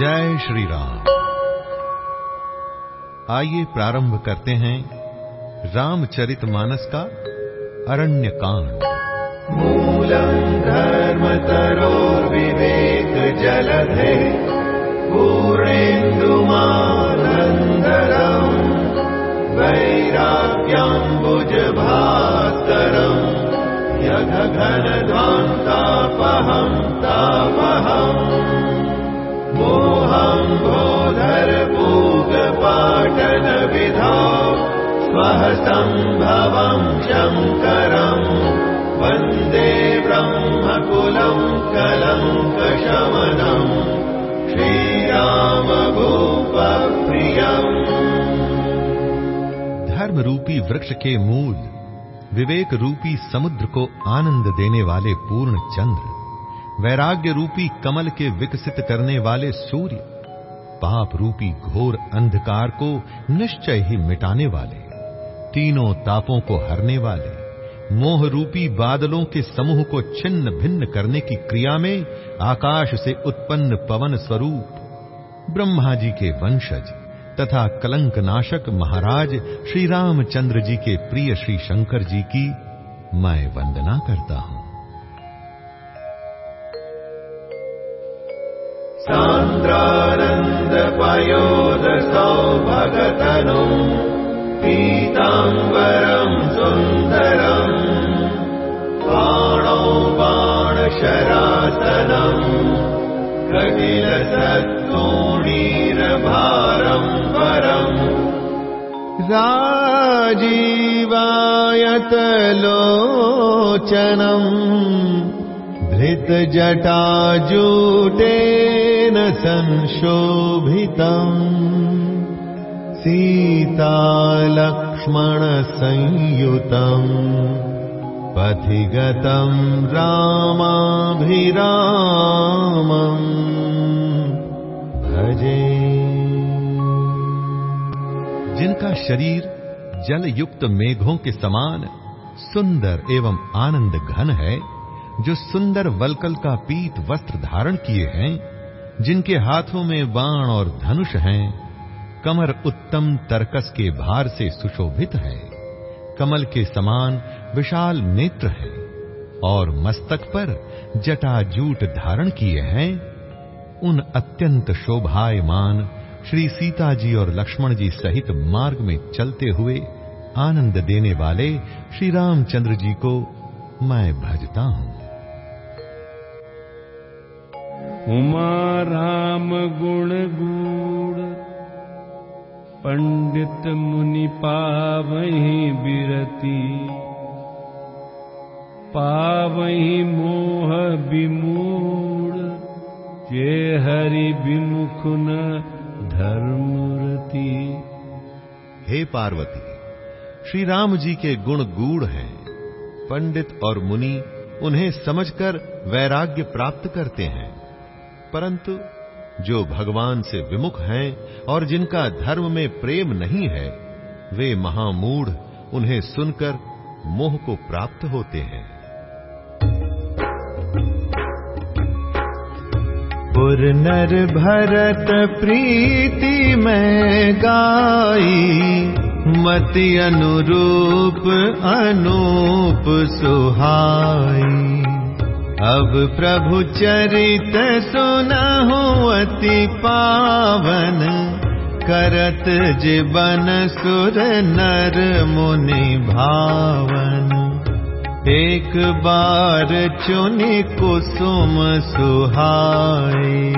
जय श्री राम आइए प्रारंभ करते हैं रामचरित मानस का अरण्य कांड मूलम् धर्मतरोर्विवेक जलधे, पूर्णेन्दुमानन्दरम्, वैराग्याम्बुजभास्करम् यघघनध्वान्तापहम् तापहम् बोधरपूगपाटनविधा स्वः सम्भवम् शङ्करम् वंदे ब्रह्मकुलम् कलङ्कशमनम् धर्म रूपी वृक्ष के मूल विवेक रूपी समुद्र को आनंद देने वाले पूर्ण चंद्र वैराग्य रूपी कमल के विकसित करने वाले सूर्य पाप रूपी घोर अंधकार को निश्चय ही मिटाने वाले, तीनों तापों को हरने वाले, मोह रूपी बादलों के समूह को छिन्न भिन्न करने की क्रिया में आकाश से उत्पन्न पवन स्वरूप, ब्रह्मा जी के वंशज तथा कलंक नाशक महाराज श्री रामचंद्र जी के प्रिय श्री शंकर जी की मैं वंदना करता हूँ। सान्द्रानन्दपयोदसौभगतनुम् पीताम्बरम् सुन्दरम् बाणौ बाणशरासनम् कटिलसत्तोणीरभारम् परम् राजीवायतलोचनम् धृतजटाजूटेन संशोभितम् सीतालक्ष्मणसंयुतम् पथिगतम् रामाभिरामम्। भजे। जिनका शरीर जल युक्त मेघों के समान सुंदर एवं आनंद घन है, जो सुंदर वलकल का पीत वस्त्र धारण किए हैं जिनके हाथों में बाण और धनुष हैं, कमर उत्तम तरकस के भार से सुशोभित है। कमल के समान विशाल नेत्र है और मस्तक पर जटाजूट धारण किए हैं। उन अत्यंत शोभायमान श्री सीता जी और लक्ष्मण जी सहित मार्ग में चलते हुए आनंद देने वाले श्री रामचंद्र जी को मैं भजता हूँ। उमा राम गुण गूढ़। पंडित मुनि पावही बिरती। पावही मोह विमूढ़। जे हरि विमुख न धर्मरति। हे पार्वती, श्री राम जी के गुण गूढ़ हैं। पंडित और मुनि उन्हें समझकर वैराग्य प्राप्त करते हैं। परंतु जो भगवान से विमुख हैं और जिनका धर्म में प्रेम नहीं है, वे महामूढ़ उन्हें सुनकर मोह को प्राप्त होते हैं। पुर नर भरत प्रीति में गाई, मति अनुरूप, अनूप सुहाई। अब प्रभु चरित सुनहु अति पावन करत जीवन सुर नर मुनि भावन। एक बार चुनि कुसुम सुहाई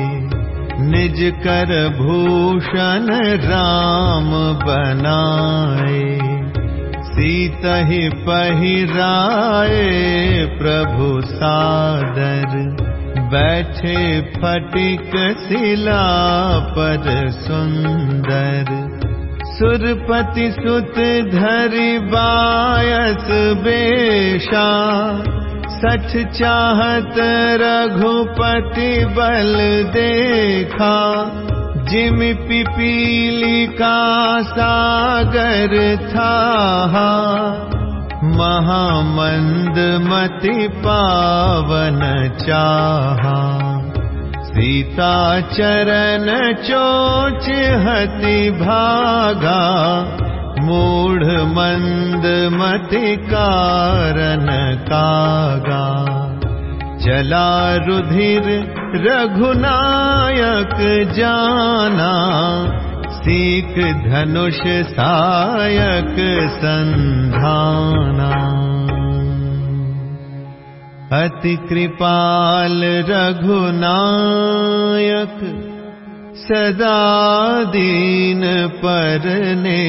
निज कर भूषण राम बनाए सीतहि पहिराए प्रभु सादर बैठे फटिक शिला पर सुंदर। सुरपति सुत धरि बायस बेशा सच चाहत रघुपति बल देखा जिम पिपीली का सागर था महामंद मति पावन चाहा। सीता चरण चोच हति भागा। मूढ़ मंद मति कारण कागा चला रुधिर रघुनायक जाना सीख धनुष सायक संधाना। अति कृपाल रघुनायक सदा दीन परने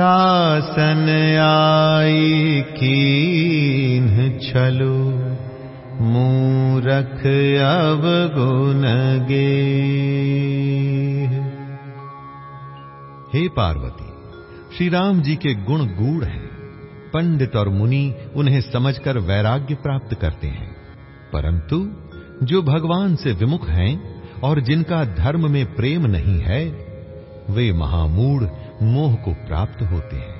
तासन आई कीन छलो। मूरख अवगुण गे हे पार्वती श्री राम जी के गुण गूढ़ हैं। पंडित और मुनि उन्हें समझकर वैराग्य प्राप्त करते हैं। परंतु जो भगवान से विमुख हैं और जिनका धर्म में प्रेम नहीं है, वे महामूढ़ मोह को प्राप्त होते हैं।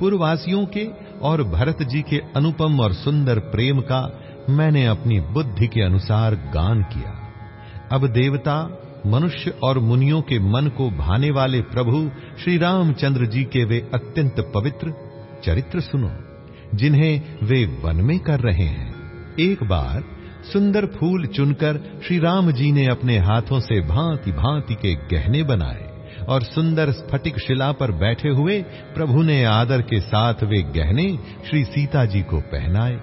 पूर्ववासियों के और भरत जी के अनुपम और सुंदर प्रेम का मैंने अपनी बुद्धि के अनुसार गान किया। अब देवता, मनुष्य और मुनियों के मन को भाने वाले प्रभु श्री रामचंद्र जी के वे अत्यंत पवित्र, चरित्र सुनो, जिन्हें वे वन में कर रहे हैं। एक बार सुंदर फूल चुनकर श्री राम जी ने अपने हाथों से भांति भांति के गहने बनाए। और सुंदर स्फटिक शिला पर बैठे हुए प्रभु ने आदर के साथ वे गहने श्री सीता जी को पहनाए।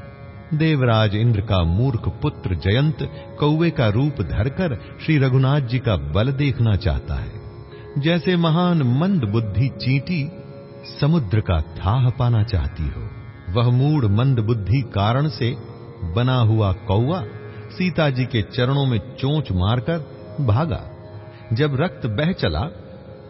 देवराज इंद्र का मूर्ख पुत्र जयंत कौवे का रूप धरकर श्री रघुनाथ जी का बल देखना चाहता है। जैसे महान मंद बुद्धि चींटी समुद्र का थाह पाना चाहती हो, वह मूड मंद बुद्धि कारण से बना हुआ कौवा सीता जी के चरणों में चोंच मारकर भागा। जब रक्त बह चला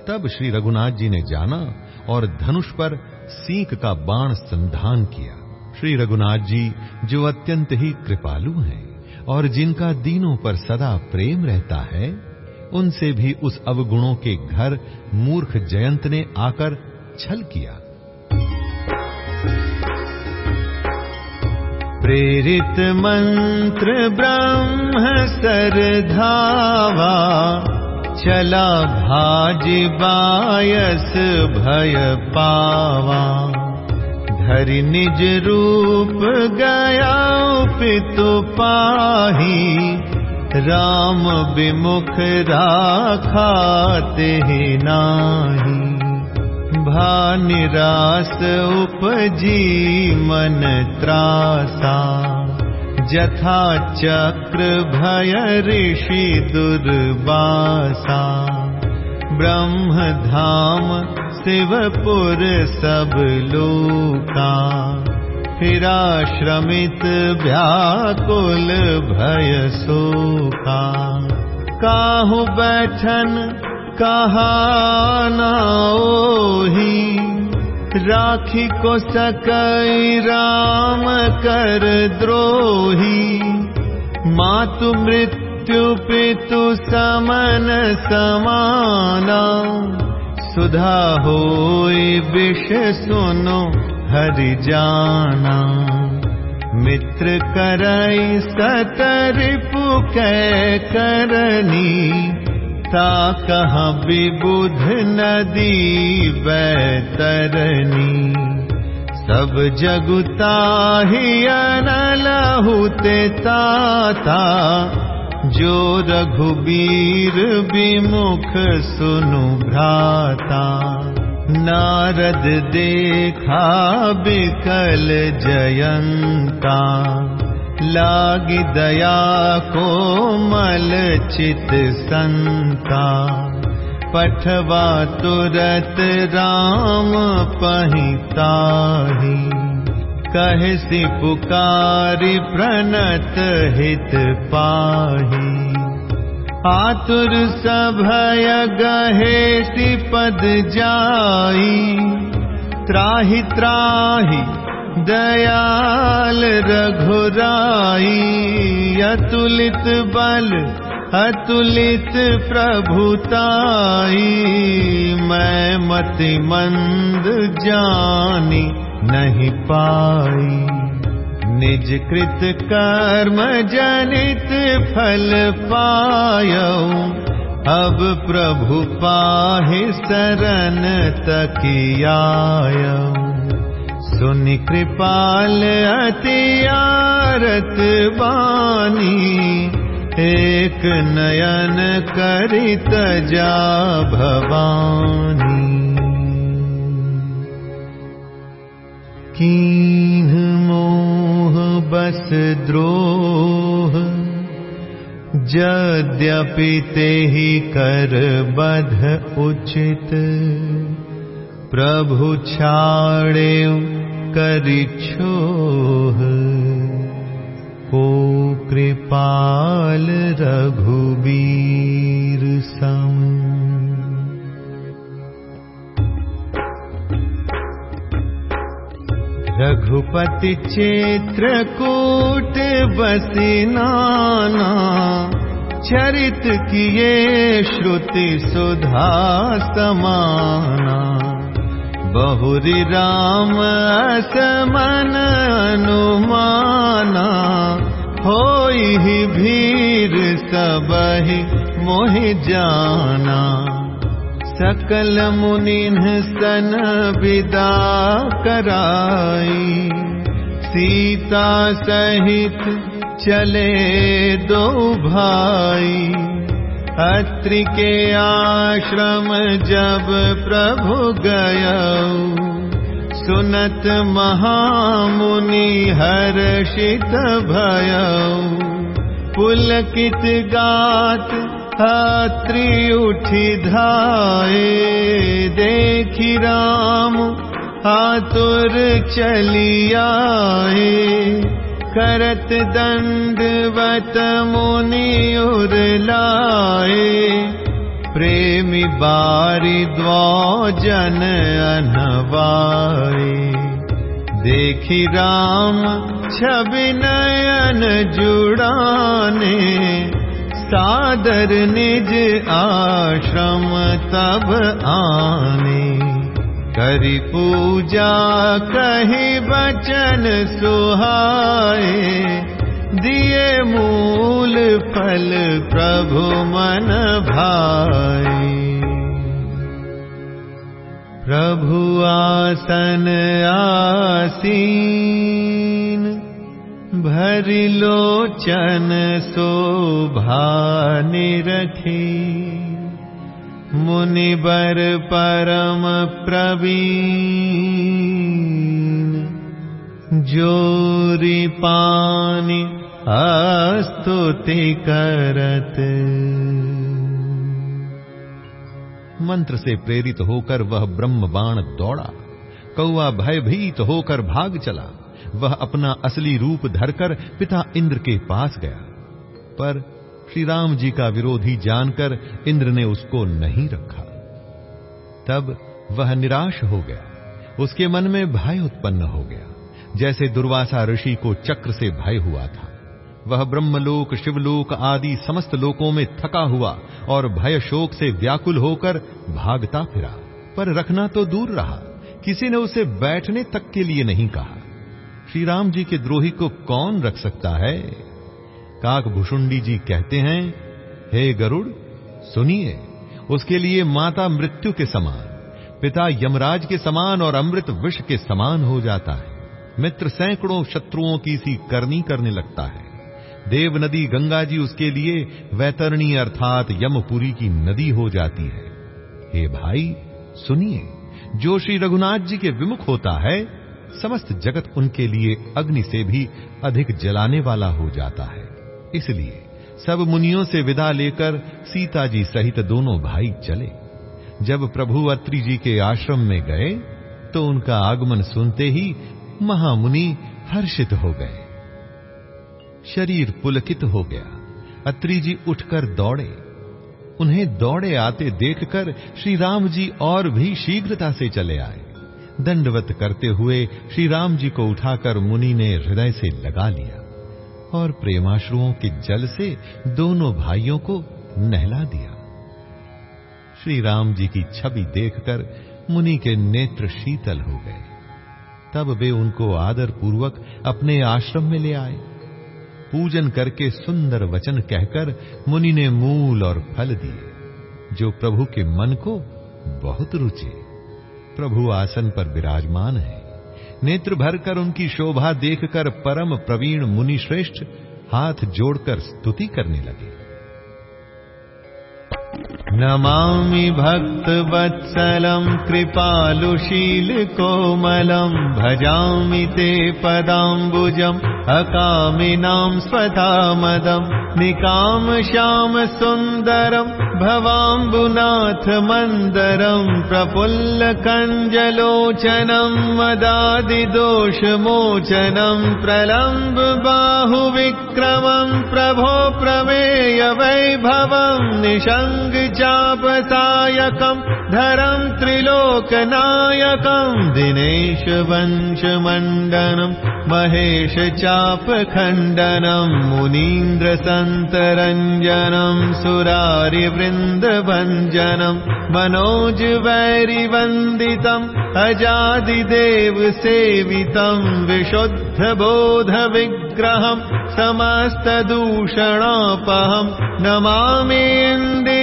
तब श्री रघुनाथ जी ने जाना और धनुष पर सीख का बाण संधान किया। श्री रघुनाथ जी, जो अत्यंत ही कृपालु हैं और जिनका दीनों पर सदा प्रेम रहता है, उनसे भी उस अवगुणों के घर मूर्ख जयंत ने आकर छल किया। प्रेरित मंत्र ब्रह्म सर धावा चला भाजी बायस भय पावा। धरि निज रूप गया पितु पाही। राम विमुख राखाते नाही। भा निरास उपजी मन त्रासा जथा चक्र भय ऋषि दुर्वासा। ब्रह्म धाम शिवपुर सब लोका। फिरा श्रमित व्याकुल भय सोका काहू बैठन, कहा नाओही? राखी को सकई राम कर द्रोही। मातु मृत्यु पितु समन समाना। सुधा होई विष सुनो हरि जाना। मित्र करई सतरिपु कै करनी ता कहाँ विबुध नदी बैतरनी सब जगुता ताता। जो रघुबीर विमुख सुनु भ्राता। नारद देखा बिकल जयंता लागी दया को मल चित संता। पठवा तुरत राम पहिताही। कहसी पुकारी प्रणत हित पाही। आतुर सभय गहे पद जाई। त्राहि त्राहि दयाल रघुराई अतुलित बल अतुलित प्रभुताई मैं मति मंद जानी नहीं पाई। निज कृत कर्म जनित फल पायो अब प्रभु पाहि शरण तकियाय सुनि कृपाल अति आरत बानी। एक नयन करित जा भवानी। कीन्ह मोह बस द्रोह यद्यपि ते ही कर बध उचित। प्रभु छाड़े को कृपाल रघुबीर सम। रघुपति चेत्र कूट बसिनाना चरित किए श्रुति सुधा समाना बहुरी राम असमन अनुमाना होई ही भीर सबहि मोहि जाना। सकल मुनिन सन विदा कराई सीता सहित चले दो भाई अत्रि के आश्रम जब प्रभु गय। सुनत महामुनि हर्षित भय। पुलकित गात अत्रि उठि धाये। देखि राम आतुर चली आए करत दंडवत मुनि उर लाए। प्रेमी बारी द्वजन अनवाए। देखी नयन जुड़ाने। सादर निज आश्रम तब आने करि पूजा कही बचन सुहाए। दिए मूल फल प्रभु मन भाई प्रभु आसन आसीन भरि लोचन शोभा निरखी मुनिबर परम प्रवीण, जोरी पानी अस्तुति करत। मंत्र से प्रेरित होकर वह ब्रह्म बाण दौड़ा कौआ भयभीत होकर भाग चला। वह अपना असली रूप धरकर पिता इंद्र के पास गया, पर श्री राम जी का विरोधी जानकर इंद्र ने उसको नहीं रखा। तब वह निराश हो गया। उसके मन में भय उत्पन्न हो गया। जैसे दुर्वासा ऋषि को चक्र से भय हुआ था। वह ब्रह्मलोक, शिवलोक आदि समस्त लोकों में थका हुआ और भय शोक से व्याकुल होकर भागता फिरा। पर रखना तो दूर रहा। किसी ने उसे बैठने तक के लिए नहीं कहा। श्री राम जी के द्रोही को कौन रख सकता है? काक भुषुंडी जी कहते हैं, हे गरुड़, सुनिए, उसके लिए माता मृत्यु के समान, पिता यमराज के समान और अमृत विष के समान हो जाता है। मित्र सैकड़ों शत्रुओं की सी करनी करने लगता है। देव नदी गंगा जी उसके लिए वैतरणी अर्थात यमपुरी की नदी हो जाती है। हे भाई, सुनिए, जो श्री रघुनाथ जी के विमुख होता है, समस्त जगत उनके लिए अग्नि से भी अधिक जलाने वाला हो जाता है। इसलिए सब मुनियों से विदा लेकर सीता जी सहित दोनों भाई चले। जब प्रभु अत्रि जी के आश्रम में गए तो उनका आगमन सुनते ही महामुनि हर्षित हो गए। शरीर पुलकित हो गया। अत्रि जी उठकर दौड़े। उन्हें दौड़े आते देखकर श्री राम जी और भी शीघ्रता से चले आए। दंडवत करते हुए श्री राम जी को उठाकर मुनि ने हृदय से लगा लिया। और प्रेमाश्रुओं के जल से दोनों भाइयों को नहला दिया। श्री राम जी की छवि देखकर मुनि के नेत्र शीतल हो गए। तब वे उनको आदर पूर्वक अपने आश्रम में ले आए। पूजन करके सुंदर वचन कहकर मुनि ने मूल और फल दिए, जो प्रभु के मन को बहुत रुचे। प्रभु आसन पर विराजमान है। नेत्र भरकर उनकी शोभा देखकर परम प्रवीण मुनि श्रेष्ठ हाथ जोड़कर स्तुति करने लगे। नमामि भक्तवत्सलम् कृपालुशीलकोमलम् भजामि ते पदाम्बुजम् अकामिनां स्वदामदम् निकाम श्याम सुन्दरम् भवाम्बुनाथ मन्दरम् प्रफुल्लकञ्जलोचनम् मदादिदोषमोचनम् प्रलम्ब बाहुविक्रमम् प्रभो प्रमेय वैभवम् निषङ् प्रजापसायकम् धरम् त्रिलोकनायकम् दिनेश वंश मण्डनम् महेश चाप खण्डनम् मुनीन्द्र सन्तरञ्जनम् सुरारि वृन्दभञ्जनम् मनोज वैरि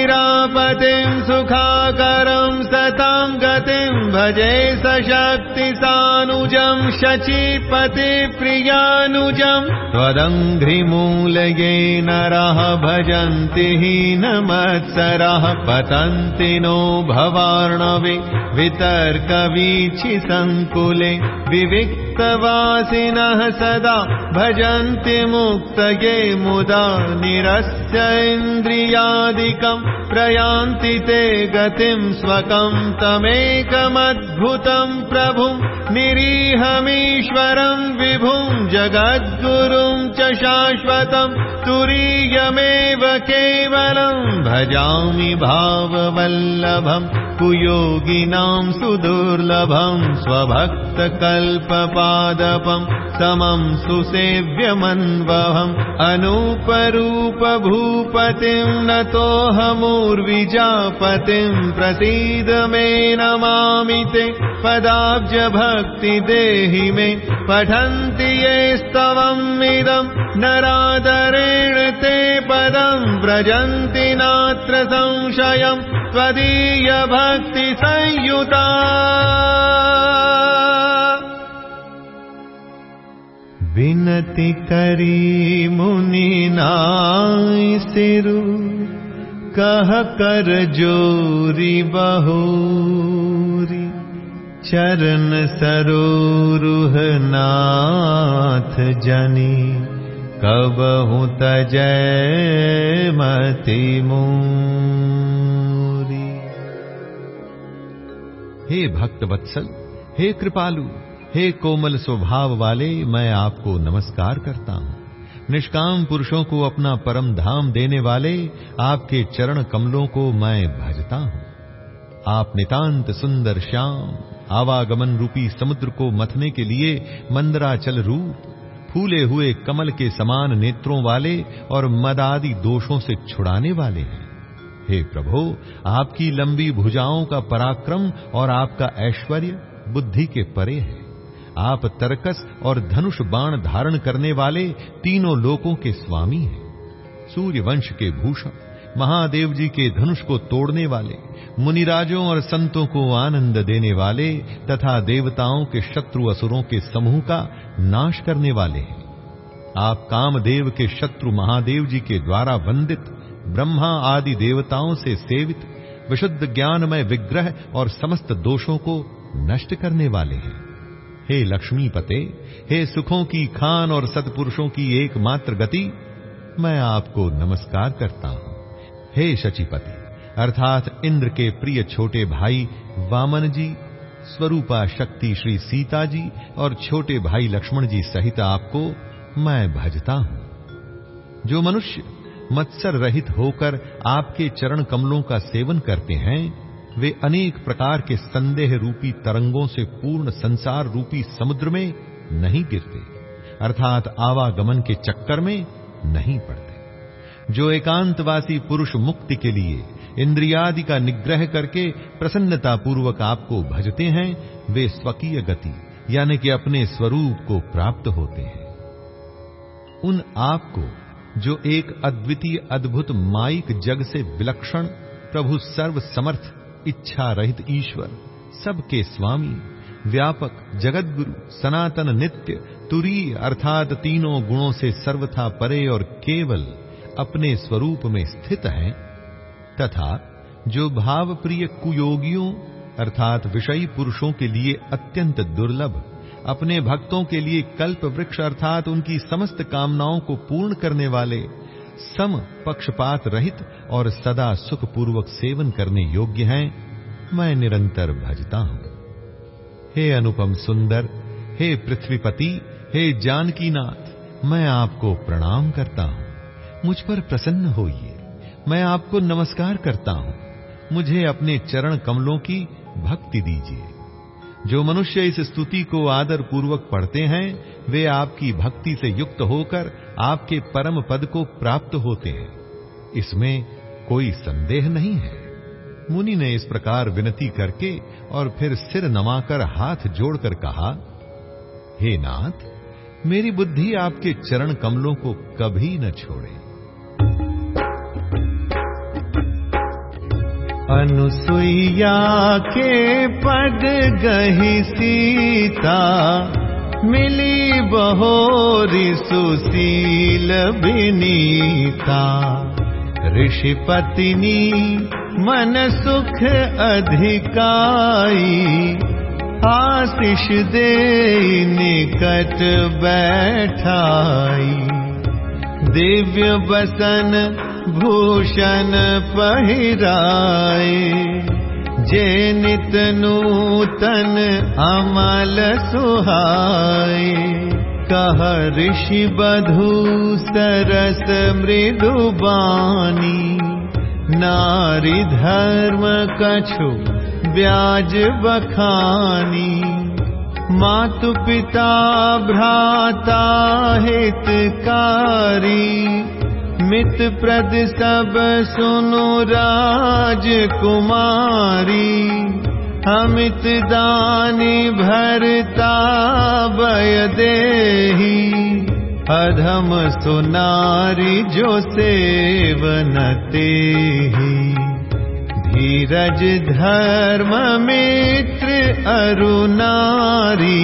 नमामीन्दिरापतिम् सुखाकरम् सताम् गतिम् भजे सशक्तिसानुजम् शचीपतिप्रियानुजम् त्वदङ्घ्रिमूलये नरः भजन्ति हीनमत्सरः पतन्ति नो भवार्णवे वितर्कवीचि सङ्कुले विविक्तवासिनः सदा भजन्ति मुक्तये मुदा निरस्य इन्द्रियादिकम् प्रयान्ति ते गतिम् स्वकम् तमेकमद्भुतम् प्रभुम् निरीहमीश्वरम् विभुम् जगद्गुरुम् च शाश्वतम् तुरीयमेव केवलम् भजामि भाववल्लभम् कुयोगिनाम् सुदुर्लभम् स्वभक्तकल्पपादपम् समम् सुसेव्यमन्वहम् अनूपरूपभूपतिम् नतोऽहमूर्विजापतिम् प्रसीद मे नमामि ते पदाब्जभक्ति देहि मे पठन्ति ये स्तवमिदम् नरादरेण ते पदम् व्रजन्ति नात्र संशयम् त्वदीय भक्ति संयुता। विनति करी मुनि नाय सिरु कह कर जोरी बहोरी चरण सरोह नाथ जनी, कबहु तजय मति मोरी। हे भक्त वत्सल, हे कृपालु, हे कोमल स्वभाव वाले, मैं आपको नमस्कार करता हूँ। निष्काम पुरुषों को अपना परम धाम देने वाले, आपके चरण कमलों को मैं भजता हूँ। आप नितांत सुंदर श्याम आवागमन रूपी समुद्र को मथने के लिए मंदराचल रूप, फूले हुए कमल के समान नेत्रों वाले और मदादि दोषों से छुड़ाने वाले हैं। हे प्रभो, आपकी लंबी भुजाओं का पराक्रम और आपका ऐश्वर्य बुद्धि के परे है। आप तरकस और धनुष बाण धारण करने वाले तीनों लोकों के स्वामी हैं। सूर्य वंश के भूषण, महादेव जी के धनुष को तोड़ने वाले मुनिराजों और संतों को आनंद देने वाले तथा देवताओं के शत्रु असुरों के समूह का नाश करने वाले हैं। आप कामदेव के शत्रु महादेव जी के द्वारा वंदित, ब्रह्मा आदि देवताओं से सेवित, विशुद्ध ज्ञानमय विग्रह और समस्त दोषों को नष्ट करने वाले हैं। हे लक्ष्मीपते हे सुखों की खान और सत्पुरुषों की एकमात्र गति, मैं आपको नमस्कार करता हूँ। हे शचीपति अर्थात इंद्र के प्रिय छोटे भाई वामन जी, स्वरूपा शक्ति श्री सीता जी और छोटे भाई लक्ष्मण जी सहित आपको मैं भजता हूँ। जो मनुष्य मत्सर रहित होकर आपके चरण कमलों का सेवन करते हैं, वे अनेक प्रकार के संदेह रूपी तरंगों से पूर्ण संसार रूपी समुद्र में नहीं गिरते, अर्थात आवागमन के चक्कर में नहीं पड़ते। जो एकांतवासी पुरुष मुक्ति के लिए इंद्रियादि का निग्रह करके प्रसन्नता पूर्वक आपको भजते हैं, वे स्वकीय गति, यानी कि अपने स्वरूप को प्राप्त होते हैं। उन आपको, जो एक अद्वितीय अद्भुत माइक जग से विलक्षण, प्रभु सर्व समर्थ इच्छा रहित ईश्वर, सबके स्वामी, व्यापक जगत गुरु सनातन नित्य, तुरीय, अर्थात तीनों गुणों से सर्वथा परे और केवल अपने स्वरूप में स्थित हैं तथा जो भाव प्रिय कुयोगियों, अर्थात विषयी पुरुषों के लिए अत्यंत दुर्लभ, अपने भक्तों के लिए कल्प वृक्ष, अर्थात उनकी समस्त कामनाओं को पूर्ण करने वाले, सम पक्षपात रहित और सदा सुख पूर्वक सेवन करने योग्य हैं, मैं निरंतर भजता हूँ। हे अनुपम सुंदर, हे पृथ्वीपति, हे जानकीनाथ, मैं आपको प्रणाम करता हूँ। मुझ पर प्रसन्न होइए। मैं आपको नमस्कार करता हूँ। मुझे अपने चरण कमलों की भक्ति दीजिए। जो मनुष्य इस स्तुति को आदर पूर्वक पढ़ते हैं, वे आपकी भक्ति से युक्त होकर आपके परम पद को प्राप्त होते हैं। इसमें कोई संदेह नहीं है। मुनि ने इस प्रकार विनती करके और फिर सिर नमाकर हाथ जोड़कर कहा, हे नाथ, मेरी बुद्धि आपके चरण कमलों को कभी न छोड़े। अनुसुईया के पद गही सीता मिली बहोरी सुशील बिनीता ऋषि पत्नी मन सुख अधिकाई आशीष दे निकट बैठाई दिव्य बसन भूषण पहिराए। जे नित नूतन अमल सुहाए। कह ऋषि बधु सरस मृदुबानी नारी धर्म कछु ब्याज बखानी मातु पिता भ्राता हितकारी मित प्रद सब सुनु राजकुमारी अमित दानी भरता बय देही अधम सुनारी जो सेवनते ही धीरज धर्म मित्र अरुनारी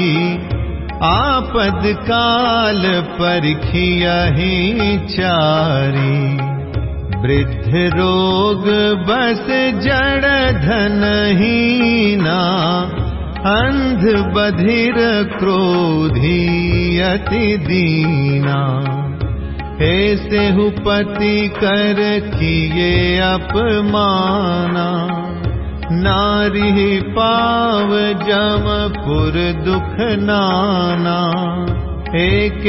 आपद काल परखियहि वृद्ध रोग बस जड़ धनहीना अंध बधिर क्रोधी अति दीना ऐसे हुपति कर किए अपमाना। नारी पाव जमपुर दुख नाना। एक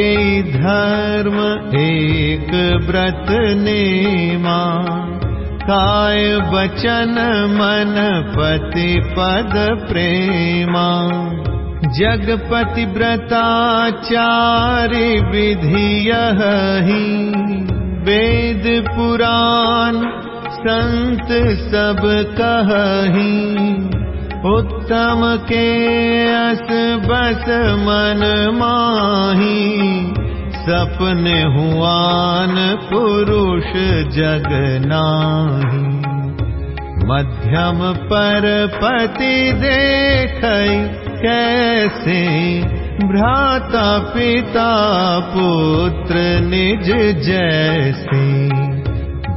धर्म एक व्रत नेमा। काय बचन मन पति पद प्रेमा जगपति व्रताचारि विधि यही वेद पुराण संत सब कही। उत्तम के अस बस मन माही सपने हुआन पुरुष जग नाही मध्यम पर पति देख कैसे भ्राता पिता पुत्र निज जैसे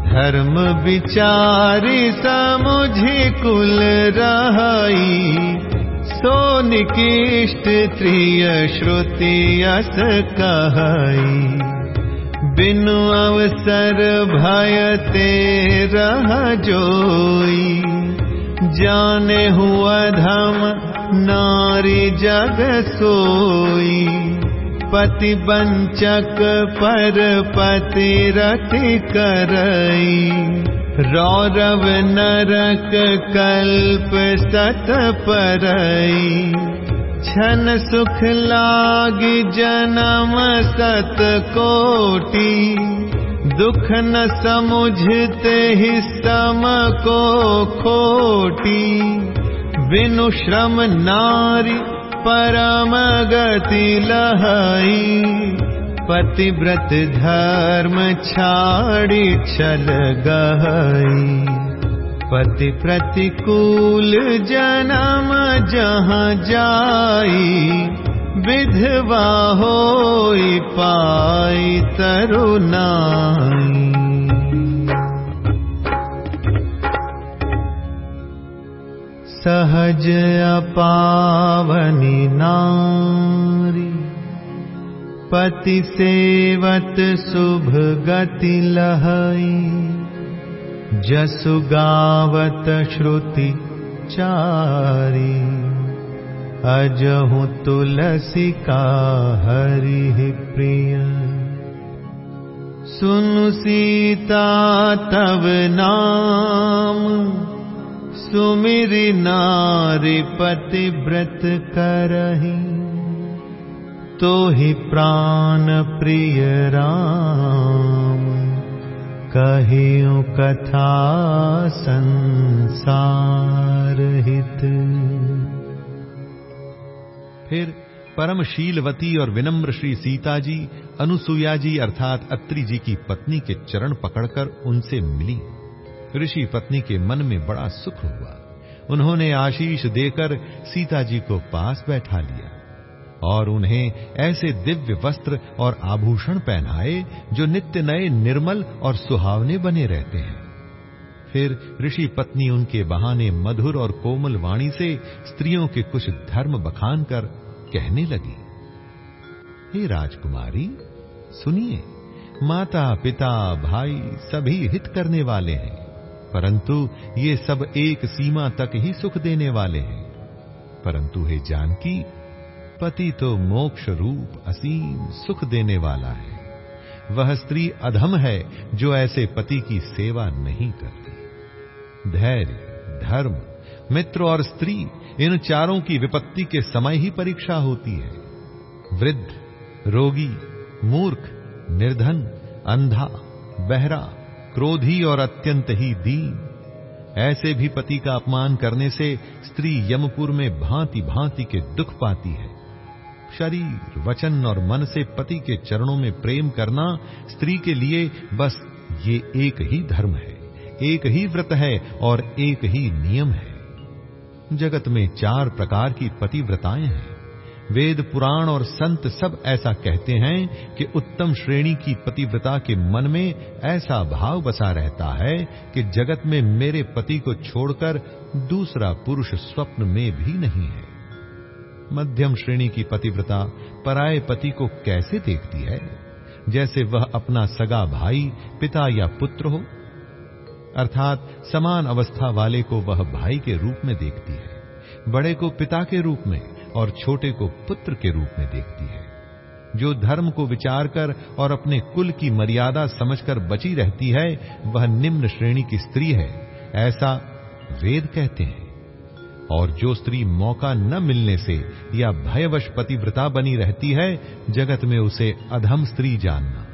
धर्म विचारी समुझि कुल रहाई सो निकिष्ट त्रिय श्रुति अस कहई बिनु अवसर रह जोई। जाने हुआ धम नारी जग सोई। पति बंचक पर पति रति करई। रौरव नरक कल्प सत परई छन सुख लागी जन्म सत कोटि दुख न समुझते ही सम को खोटी। बिनु श्रम नारी परम गति लहई पतिव्रत धर्म छाड़ी छल गहई पति प्रतिकूल जन्म जहाँ जाई विधवा होई पाई तरुणाई। सहज अपावनी नारी पति सेवत शुभ गति लहई जसु गावत श्रुति चारी अजहु तुलसी का हरि प्रिय। सुन सीता तव नाम सुमिरि नारी पतिव्रत करही। प्राण प्रिय राम कहियो कथा संसार हित। फिर परमशीलवती और विनम्र श्री सीता जी अनुसुया जी अर्थात अत्रि जी की पत्नी के चरण पकड़कर उनसे मिली। ऋषि पत्नी के मन में बड़ा सुख हुआ। उन्होंने आशीष देकर सीता जी को पास बैठा लिया। और उन्हें ऐसे दिव्य वस्त्र और आभूषण पहनाए, जो नित्य नए, निर्मल और सुहावने बने रहते हैं। फिर ऋषि पत्नी उनके बहाने मधुर और कोमल वाणी से स्त्रियों के कुछ धर्म बखान कर कहने लगी, हे राजकुमारी, सुनिए माता पिता भाई सभी हित करने वाले हैं, परंतु ये सब एक सीमा तक ही सुख देने वाले हैं। परंतु हे जानकी पति तो मोक्ष रूप असीम सुख देने वाला है। वह स्त्री अधम है जो ऐसे पति की सेवा नहीं करती। धैर्य, धर्म, मित्र और स्त्री इन चारों की विपत्ति के समय ही परीक्षा होती है। वृद्ध, रोगी, मूर्ख, निर्धन, अंधा, बहरा, क्रोधी और अत्यंत ही दीन। ऐसे भी पति का अपमान करने से स्त्री यमपुर में भांति भांति के दुख पाती है। शरीर, वचन और मन से पति के चरणों में प्रेम करना स्त्री के लिए बस ये एक ही धर्म है, एक ही व्रत है और एक ही नियम है। जगत में चार प्रकार की पतिव्रताएँ हैं। वेद, पुराण और संत सब ऐसा कहते हैं कि उत्तम श्रेणी की पतिव्रता के मन में ऐसा भाव बसा रहता है कि जगत में मेरे पति को छोड़कर दूसरा पुरुष स्वप्न में भी नहीं है। मध्यम श्रेणी की पतिव्रता पराये पति को कैसे देखती है? जैसे वह अपना सगा भाई, पिता या पुत्र हो। अर्थात समान अवस्था वाले को वह भाई के रूप में देखती है, बड़े को पिता के रूप में और छोटे को पुत्र के रूप में देखती है। जो धर्म को विचार कर और अपने कुल की मर्यादा समझकर बची रहती है, वह निम्न श्रेणी की स्त्री है, ऐसा वेद कहते हैं। और जो स्त्री मौका न मिलने से या भयवश पतिव्रता बनी रहती है, जगत में उसे अधम स्त्री जानना।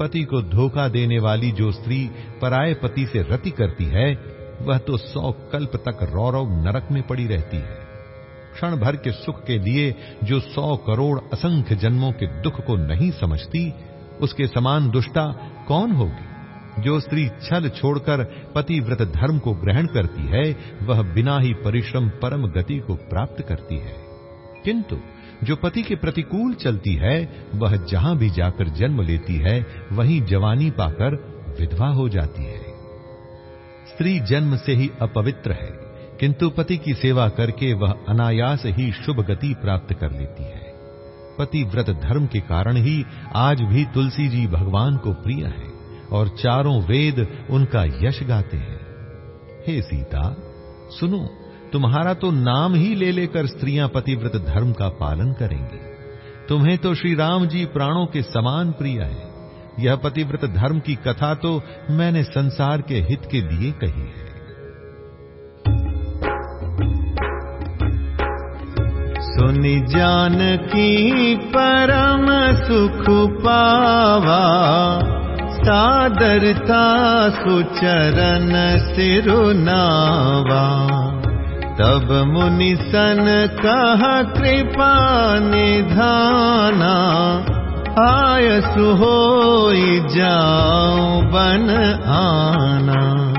पति को धोखा देने वाली जो स्त्री पराय पति से रति करती है, वह तो सौ कल्प तक रौरव नरक में पड़ी रहती है। क्षण भर के सुख के लिए जो सौ करोड़ असंख्य जन्मों के दुख को नहीं समझती, उसके समान दुष्टा कौन होगी? जो स्त्री छल छोड़कर पतिव्रत धर्म को ग्रहण करती है, वह बिना ही परिश्रम परम गति को प्राप्त करती है। किंतु जो पति के प्रतिकूल चलती है, वह जहाँ भी जाकर जन्म लेती है, वहीं जवानी पाकर विधवा हो जाती है। स्त्री जन्म से ही अपवित्र है, किंतु पति की सेवा करके वह अनायास ही शुभ गति प्राप्त कर लेती है। पति व्रत धर्म के कारण ही आज भी तुलसी जी भगवान को प्रिय है। और चारों वेद उनका यश गाते हैं। हे सीता, सुनो, तुम्हारा तो नाम ही ले लेकर स्त्रियाँ पतिव्रत धर्म का पालन करेंगी। तुम्हें तो श्री राम जी प्राणों के समान प्रिय है। यह पतिव्रत धर्म की कथा तो मैंने संसार के हित के लिए कही है। सुनि जान की परम सुख पावा। सादरता सुचरण सिरुनावा। तब मुनि सन कह कृपा निधाना। आय सुहो जाओ बन आना।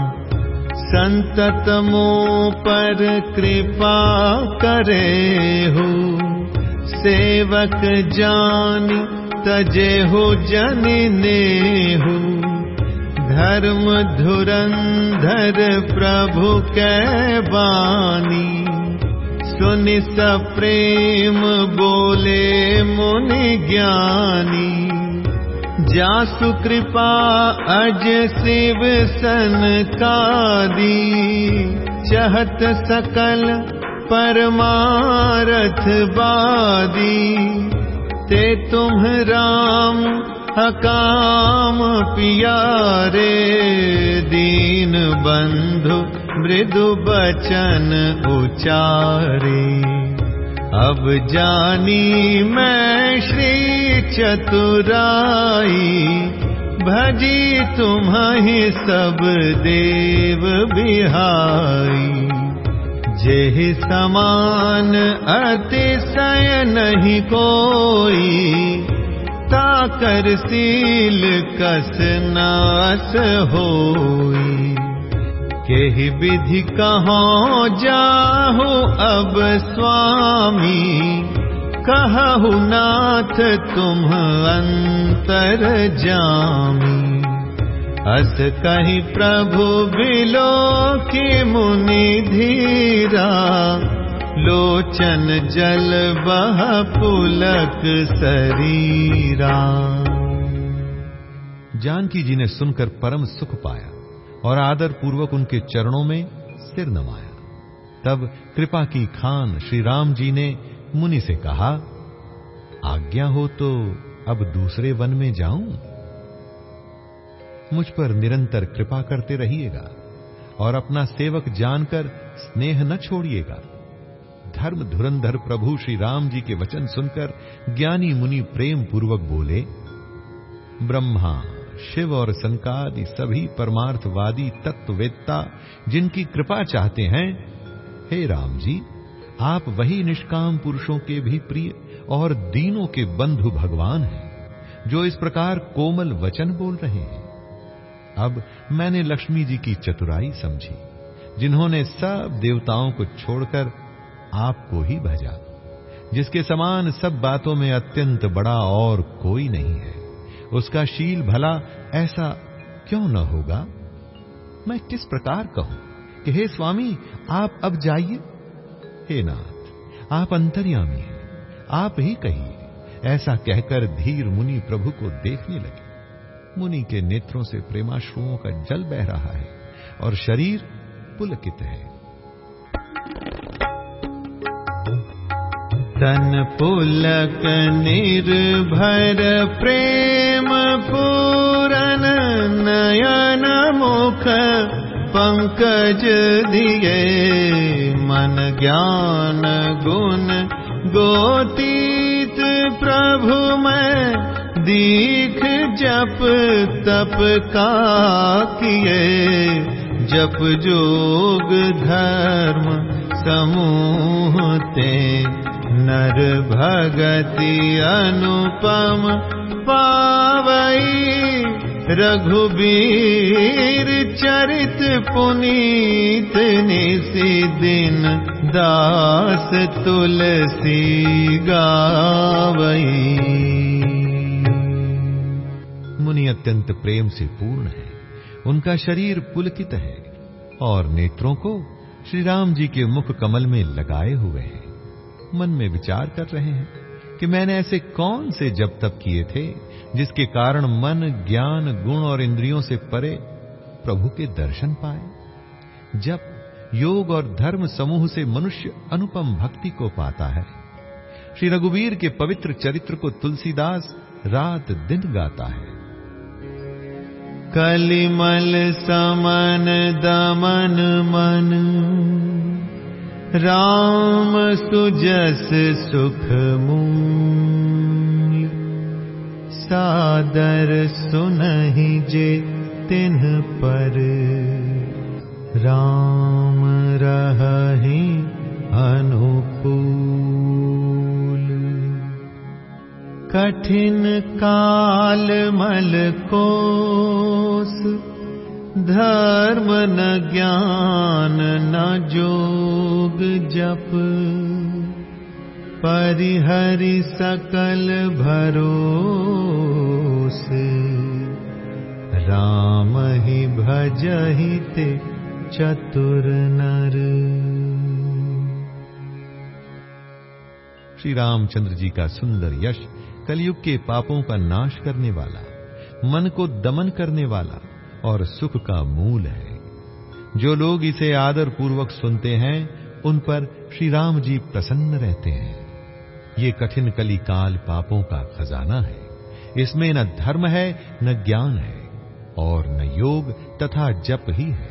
संतत मो पर कृपा करे हो सेवक जान सजेहु जननेहु धर्म धुरन्धर प्रभु काणि सुनि स प्रेम बोले मुनि ज्ञानी। जासु कृपा अज शिव शिवसनकादि चहत सकल परमारथ परमारथवादी ते तुम राम अकाम पियारे दीन बंधु मृदु बचन उचारे। अब जानी मैं श्री चतुराई भजी तुम्हें सब देव बिहाई जेह समान अतिशय नहीं कोई। ताकर सील कस नास होई। विधि कहो जाहु अब स्वामी। कहु नाथ तुम अंतर जामी। अस कही प्रभु बिलो की मुनि धीरा, लोचन जल बह पुलक शरीरा। जानकी जी ने सुनकर परम सुख पाया और आदर पूर्वक उनके चरणों में सिर नमाया। तब कृपा की खान श्री राम जी ने मुनि से कहा, आज्ञा हो तो अब दूसरे वन में जाऊँ? मुझ पर निरंतर कृपा करते रहिएगा और अपना सेवक जानकर स्नेह न छोड़िएगा। धर्म धुरंधर प्रभु श्री राम जी के वचन सुनकर ज्ञानी मुनि प्रेम पूर्वक बोले, ब्रह्मा, शिव और संकादि सभी परमार्थवादी तत्ववेत्ता जिनकी कृपा चाहते हैं, हे राम जी, आप वही निष्काम पुरुषों के भी प्रिय और दीनों के बंधु भगवान हैं, जो इस प्रकार कोमल वचन बोल रहे हैं। अब मैंने लक्ष्मी जी की चतुराई समझी, जिन्होंने सब देवताओं को छोड़कर आपको ही भजा, जिसके समान सब बातों में अत्यंत बड़ा और कोई नहीं है। उसका शील भला ऐसा क्यों न होगा? मैं किस प्रकार कहूँ कि हे स्वामी, आप अब जाइए। हे नाथ, आप अंतर्यामी हैं, आप ही कहिए, ऐसा कहकर धीर मुनि प्रभु को देखने लगे। मुनि के नेत्रों से प्रेमाश्रुओं का जल बह रहा है और शरीर पुलकित है। तन पुलक निर्भर प्रेम पूरन नयन मुख पंकज दिए मन ज्ञान गुण गोतीत प्रभु मैं दीख जप तप का किए, जप जोग धर्म समूह ते। नर भगति अनुपम पावई रघुबीर चरित पुनीत निसी दिन, दास तुलसी गावई मुनि अत्यंत प्रेम से पूर्ण है। उनका शरीर पुलकित है और नेत्रों को श्री राम जी के मुख कमल में लगाए हुए हैं। मन में विचार कर रहे हैं कि मैंने ऐसे कौन से जब तब किए थे जिसके कारण मन, ज्ञान, गुण और इंद्रियों से परे प्रभु के दर्शन पाए। जब योग और धर्म समूह से मनुष्य अनुपम भक्ति को पाता है। श्री रघुवीर के पवित्र चरित्र को तुलसीदास रात दिन गाता है। कलिमल समन दमन मन। राम सुजस सुख सादर सुनहि जे तिन्ह पर। राम रही अनुकूल कठिन काल मल कोस धर्म न ज्ञान न जोग जप। परिहरि सकल भरोस राम ही भजहि ते चतुर नर। श्री रामचंद्र जी का सुंदर यश कलयुग के पापों का नाश करने वाला, मन को दमन करने वाला और सुख का मूल है। जो लोग इसे आदर पूर्वक सुनते हैं, उन पर श्री राम जी प्रसन्न रहते हैं। ये कठिन कली काल पापों का खजाना है। इसमें न धर्म है, न ज्ञान है और न योग तथा जप ही है।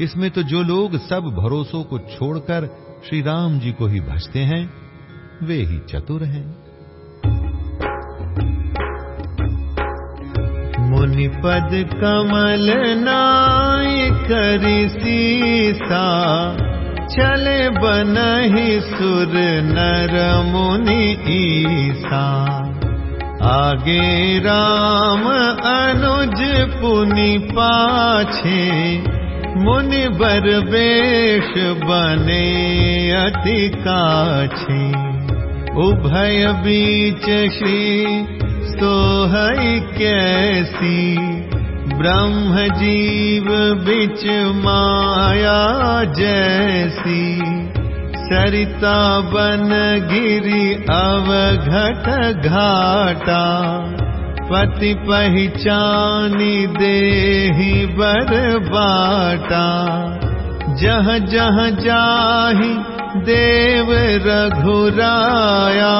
इसमें तो जो लोग सब भरोसों को छोड़कर श्री राम जी को ही भजते हैं, वे ही चतुर हैं। मुनिपद कमल नाय करि सीसा चले बनहि सुर नर मुनि ईसा। आगे राम अनुज पुनि पाछे। मुनि बर बेश बने अति काछे। उभय बीच कैसी? ब्रह्म जीव बिच माया जैसी। सरिता बन गिरी अवघट घाटा। पति पहचानी देही बर बाटा जह जह जाही देव रघुराया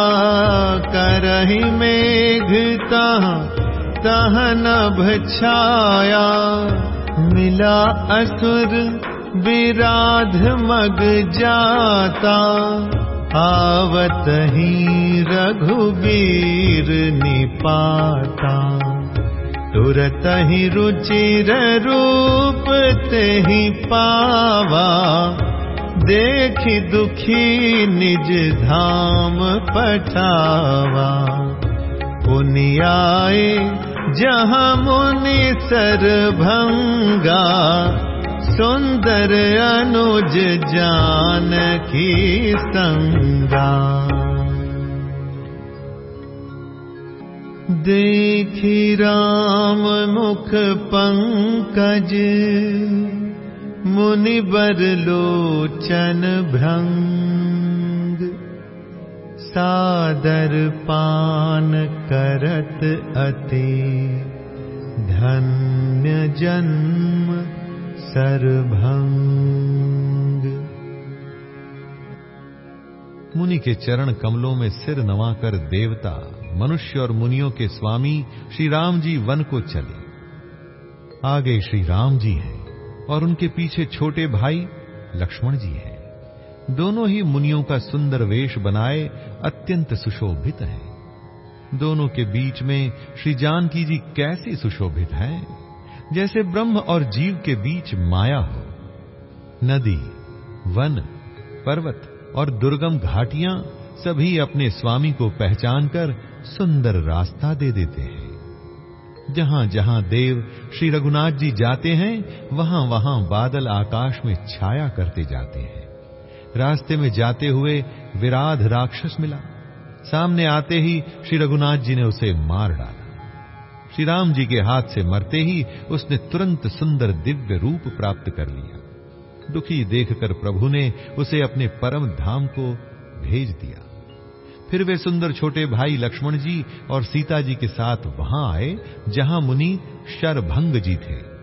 करही मेघता तह नभ छाया मिला असुर विराध मग जाता आवत ही रघुबीर निपाता। तुरत ही रुचिर रूप ते ही पावा देखि दुखी निज धाम पठावा। पुनियाए जहाँ मुनि सरभंगा सुंदर अनुज जान संगा। देखी राम मुख पंकज मुनि बर लोचन भ्रंग, सादर पान करत अति धन्य जन्म सरभंग मुनि के चरण कमलों में सिर नवाकर देवता, मनुष्य और मुनियों के स्वामी श्री राम जी वन को चले। आगे श्री राम जी हैं। और उनके पीछे छोटे भाई लक्ष्मण जी हैं। दोनों ही मुनियों का सुंदर वेश बनाए अत्यंत सुशोभित हैं। दोनों के बीच में श्री जानकी जी कैसी सुशोभित हैं? जैसे ब्रह्म और जीव के बीच माया हो। नदी, वन, पर्वत और दुर्गम घाटियाँ सभी अपने स्वामी को पहचानकर सुंदर रास्ता दे देते हैं। जहाँ जहाँ देव श्री रघुनाथ जी जाते हैं, वहाँ वहाँ बादल आकाश में छाया करते जाते हैं। रास्ते में जाते हुए विराध राक्षस मिला। सामने आते ही श्री रघुनाथ जी ने उसे मार डाला। श्री राम जी के हाथ से मरते ही उसने तुरंत सुंदर दिव्य रूप प्राप्त कर लिया। दुखी देखकर प्रभु ने उसे अपने परम धाम को भेज दिया। फिर वे सुंदर छोटे भाई लक्ष्मण जी और सीता जी के साथ वहाँ आए, जहाँ मुनि शरभंग जी थे।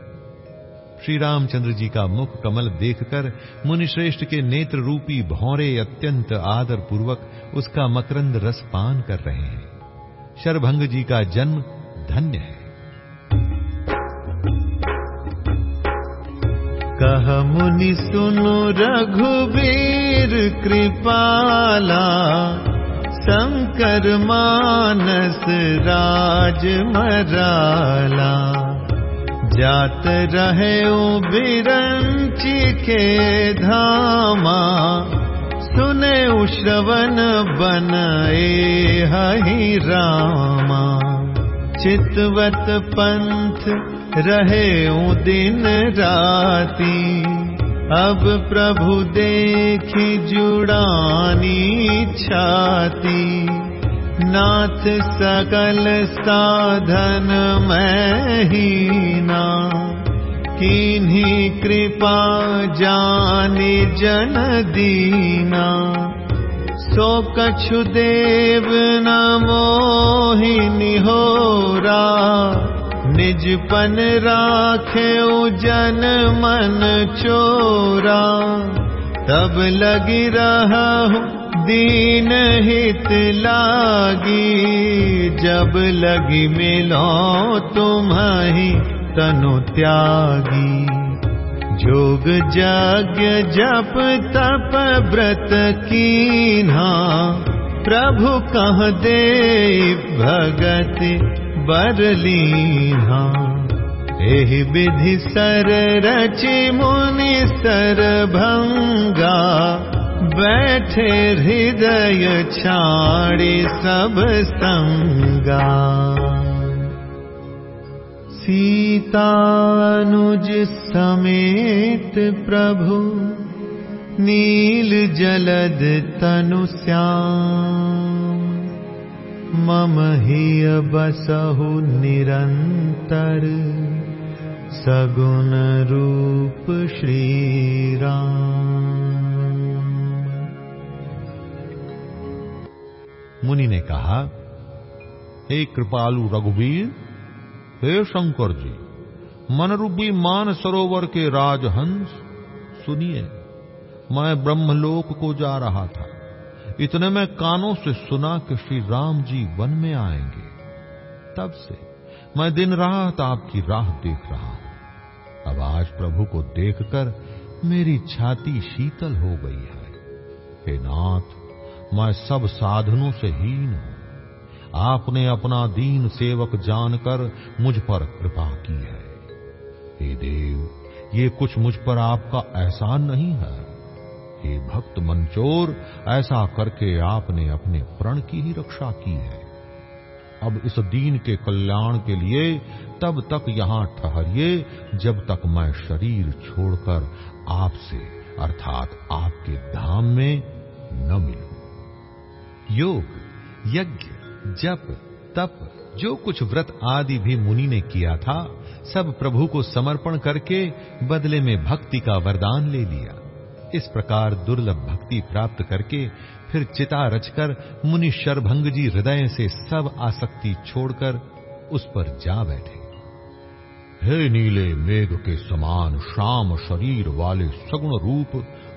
श्री रामचंद्र जी का मुख कमल देखकर मुनि श्रेष्ठ के नेत्र रूपी भौरे अत्यंत आदर पूर्वक उसका मकरंद रस पान कर रहे हैं। शरभंग जी का जन्म धन्य है। कह मुनि सुनु रघुबीर कृपाला शंकर मानस राज मराला। जात रहे बिरंची के धामा। सुने श्रवण बनाए हही रामा। चितवत पंथ रहे दिन राती। अब प्रभु देखी जुड़ानी छाती। नाथ सकल साधन में ही ना। किन्हीं कृपा जानी जन दीना। सो कछु देव न मोहिनी हो रा निजपन राखे जन मन चोरा। तब लगी रहा दीन हित लागी। जब लगी मिलो तुम्हारी तनु त्यागी। जोग यज्ञ जप तप व्रत कीन्हा। प्रभु कह दे भगति बरलीहा एहि विधि सर रचि मुनि सर भंगा बैठे हृदय छाड़ी सब संगा। सीतानुज समेत प्रभु नील जलद तनु श्याम मम हिय बसहु निरंतर सगुण रूप श्री राम मुनि ने कहा, हे कृपालु रघुवीर, हे शंकर जी मनरूपी मान सरोवर के राजहंस, सुनिए, मैं ब्रह्मलोक को जा रहा था। इतने में कानों से सुना कि श्री राम जी वन में आएँगे। तब से मैं दिन रात आपकी राह देख रहा हूँ। अब आज प्रभु को देखकर मेरी छाती शीतल हो गई है। हे नाथ, मैं सब साधनों से हीन हूँ। आपने अपना दीन सेवक जानकर मुझ पर कृपा की है। हे देव, ये कुछ मुझ पर आपका एहसान नहीं है। हे भक्त मंचोर ऐसा करके आपने अपने प्रण की ही रक्षा की है। अब इस दीन के कल्याण के लिए तब तक यहाँ ठहरिए, जब तक मैं शरीर छोड़कर आपसे, अर्थात आपके धाम में न मिलूं। योग, यज्ञ, जप, तप, जो कुछ व्रत आदि भी मुनि ने किया था, सब प्रभु को समर्पण करके बदले में भक्ति का वरदान ले लिया। इस प्रकार दुर्लभ भक्ति प्राप्त करके फिर चिता रचकर मुनि शरभंग जी हृदय से सब आसक्ति छोड़कर उस पर जा बैठे। हे नीले मेघ के समान श्याम शरीर वाले सगुण रूप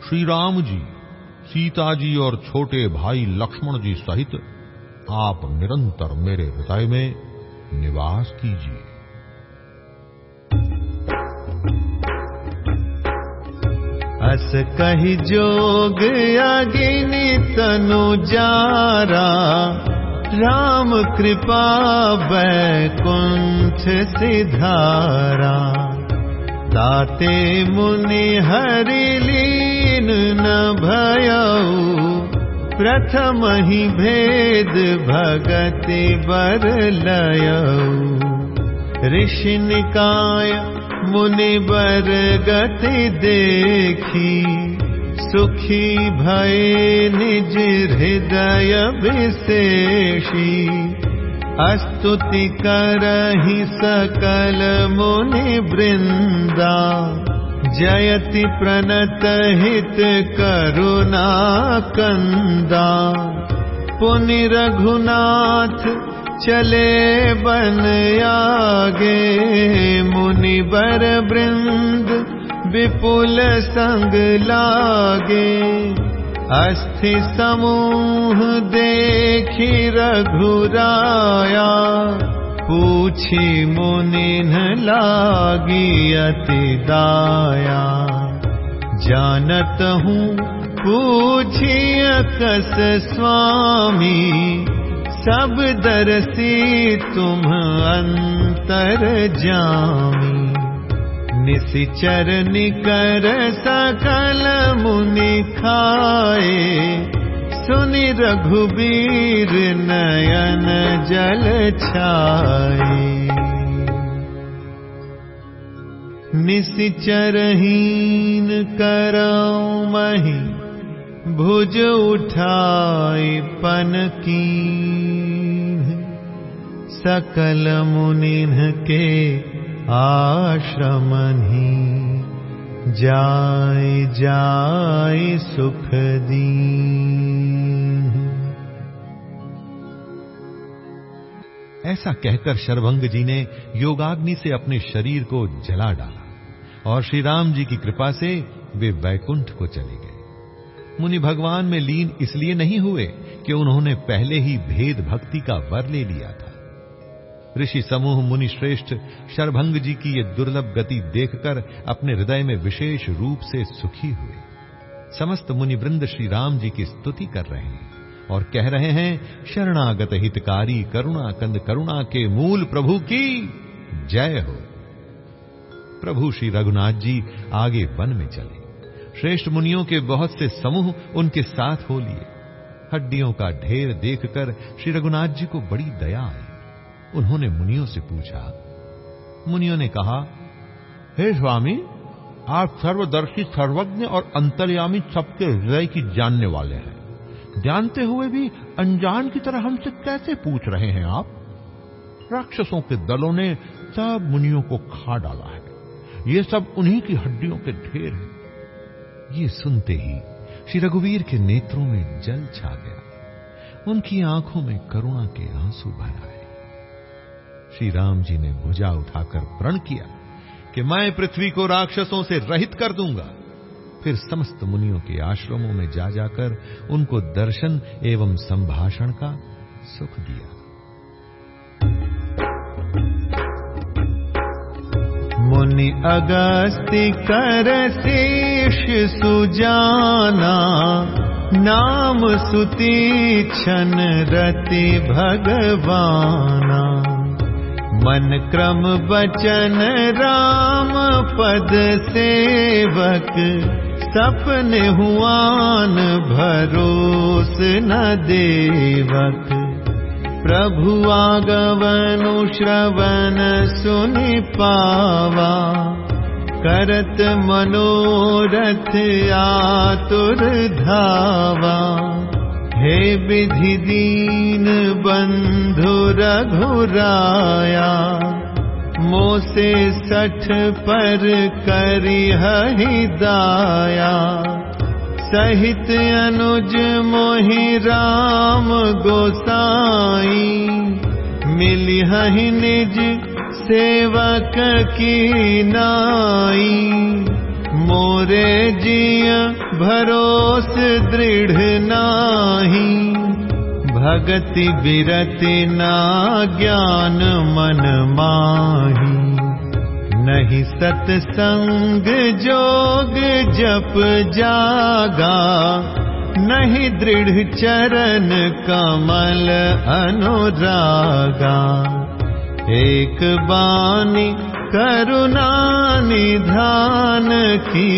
श्री राम जी सीता जी और छोटे भाई लक्ष्मण जी सहित आप निरंतर मेरे हृदय में निवास कीजिए। अस कही जोग अगिनी तनु जारा। राम कृपा बैकुंठ सिधारा। ताते मुनि हरि लीन न भयऊ प्रथम ही भेद भगति बर लयऊ ऋषि निकाय मुनि बर गति देखी सुखी भय निज हृदय विशेषी। अस्तुति करहि सकल मुनि वृंदा जयति प्रणत हित करुणा कंदा। पुनि रघुनाथ चले बन आगे मुनि बर वृंद विपुल संग लागे। अस्थि समूह देखी रघुराया पूछी मुनिन लागी अति दाया। जानत हूँ पूछी कस स्वामी सब दरसी तुम अंतर जामी। निशिचर निकर सकल मुनि खाए। सुनि रघुबीर नयन जल छाए। निशिचरहीन करौ मही भुज उठाई पन की सकल मुनिन के आश्रम ही। जाय जाय सुख दी ऐसा कहकर शरभंग जी ने योगाग्नि से अपने शरीर को जला डाला और श्री राम जी की कृपा से वे वैकुंठ को चले गए। मुनि भगवान में लीन इसलिए नहीं हुए कि उन्होंने पहले ही भेद भक्ति का वर ले लिया था। ऋषि समूह मुनि श्रेष्ठ शरभंग जी की ये दुर्लभ गति देखकर अपने हृदय में विशेष रूप से सुखी हुए। समस्त मुनि वृंद श्री राम जी की स्तुति कर रहे हैं और कह रहे हैं, शरणागत हितकारी करुणा कंद करुणा के मूल प्रभु की जय हो। प्रभु श्री रघुनाथ जी आगे वन में चले। श्रेष्ठ मुनियों के बहुत से समूह उनके साथ हो लिए। हड्डियों का ढेर देखकर श्री रघुनाथ जी को बड़ी दया आई। उन्होंने मुनियों से पूछा, मुनियों ने कहा, हे स्वामी, आप सर्वदर्शी, सर्वज्ञ और अंतर्यामी सबके हृदय की जानने वाले हैं। जानते हुए भी अनजान की तरह हमसे कैसे पूछ रहे हैं आप? राक्षसों के दलों ने सब मुनियों को खा डाला है। ये सब उन्हीं की हड्डियों के ढेर हैं। ये सुनते ही श्री रघुवीर के नेत्रों में जल छा गया। उनकी आँखों में करुणा के आँसू भर आए। श्री राम जी ने भुजा उठाकर प्रण किया कि मैं पृथ्वी को राक्षसों से रहित कर दूँगा। फिर समस्त मुनियों के आश्रमों में जा जाकर उनको दर्शन एवं संभाषण का सुख दिया। मुनि अगस्ति कर शेष सुजाना नाम सुती छन रति भगवाना। मन क्रम बचन राम पद सेवक सपन हुआन भरोस न देवक प्रभु आगवनु श्रवण सुनि पावा। करत मनोरथ आतुर धावा। हे विधि दीन बंधु रघुराया मोसे सठ पर करी दाया सहित अनुज मोहि राम गोसाई। मिली हहि निज सेवक की नाई। मोरे जिय भरोस दृढ़ नाही। भगति बिरति ना ज्ञान मन माही नहीं सत्संग जोग जप जागा नहीं दृढ़ चरण कमल अनुरागा। एक बानी करुणा निधान की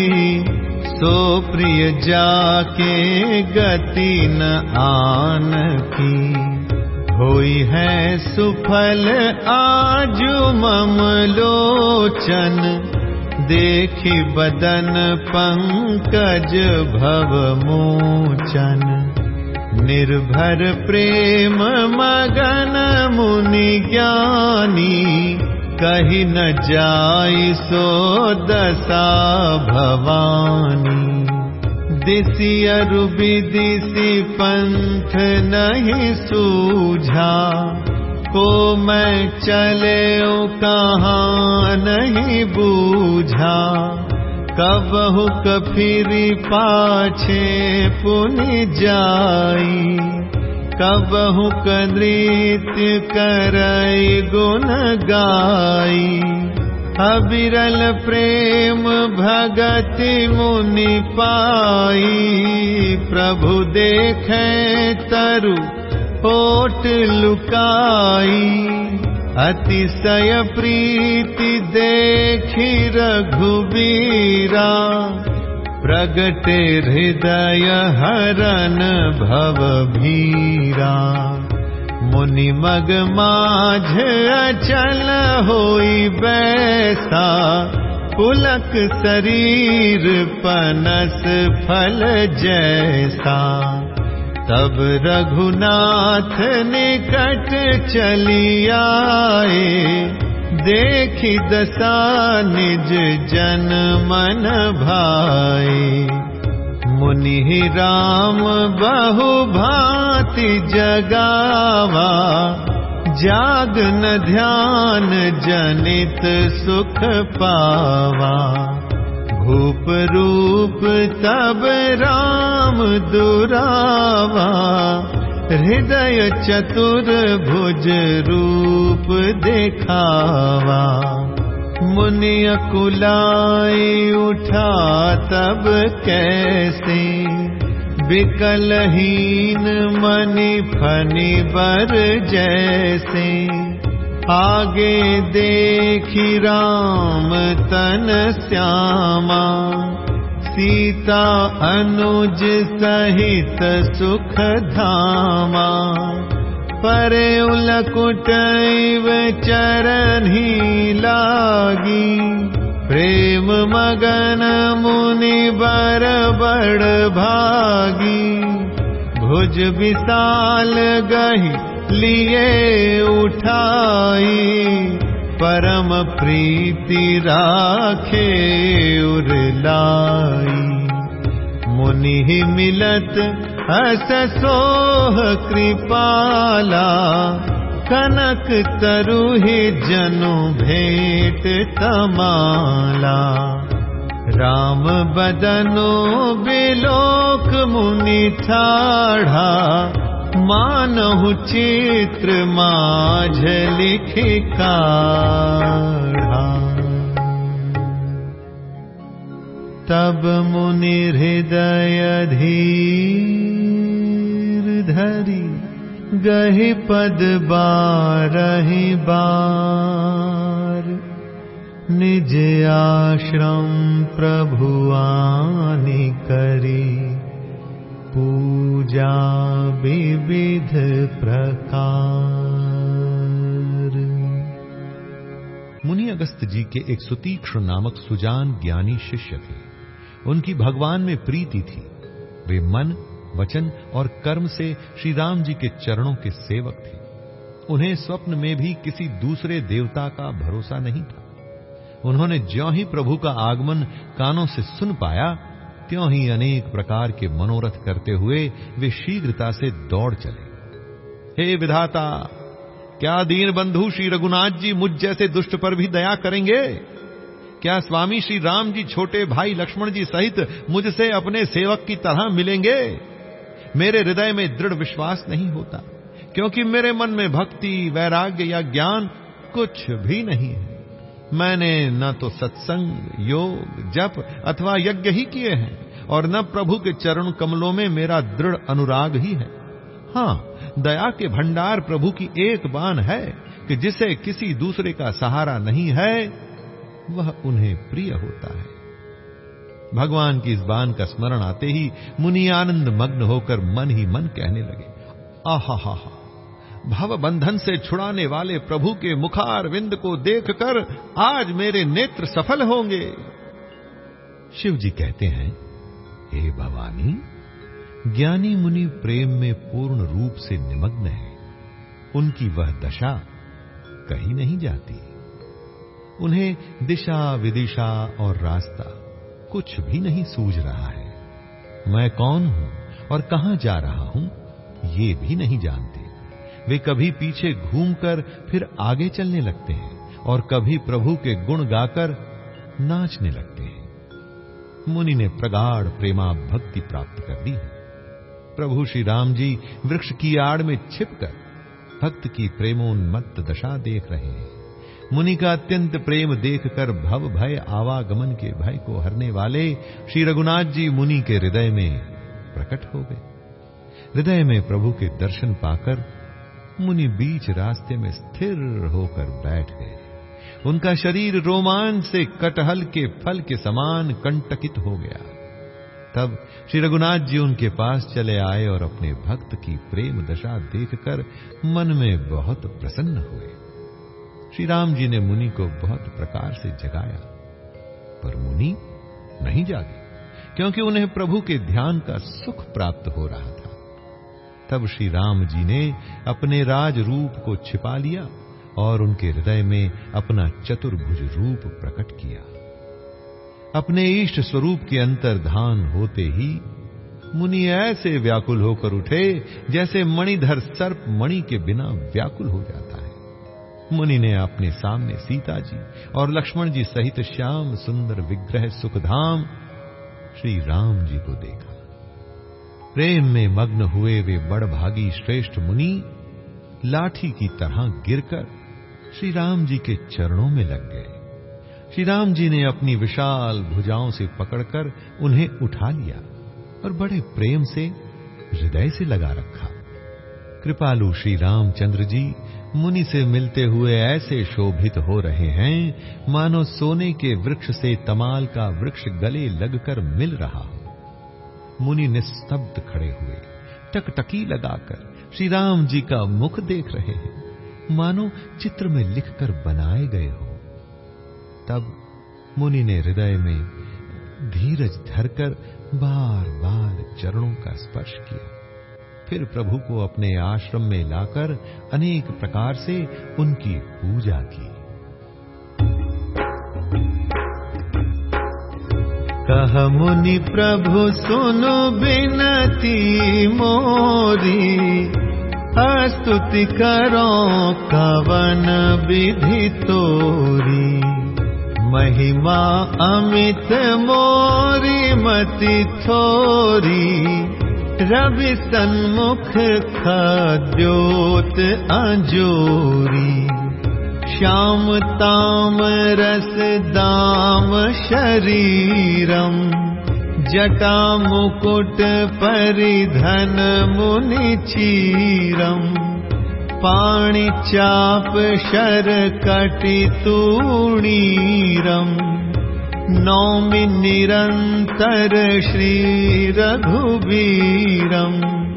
सो प्रिय जाके गति न आन की होई है सुफल आज मम लोचन। देखी बदन पंकज भव मोचन। निर्भर प्रेम मगन मुनि ज्ञानी। कही न सो दशा भवानी दिसी अरु विदिसी पंथ नहीं सूझा। को मैं चले कहाँ नहीं बूझा। कब कबहु कफिरी पाछे पुनि जाई। कबहु कदृत्य करई गुन गाई। अबिरल प्रेम भगति मुनि पाई प्रभु देखे तरु ओट लुकाई। अतिशय प्रीति देखि रघुबीरा प्रगटे हृदय हरन भव भीरा मुनि मग माझ अचल होई बैसा, पुलक शरीर पनस फल जैसा। तब रघुनाथ निकट चली आए, देखी दशा निज जन मन भाई मुनि राम बहु भांति जगावा। जाग न ध्यान जनित सुख पावा। भूप रूप तब राम दुरावा। हृदय चतुर भुज रूप देखावा मुनि अकुलाई उठा तब कैसे? विकलहीन मनि फनि बर जैसे। आगे देखी राम तन श्यामा। सीता अनुज सहित सुख धामा। परे उलकुटैव चरण प्रेम मगन मुनि बर बड़ भागी। भुज विशाल गही लिए उठाई। परम प्रीति राखे उरलाई मुनि मिलत हस सोह कृपाला कनक तरुहि जनु भेट तमाला। राम बदनो बिलोक मुनि ठाढ़ा मानहु चित्र माझ लिख तब मुनि हृदय धीर धरी गहि पद बारहि बार। निज आश्रम प्रभुआनि करी। पूजा विविध प्रकार। मुनि अगस्त जी के एक सुतीक्ष्ण नामक सुजान ज्ञानी शिष्य थे। उनकी भगवान में प्रीति थी। वे मन, वचन और कर्म से श्री राम जी के चरणों के सेवक थे। उन्हें स्वप्न में भी किसी दूसरे देवता का भरोसा नहीं था। उन्होंने ज्यों ही प्रभु का आगमन कानों से सुन पाया, त्यों ही अनेक प्रकार के मनोरथ करते हुए वे शीघ्रता से दौड़ चले। हे विधाता, क्या दीन बंधु श्री रघुनाथ जी मुझ जैसे दुष्ट पर भी दया करेंगे? क्या स्वामी श्री राम जी छोटे भाई लक्ष्मण जी सहित मुझसे अपने सेवक की तरह मिलेंगे? मेरे हृदय में दृढ़ विश्वास नहीं होता, क्योंकि मेरे मन में भक्ति, वैराग्य या ज्ञान कुछ भी नहीं है। मैंने न तो सत्संग, योग, जप अथवा यज्ञ ही किए हैं, और न प्रभु के चरण कमलों में मेरा दृढ़ अनुराग ही है। हाँ दया के भंडार प्रभु की एक बान है कि जिसे किसी दूसरे का सहारा नहीं है वह उन्हें प्रिय होता है। भगवान की इस बान का स्मरण आते ही मुनि आनंद मग्न होकर मन ही मन कहने लगे आहा हा हा भव बंधन से छुड़ाने वाले प्रभु के मुखार विंद को देखकर आज मेरे नेत्र सफल होंगे। शिव जी कहते हैं, हे भवानी, ज्ञानी मुनि प्रेम में पूर्ण रूप से निमग्न है। उनकी वह दशा कहीं नहीं जाती। उन्हें दिशा, विदिशा और रास्ता कुछ भी नहीं सूझ रहा है। मैं कौन हूँ और कहाँ जा रहा हूँ, ये भी नहीं जानते। वे कभी पीछे घूमकर फिर आगे चलने लगते हैं और कभी प्रभु के गुण गाकर नाचने लगते हैं। मुनि ने प्रगाढ़ प्रेमा भक्ति प्राप्त कर दी है। प्रभु श्री राम जी वृक्ष की आड़ में छिपकर भक्त की प्रेमोन्मत्त दशा देख रहे हैं। मुनि का अत्यंत प्रेम देखकर भव भय आवागमन के भय को हरने वाले श्री रघुनाथ जी मुनि के हृदय में प्रकट हो गए। हृदय में प्रभु के दर्शन पाकर मुनि बीच रास्ते में स्थिर होकर बैठ गए। उनका शरीर रोमांच से कटहल के फल के समान कंटकित हो गया। तब श्री रघुनाथ जी उनके पास चले आए और अपने भक्त की प्रेम दशा देखकर मन में बहुत प्रसन्न हुए। श्री राम जी ने मुनि को बहुत प्रकार से जगाया, पर मुनि नहीं जागे, क्योंकि उन्हें प्रभु के ध्यान का सुख प्राप्त हो रहा था। तब श्री राम जी ने अपने राज रूप को छिपा लिया और उनके हृदय में अपना चतुर्भुज रूप प्रकट किया। अपने इष्ट स्वरूप के अंतर्धान होते ही मुनि ऐसे व्याकुल होकर उठे, जैसे मणिधर सर्प मणि के बिना व्याकुल हो जाता है। मुनि ने अपने सामने सीता जी और लक्ष्मण जी सहित श्याम सुंदर विग्रह सुखधाम श्री राम जी को देखा। प्रेम में मग्न हुए वे बड़भागी श्रेष्ठ मुनि लाठी की तरह गिरकर श्री राम जी के चरणों में लग गए। श्री राम जी ने अपनी विशाल भुजाओं से पकड़कर उन्हें उठा लिया और बड़े प्रेम से हृदय से लगा रखा। कृपालु श्री रामचंद्र जी मुनि से मिलते हुए ऐसे शोभित हो रहे हैं, मानो सोने के वृक्ष से तमाल का वृक्ष गले लगकर मिल रहा हो। मुनि निस्तब्ध खड़े हुए, टकटकी लगाकर श्री राम जी का मुख देख रहे हैं। मानो चित्र में लिखकर बनाए गए हो। तब मुनि ने हृदय में धीरज धरकर बार बार चरणों का स्पर्श किया। फिर प्रभु को अपने आश्रम में लाकर अनेक प्रकार से उनकी पूजा की। कह मुनि प्रभु, सुनो बिनती मोरी, अस्तुति करो कवन विधि तोरी। महिमा अमित मोरी मति थोरी रवि सन्मुख खद्योत अजोरी। श्याम ताम रस दाम शरीरम। जटा मुकुट परिधन मुनि चीरम। पाणि नौमि निरन्तर श्रीरघुवीरम्।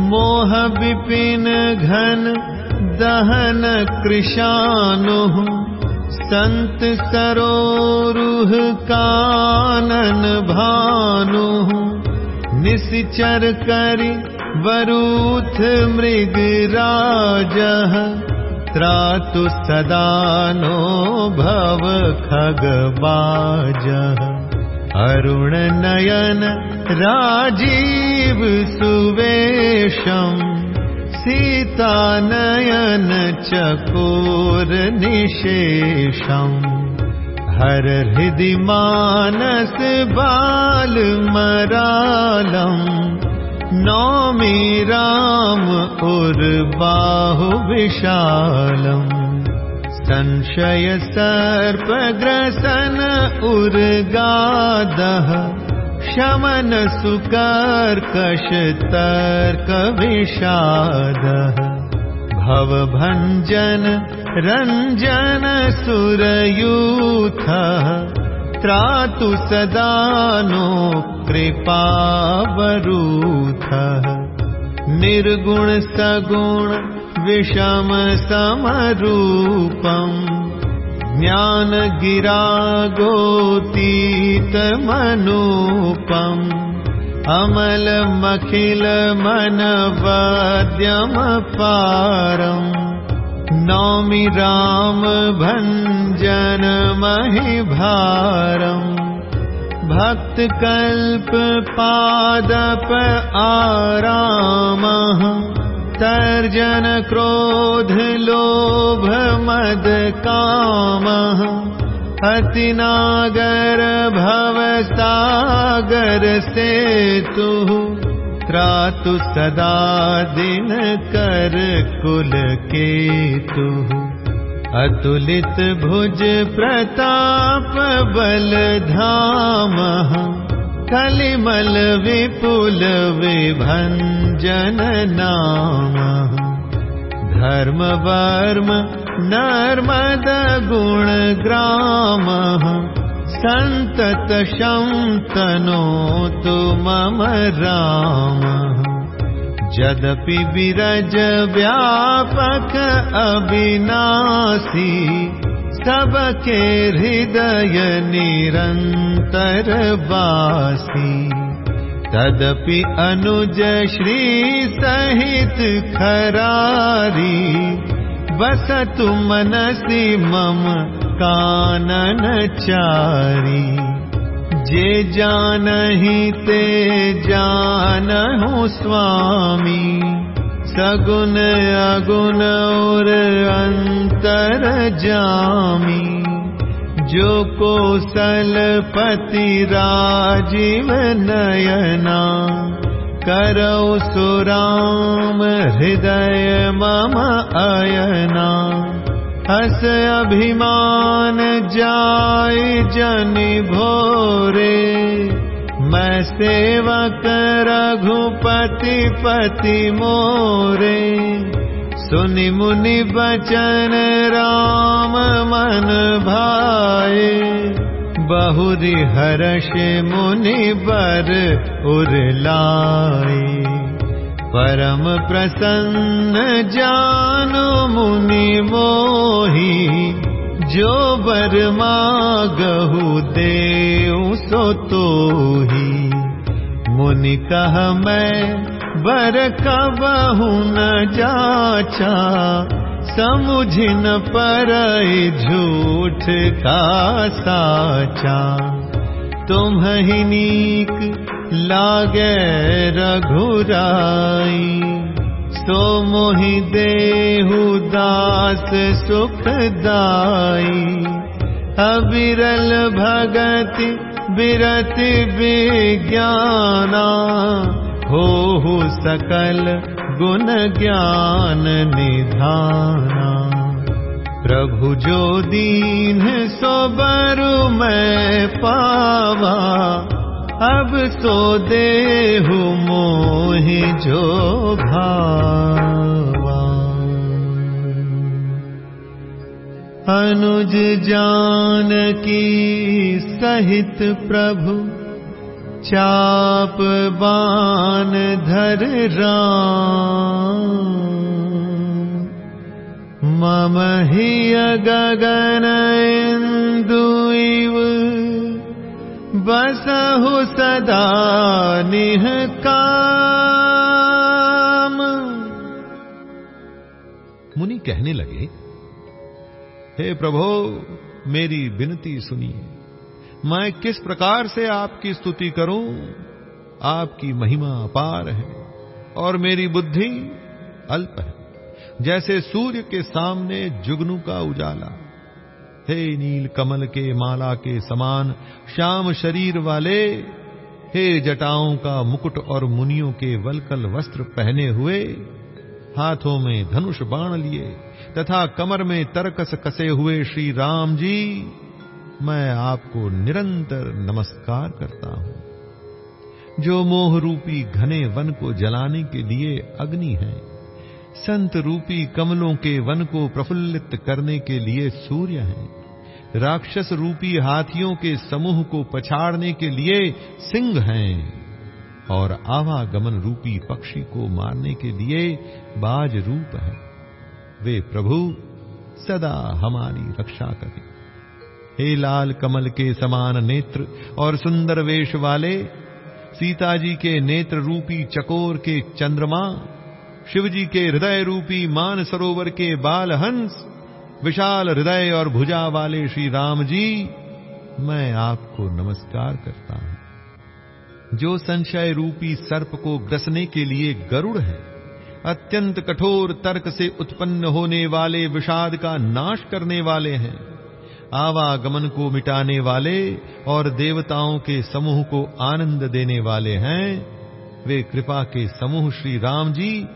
मोह विपिन घन दहन कृशानुः। सन्त सरोरुह कानन भानुः। निशिचर करि वरूथ मृगराजः ्रातु सदा नो भव खगबाज। अरुणनयन राजीव सुवेशम्। सीतानयन चकोरनिशेषम् चकोर्निशेषम् हर हृदि मानस बालमरालम् नौमी राम उर्बाहु विशालम्। संशय सर्पग्रसन उर्गादः शमन सुकर्कश तर्क विषादः। भवभञ्जन रञ्जन सुरयूथः त्रातु सदा नो कृपावरूथः। निर्गुण सगुण विषम समरूपम्। ज्ञानगिरागोतीतमनूपम् अमलमखिलमनवाद्यमपारम् नौमि राम भञ्जन महिभारम् भक्तकल्प पादप आरामः। तर्जन क्रोध लोभ मद कामः। अतिनागर भवसागर सेतुः त्रातु सदा दिन कर कुल केतुः। अतुलित भुज प्रताप बल धामः। कलिमल विपुल विभञ्जन नामः। धर्म वर्म नर्मद गुण सन्तत तु मम राम। यद्यपि विरज व्यापक अविनाशी सबके हृदय निरन्तर वासी तदपि अनुज श्री सहित खरारी बसतु मनसि मम कानन चारी जे जानहि ते जानहु स्वामी। सगुण अगुण और अंतर जामी। जो पति राजीव नयना करौ सुराम हृदय मम अयना। हस अभिमान जाय जन भोरे। मैं सेवक रघुपति पति मोरे। सुनि मुनि बचन राम मन भाए बहुरी हर्ष मुनि बर उरलाए। परम प्रसन्न जानो मुनि मोही जो बर मागहु देऊ सो तो ही मुनि कह मैं बर कबहु न जाचा न पर झूठ का साचा। तुम ही नीक लागे रघुराई। सो मोहि देहु दास सुखदाई। अविरल भगति विज्ञाना। हो सकल गुण ज्ञान निधाना। प्रभु जो दीन सो बरु मैं पावा। अब सो देहु मोहि जो भावा। अनुज जान की सहित प्रभु चाप बान धर राम। मम ही गगन इंदुइव बसहु सदा निहकाम मुनि कहने लगे, हे प्रभो, मेरी विनती सुनिए। मैं किस प्रकार से आपकी स्तुति करूँ? आपकी महिमा अपार है और मेरी बुद्धि अल्प है। जैसे सूर्य के सामने जुगनू का उजाला। हे नील कमल के माला के समान श्याम शरीर वाले, हे जटाओं का मुकुट और मुनियों के वलकल वस्त्र पहने हुए, हाथों में धनुष बाण लिए, तथा कमर में तरकस कसे हुए श्री राम जी मैं आपको निरंतर नमस्कार करता हूँ। जो मोह रूपी घने वन को जलाने के लिए अग्नि है, संत रूपी कमलों के वन को प्रफुल्लित करने के लिए सूर्य हैं, राक्षस रूपी हाथियों के समूह को पछाड़ने के लिए सिंह हैं, और आवागमन रूपी पक्षी को मारने के लिए बाज रूप है। वे प्रभु, सदा हमारी रक्षा करें। हे लाल कमल के समान नेत्र और सुंदर वेश वाले, सीता जी के नेत्र रूपी चकोर के चंद्रमा, शिव जी के हृदय रूपी मान सरोवर के बाल हंस, विशाल हृदय और भुजा वाले श्री राम जी, मैं आपको नमस्कार करता हूँ। जो संशय रूपी सर्प को ग्रसने के लिए गरुड़ है, अत्यंत कठोर तर्क से उत्पन्न होने वाले विषाद का नाश करने वाले हैं आवागमन को मिटाने वाले और देवताओं के समूह को आनंद देने वाले हैं। वे कृपा के समूह श्री राम जी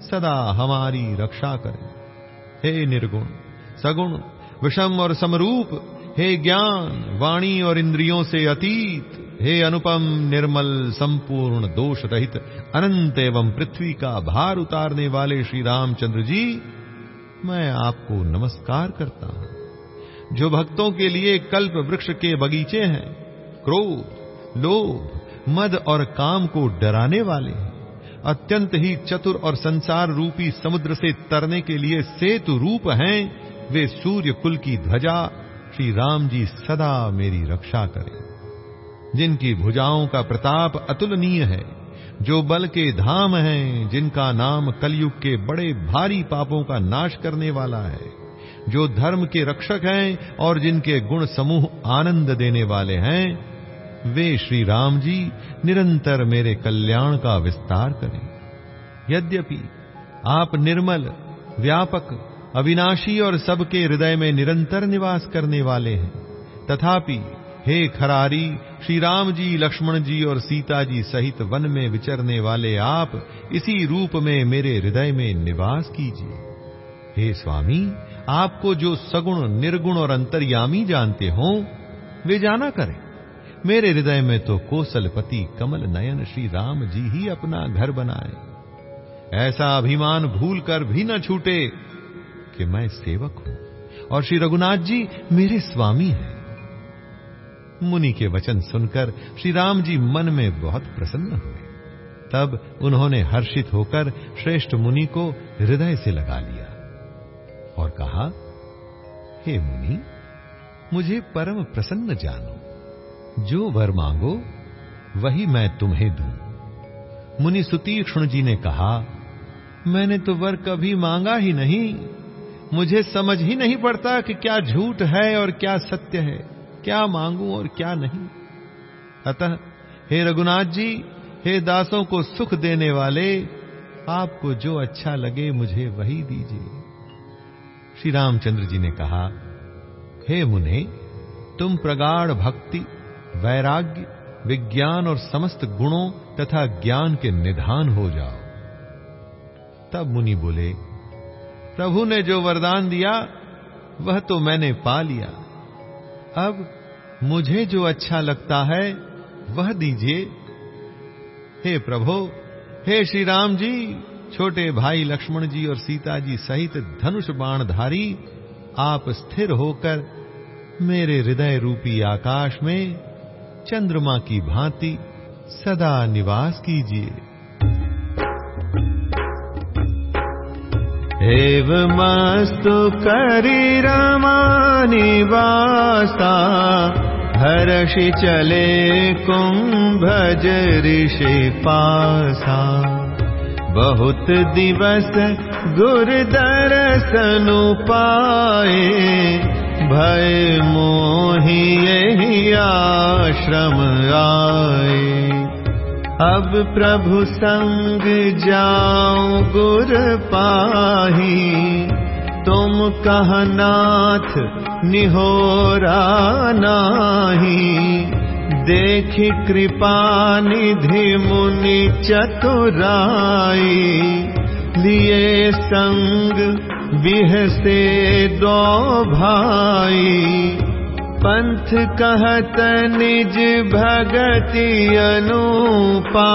सदा हमारी रक्षा करें। हे निर्गुण, सगुण, विषम और समरूप, हे ज्ञान, वाणी और इंद्रियों से अतीत, हे अनुपम, निर्मल, संपूर्ण दोष रहित अनंत एवं पृथ्वी का भार उतारने वाले श्री रामचंद्र जी, मैं आपको नमस्कार करता हूँ। जो भक्तों के लिए कल्प वृक्ष के बगीचे हैं, क्रोध, लोभ, मद और काम को डराने वाले हैं। अत्यंत ही चतुर और संसार रूपी समुद्र से तरने के लिए सेतु रूप हैं, वे सूर्य कुल की ध्वजा श्री राम जी सदा मेरी रक्षा करें। जिनकी भुजाओं का प्रताप अतुलनीय है, जो बल के धाम हैं, जिनका नाम कलयुग के बड़े भारी पापों का नाश करने वाला है जो धर्म के रक्षक हैं और जिनके गुण समूह आनंद देने वाले हैं, वे श्री राम जी निरंतर मेरे कल्याण का विस्तार करें। यद्यपि आप निर्मल, व्यापक, अविनाशी और सबके हृदय में निरंतर निवास करने वाले हैं, तथापि हे खरारी, श्री राम जी, लक्ष्मण जी और सीता जी सहित वन में विचरने वाले आप इसी रूप में मेरे हृदय में निवास कीजिए। हे स्वामी आपको जो सगुण, निर्गुण और अंतर्यामी जानते हो, वे जाना करें। मेरे हृदय में तो कोसलपति कमल नयन श्री राम जी ही अपना घर बनाए। ऐसा अभिमान भूल कर भी न छूटे कि मैं सेवक हूँ। और श्री रघुनाथ जी मेरे स्वामी हैं। मुनि के वचन सुनकर श्री राम जी मन में बहुत प्रसन्न हुए। तब उन्होंने हर्षित होकर श्रेष्ठ मुनि को हृदय से लगा लिया। और कहा, हे मुनि, मुझे परम प्रसन्न जानो। जो वर मांगो, वही मैं तुम्हें दूँ। मुनि सुतीक्ष्ण जी ने कहा, मैंने तो वर कभी मांगा ही नहीं। मुझे समझ ही नहीं पड़ता कि क्या झूठ है और क्या सत्य है, क्या मांगू और क्या नहीं। अतः, हे रघुनाथ जी, हे दासों को सुख देने वाले, आपको जो अच्छा लगे मुझे वही दीजिए। श्री रामचंद्र जी ने कहा, हे मुने, तुम प्रगाढ़ भक्ति, वैराग्य, विज्ञान और समस्त गुणों तथा ज्ञान के निधान हो जाओ। तब मुनि बोले, प्रभु ने जो वरदान दिया, वह तो मैंने पा लिया। अब मुझे जो अच्छा लगता है, वह दीजिए। हे प्रभु, हे श्री राम जी छोटे भाई लक्ष्मण जी और सीता जी सहित धनुष बाणधारी आप स्थिर होकर मेरे हृदय रूपी आकाश में चंद्रमा की भांति सदा निवास कीजिए। एवमस्तु करि रमानिवासा हर्षि चले कुंभज ऋषि पासा। बहुत दिवस गुर दर्शनु पाए भय मोहि यही आश्रम आए। अब प्रभु संग जाऊं गुर पाही तुम कहनाथ निहोरा नाही देखि कृपा निधि मुनि चतुराई लिए संग बिहसे दो भाई। पंथ कहत निज भगति अनुपा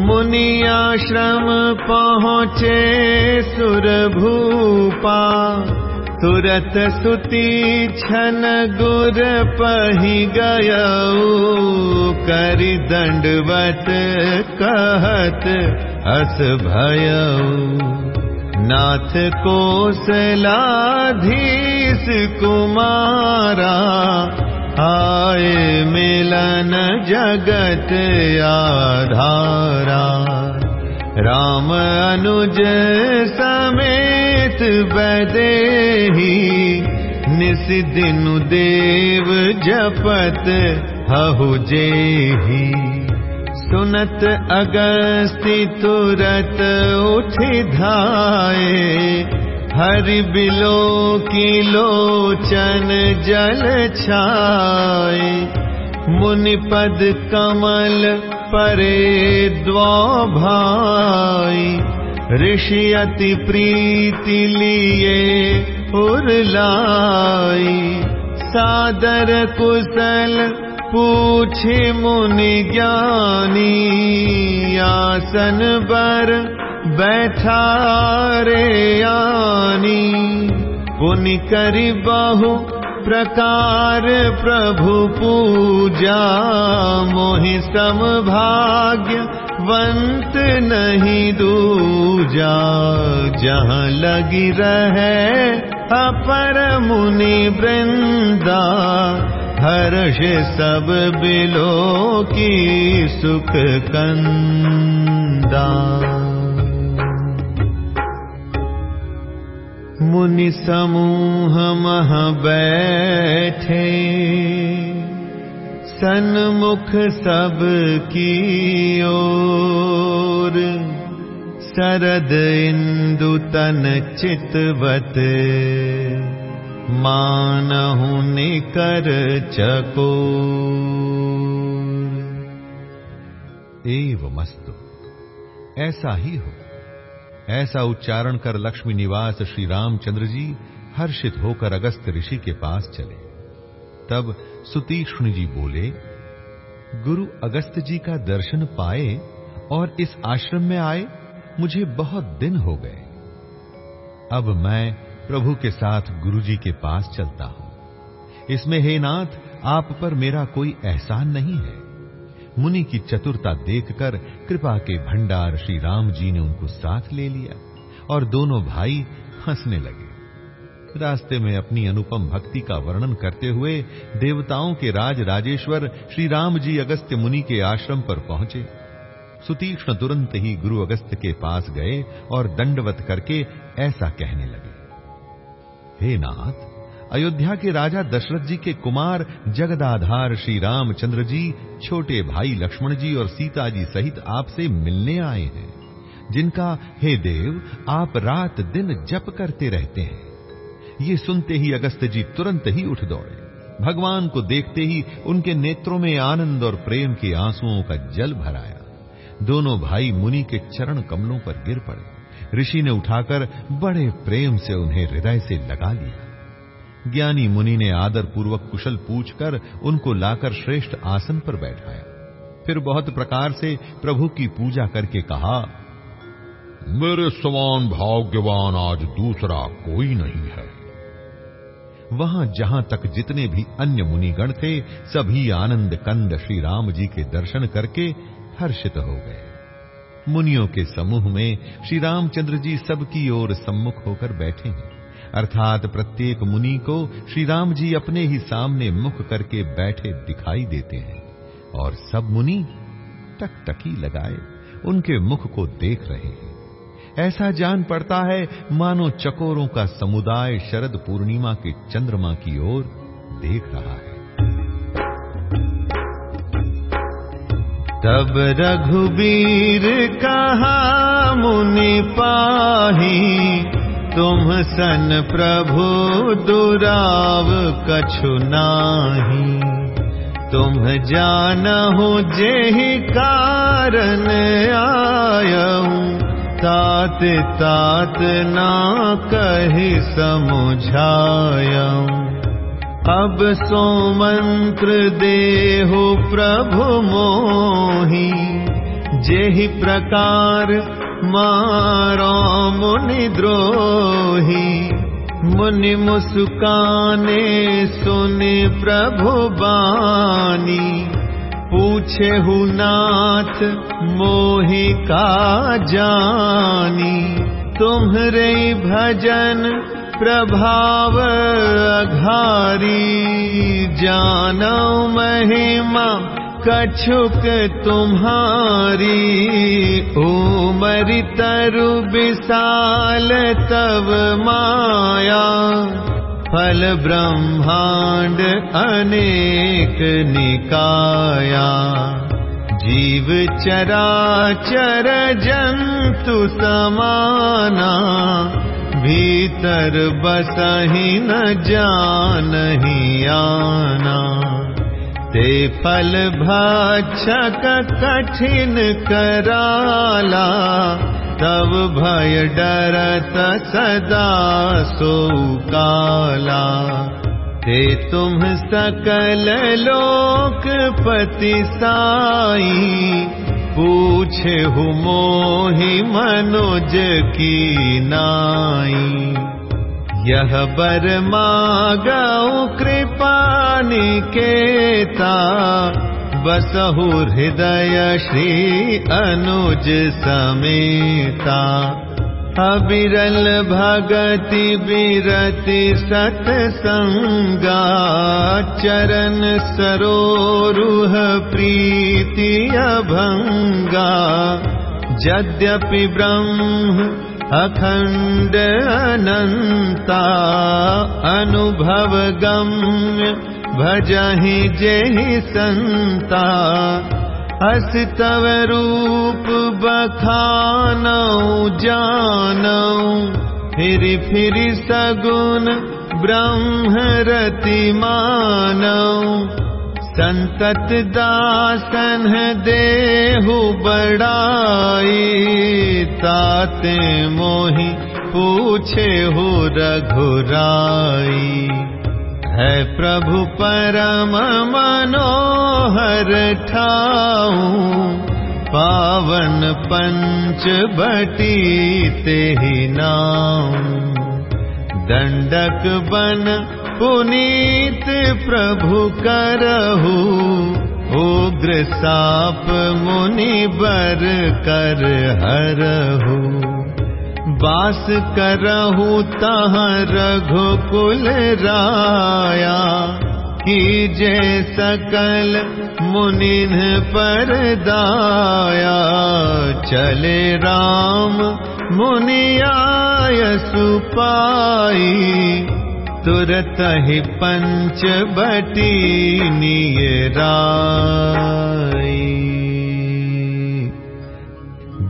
मुनि आश्रम पहुँचे सुर भूपा तुरत सुती छन गुर पही गय कर दंडवत कहत अस भयऊ। नाथ कोसलाधीश कुमारा आए मिलन जगत आधारा। राम अनुज समेत दिन देव जपत हहु जेही। सुनत अगस्ति तुरत उठ धाये हरि बिलो की लोचन जल छाए मुनि पद कमल परे द्वौ भाई ऋषि अति प्रीति लिए उरलाई। सादर कुशल पूछे मुनि ज्ञानी। आसन बर बैठा रे आनी पुनि करी बहु प्रकार प्रभु पूजा। मोहि समभाग्य वंत नहीं दूजा, जहाँ लगी रहे अपर मुनि वृंदा। हर्ष सब बिलो की सुख कंदा। मुनि समूह मह बैठे। सन्मुख सब की ओर। सरद इंदु तन चितवत मानहु निकर चको एव मस्तु, ऐसा ही हो। ऐसा उच्चारण कर लक्ष्मी निवास श्री रामचंद्र जी हर्षित होकर अगस्त ऋषि के पास चले। तब सुतीक्ष्ण जी बोले, गुरु अगस्त जी का दर्शन पाए और इस आश्रम में आए, मुझे बहुत दिन हो गए। अब मैं प्रभु के साथ गुरु जी के पास चलता हूँ। इसमें हे नाथ, आप पर मेरा कोई एहसान नहीं है। मुनि की चतुरता देखकर कृपा के भंडार श्री राम जी ने उनको साथ ले लिया और दोनों भाई हंसने लगे। रास्ते में अपनी अनुपम भक्ति का वर्णन करते हुए देवताओं के राज राजेश्वर श्री राम जी अगस्त्य मुनि के आश्रम पर पहुँचे। सुतीक्ष्ण तुरंत ही गुरु अगस्त के पास गए और दंडवत करके ऐसा कहने लगे, हे नाथ, अयोध्या के राजा दशरथ जी के कुमार जगदाधार श्री रामचंद्र जी, छोटे भाई लक्ष्मण जी और सीता जी सहित आपसे मिलने आए हैं। जिनका, हे देव, आप रात दिन जप करते रहते हैं। ये सुनते ही अगस्त जी तुरंत ही उठ दौड़े। भगवान को देखते ही उनके नेत्रों में आनंद और प्रेम के आंसुओं का जल भराया। दोनों भाई मुनि के चरण कमलों पर गिर पड़े। ऋषि ने उठाकर बड़े प्रेम से उन्हें हृदय से लगा लिया। ज्ञानी मुनि ने आदर पूर्वक कुशल पूछकर उनको लाकर श्रेष्ठ आसन पर बैठाया। फिर बहुत प्रकार से प्रभु की पूजा करके कहा, मेरे समान भाग्यवान आज दूसरा कोई नहीं है। वहाँ जहाँ तक जितने भी अन्य मुनिगण थे, सभी आनंद कंद श्री राम जी के दर्शन करके हर्षित हो गए। मुनियों के समूह में श्री रामचंद्र जी सबकी ओर सम्मुख होकर बैठे हैं। अर्थात प्रत्येक मुनि को श्री राम जी अपने ही सामने मुख करके बैठे दिखाई देते हैं और सब मुनि टकटकी लगाए उनके मुख को देख रहे हैं। ऐसा जान पड़ता है, मानो चकोरों का समुदाय शरद पूर्णिमा के चंद्रमा की ओर देख रहा है। तब रघुबीर कहा, मुनि पाही, तुम सन प्रभु दुराव कछु नाही। तुम जानहु जेहि कारण आयऊ तात तात ना कही समुझायऊ अब सो मंत्र देहो प्रभु मोही जेहि प्रकार मारो मुनि द्रोही। मुनि मुस्काने सुनि प्रभु बानी पूछे नाथ मोहि का जानी? तुम्हरे भजन प्रभाव अघारी। जानो महिमा कछुक तुम्हारी। उमरि तरु विशाल तव माया फल ब्रह्मांड अनेक निकाया। जीव चरा चर जंतु समाना। भीतर बसही न जान ही आना। ते फल भाक्षक कठिन कराला तब भय डरत सदा सो काला ते तुम सकल लोक पति साई पूछे हु मनुज की नाई। यह बर मागौ कृपा निकेता बसहु हृदय श्री अनुज समेता। अबिरल भगति बिरति सत्संगा चरण सरोरुह प्रीति अभंगा यद्यपि ब्रह्म अखण्ड अनन्ता अनुभव गम्य भजहि जेहि सन्ता अस तव रूप बखानौ जानौ। फिर फिर सगुन ब्रह्म रति मानौ। संतत दासन देहु बड़ाई ताते मोहि पूछे हो रघुराई है प्रभु परम मनोहर ठाऊ। पावन पंच बटी ते नाम दंडक बन पुनीत प्रभु करहु। उग्र साप मुनि बर कर हरहु बास करहु तह रघुकुल राया कीजे सकल मुनिन पर दाया चले राम मुनियाय सुपाई। तुरत ही पंच बटी नियराई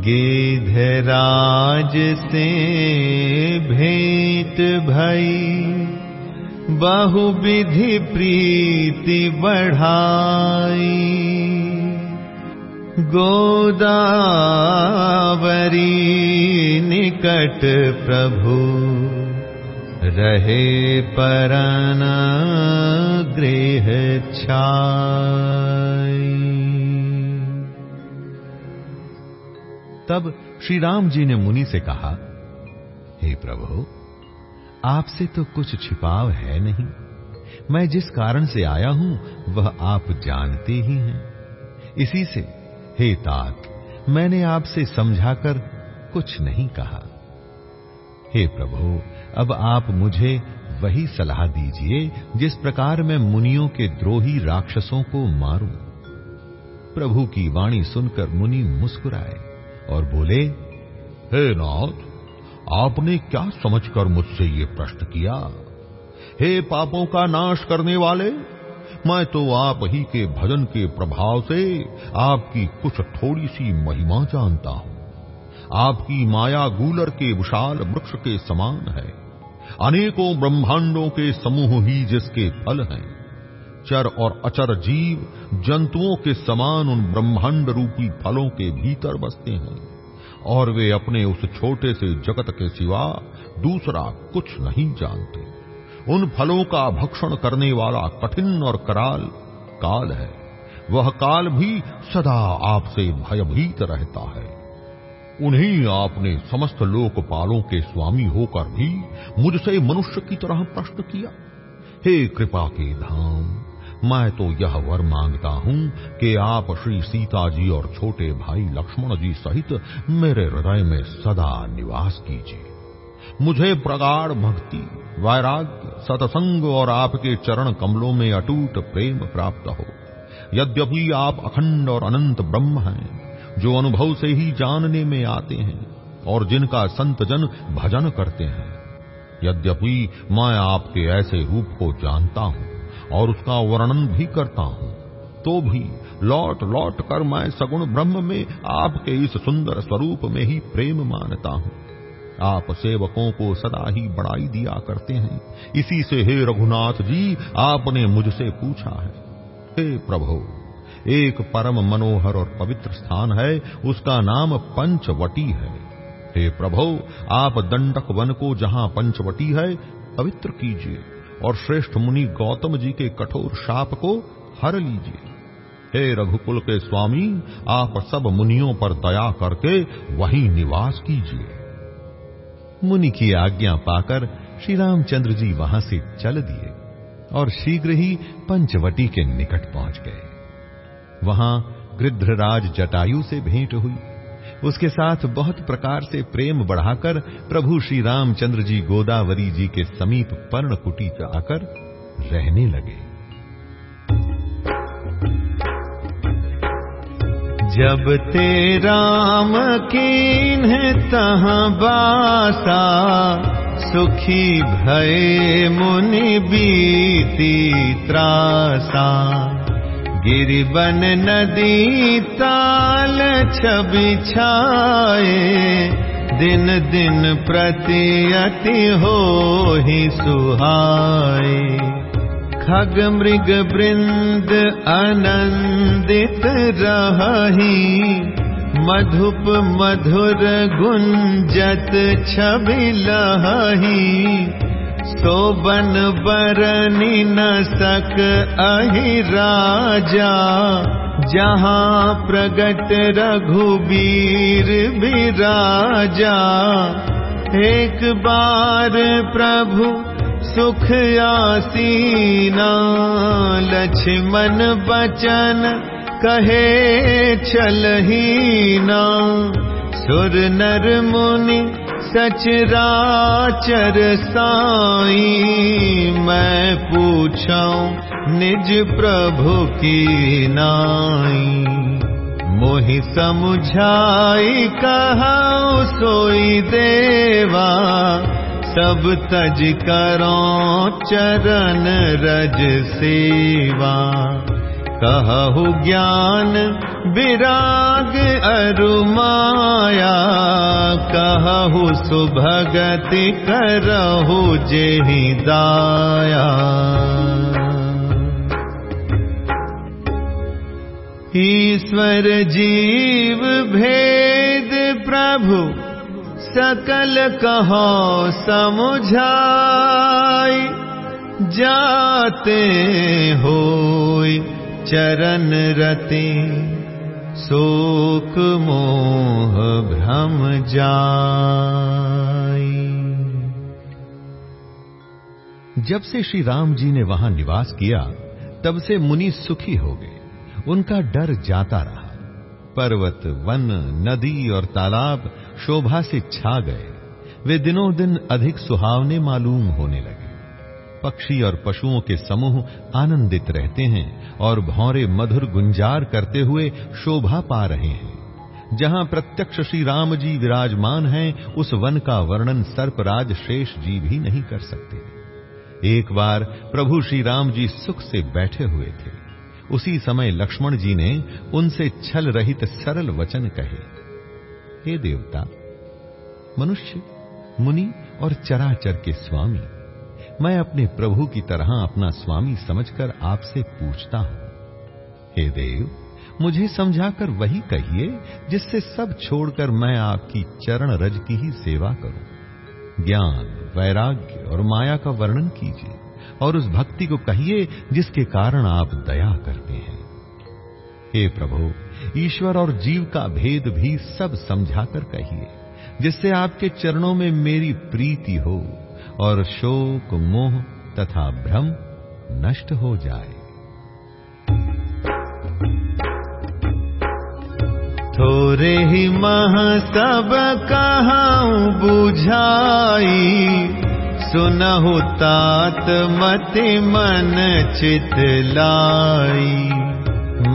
गिधराज से भेंट भई। बहु विधि प्रीति बढ़ाई। गोदावरी निकट प्रभु रहे परन गृह छाई तब श्री राम जी ने मुनि से कहा, हे प्रभु, आपसे तो कुछ छिपाव है नहीं। मैं जिस कारण से आया हूँ, वह आप जानते ही हैं। इसी से, हे तात, मैंने आपसे समझाकर कुछ नहीं कहा। हे प्रभु, अब आप मुझे वही सलाह दीजिए, जिस प्रकार मैं मुनियों के द्रोही राक्षसों को मारूं। प्रभु की वाणी सुनकर मुनि मुस्कुराए। और बोले, हे नाथ, आपने क्या समझकर मुझसे ये प्रश्न किया? हे पापों का नाश करने वाले, मैं तो आप ही के भजन के प्रभाव से आपकी कुछ थोड़ी सी महिमा जानता हूँ। आपकी माया गूलर के विशाल वृक्ष के समान है। अनेकों ब्रह्मांडों के समूह ही जिसके फल हैं। चर और अचर जीव जंतुओं के समान उन ब्रह्मांड रूपी फलों के भीतर बसते हैं, और वे अपने उस छोटे से जगत के सिवा दूसरा कुछ नहीं जानते। उन फलों का भक्षण करने वाला कठिन और कराल काल है। वह काल भी सदा आपसे भयभीत रहता है। उन्हीं आपने समस्त लोकपालों के स्वामी होकर भी मुझसे मनुष्य की तरह प्रश्न किया, हे कृपा के धाम मैं तो यह वर माँगता हूँ कि आप श्री सीता जी और छोटे भाई लक्ष्मण जी सहित मेरे हृदय में सदा निवास कीजिए। मुझे प्रगाढ़ भक्ति, वैराग्य, सत्संग और आपके चरण कमलों में अटूट प्रेम प्राप्त हो। यद्यपि आप अखंड और अनंत ब्रह्म हैं, जो अनुभव से ही जानने में आते हैं और जिनका संत जन भजन करते हैं। यद्यपि मैं आपके ऐसे रूप को जानता हूँ और उसका वर्णन भी करता हूँ। तो भी लौट लौट कर मैं सगुण ब्रह्म में आपके इस सुंदर स्वरूप में ही प्रेम मानता हूँ। आप सेवकों को सदा ही बड़ाई दिया करते हैं। इसी से हे रघुनाथ जी, आपने मुझसे पूछा है। हे प्रभु, एक परम मनोहर और पवित्र स्थान है, उसका नाम पंचवटी है। हे प्रभु, आप दंडक वन को जहाँ पंचवटी है, पवित्र कीजिए। और श्रेष्ठ मुनि गौतम जी के कठोर शाप को हर लीजिए। हे रघुकुल के स्वामी, आप सब मुनियों पर दया करके वहीं निवास कीजिए। मुनि की आज्ञा पाकर श्री रामचंद्र जी वहाँ से चल दिए और शीघ्र ही पंचवटी के निकट पहुँच गए। वहाँ गृध्रराज जटायु से भेंट हुई। उसके साथ बहुत प्रकार से प्रेम बढ़ाकर प्रभु श्री रामचंद्र जी गोदावरी जी के समीप पर्णकुटी आकर रहने लगे। जब ते राम कीन तहाँ बासा, सुखी भय मुनि बीती त्रासा। गिरिबन नदी ताल छाए। दिन दिन प्रति अति हो सुहाए। खग मृग वृंद आनंदित रही मधुप मधुर गुंजत छवि लही सोबन बरनी न सक अहि राजा जहाँ प्रगट रघुबीर विराजा एक बार प्रभु सुख आसीना लक्ष्मण बचन कहे चलहीना सुर नर मुनि सचराचर साई मैं पूछाऊं निज प्रभु की नाई। मोहि समुझाई कहा सोई देवा सब तज करो चरण रज सेवा कहु ज्ञान विराग अरुमाया। कहु सुभगति करहु जेहि दाया। ईश्वर जीव भेद प्रभु सकल कहो समुझाई। जाते हो चरण रति, शोक मोह भ्रम जाई। जब से श्री राम जी ने वहाँ निवास किया, तब से मुनि सुखी हो गए। उनका डर जाता रहा। पर्वत, वन, नदी और तालाब शोभा से छा गए। वे दिनों दिन अधिक सुहावने मालूम होने लगे। पक्षी और पशुओं के समूह आनंदित रहते हैं और भौरे मधुर गुंजार करते हुए शोभा पा रहे हैं। जहाँ प्रत्यक्ष श्री राम जी विराजमान हैं, उस वन का वर्णन सर्पराज शेष जी भी नहीं कर सकते। एक बार प्रभु श्री राम जी सुख से बैठे हुए थे। उसी समय लक्ष्मण जी ने उनसे छल रहित सरल वचन कहे, हे देवता, मनुष्य, मुनि और चराचर के स्वामी मैं अपने प्रभु की तरह अपना स्वामी समझकर आपसे पूछता हूँ। हे देव, मुझे समझाकर वही कहिए जिससे सब छोड़कर मैं आपकी चरण रज की ही सेवा करूँ। ज्ञान, वैराग्य और माया का वर्णन कीजिए और उस भक्ति को कहिए जिसके कारण आप दया करते हैं। हे प्रभु, ईश्वर और जीव का भेद भी सब समझाकर कहिए जिससे आपके चरणों में मेरी प्रीति हो और शोक, मोह तथा भ्रम नष्ट हो जाए। थोरे ही मह सब कहाऊं बुझाई, सुनहु तात मति मन चित लाई।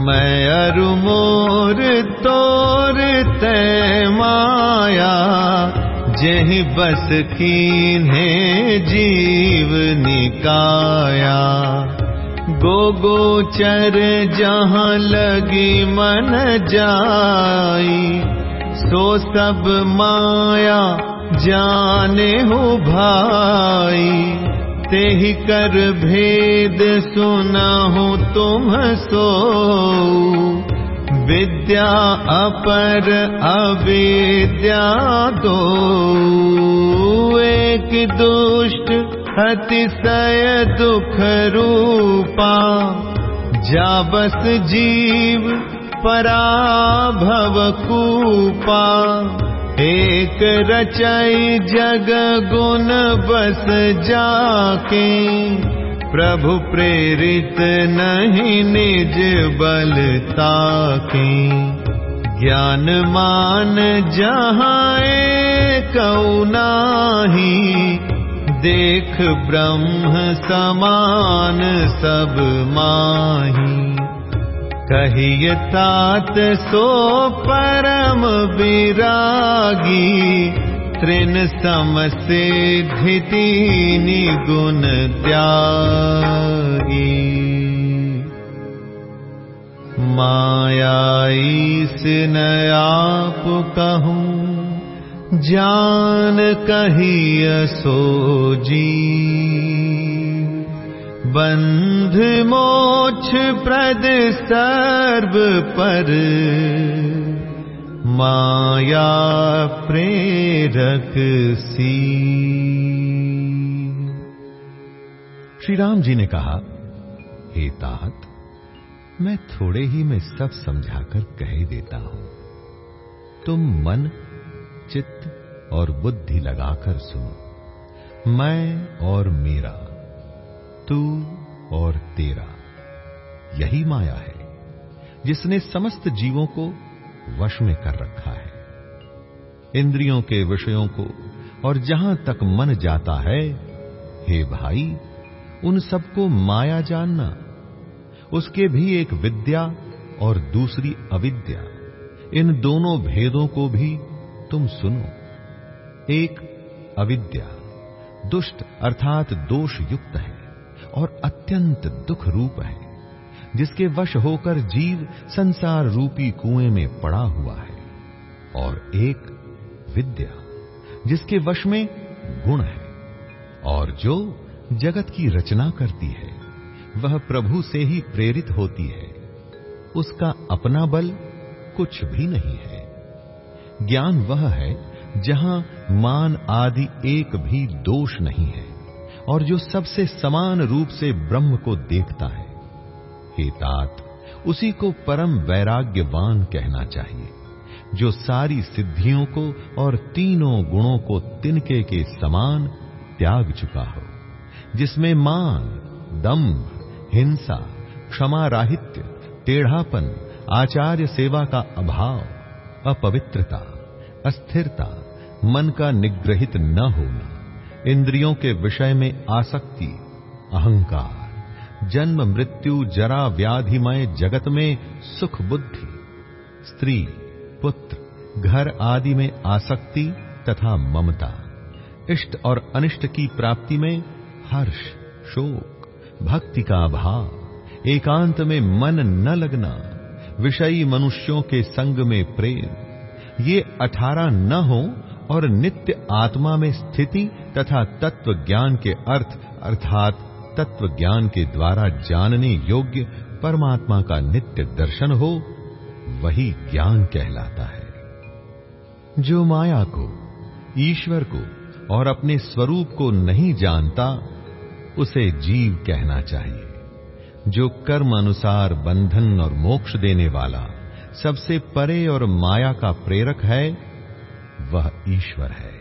मैं अरु मोर तोर ते माया जही बस कीन्हे जीव निकाया। गो गोचर जहाँ लगी मन जाई, सो सब माया जाने हो भाई। तेहि कर भेद सुना हो तुम सो। विद्या अपर अविद्या दो एक दुष्ट अतिशय दुख रूपा जाबस जीव पराभव कूपा। एक रचई जग गुण बस जाके प्रभु प्रेरित नहीं निज बलता के ज्ञान मान जहाँ कौनाही देख ब्रह्म समान सब माही। कहिय तात सो परम विरागी तृण समसिद्धि त्यागी। मायाईस नयाप कहूँ जान कहिय सोजी बंध मोक्ष प्रद सर्व पर माया प्रेरक सी। श्री राम जी ने कहा, हे तात, मैं थोड़े ही में सब समझाकर कह देता हूँ। तुम मन, चित्त और बुद्धि लगाकर सुनो। मैं और मेरा, तू और तेरा, यही माया है, जिसने समस्त जीवों को वश में कर रखा है। इंद्रियों के विषयों को और जहाँ तक मन जाता है, हे भाई, उन सबको माया जानना, उसके भी एक विद्या और दूसरी अविद्या, इन दोनों भेदों को भी तुम सुनो। एक अविद्या, दुष्ट अर्थात दोष युक्त है और अत्यंत दुख रूप है। जिसके वश होकर जीव संसार रूपी कुएँ में पड़ा हुआ है, और एक विद्या जिसके वश में गुण है, और जो जगत की रचना करती है, वह प्रभु से ही प्रेरित होती है। उसका अपना बल कुछ भी नहीं है। ज्ञान वह है जहाँ मान आदि एक भी दोष नहीं है, और जो सबसे समान रूप से ब्रह्म को देखता है। हे तात उसी को परम वैराग्यवान कहना चाहिए, जो सारी सिद्धियों को और तीनों गुणों को तिनके के समान त्याग चुका हो, जिसमें मान, दम्भ, हिंसा, क्षमा राहित्य, टेढ़ापन, आचार्य सेवा का अभाव, अपवित्रता, अस्थिरता, मन का निग्रहित न होना, इंद्रियों के विषय में आसक्ति, अहंकार। जन्म मृत्यु, जरा व्याधिमय जगत में सुख बुद्धि, स्त्री, पुत्र, घर आदि में आसक्ति तथा ममता, इष्ट और अनिष्ट की प्राप्ति में हर्ष, शोक, भक्ति का भाव एकांत में मन न लगना, विषयी मनुष्यों के संग में प्रेम, ये अठारह न हो और नित्य आत्मा में स्थिति तथा तत्व ज्ञान के अर्थ अर्थात तत्व ज्ञान के द्वारा जानने योग्य परमात्मा का नित्य दर्शन हो, वही ज्ञान कहलाता है। जो माया को, ईश्वर को और अपने स्वरूप को नहीं जानता, उसे जीव कहना चाहिए। जो कर्म अनुसार बंधन और मोक्ष देने वाला सबसे परे और माया का प्रेरक है, वह ईश्वर है।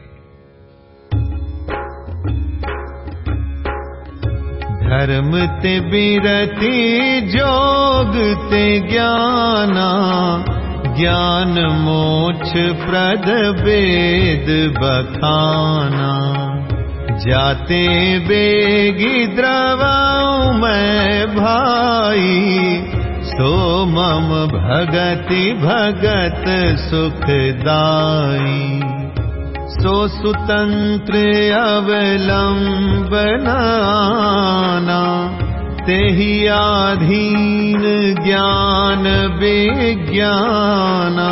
धर्म ते बिरति जोग ते ज्ञाना। ज्ञान मोक्ष प्रद वेद बखाना। जाते बेगी द्रवाऊ मैं भाई। सो मम भगति भगत सुखदाई सो सुतंत्र अवलंबनाना तेहि आधीन ज्ञान विज्ञाना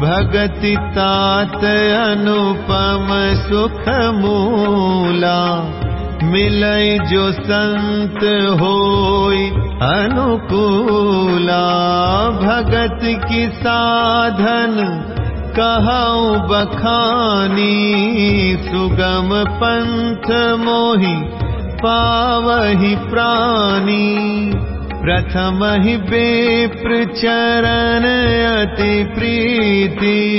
भगति तात अनुपम सुख मूला जो संत होई अनुकूला। भगत की साधन बखानी सुगम पंथ मोहि पावहि प्राणी। प्रथम ही बेप्र चरण अति प्रीति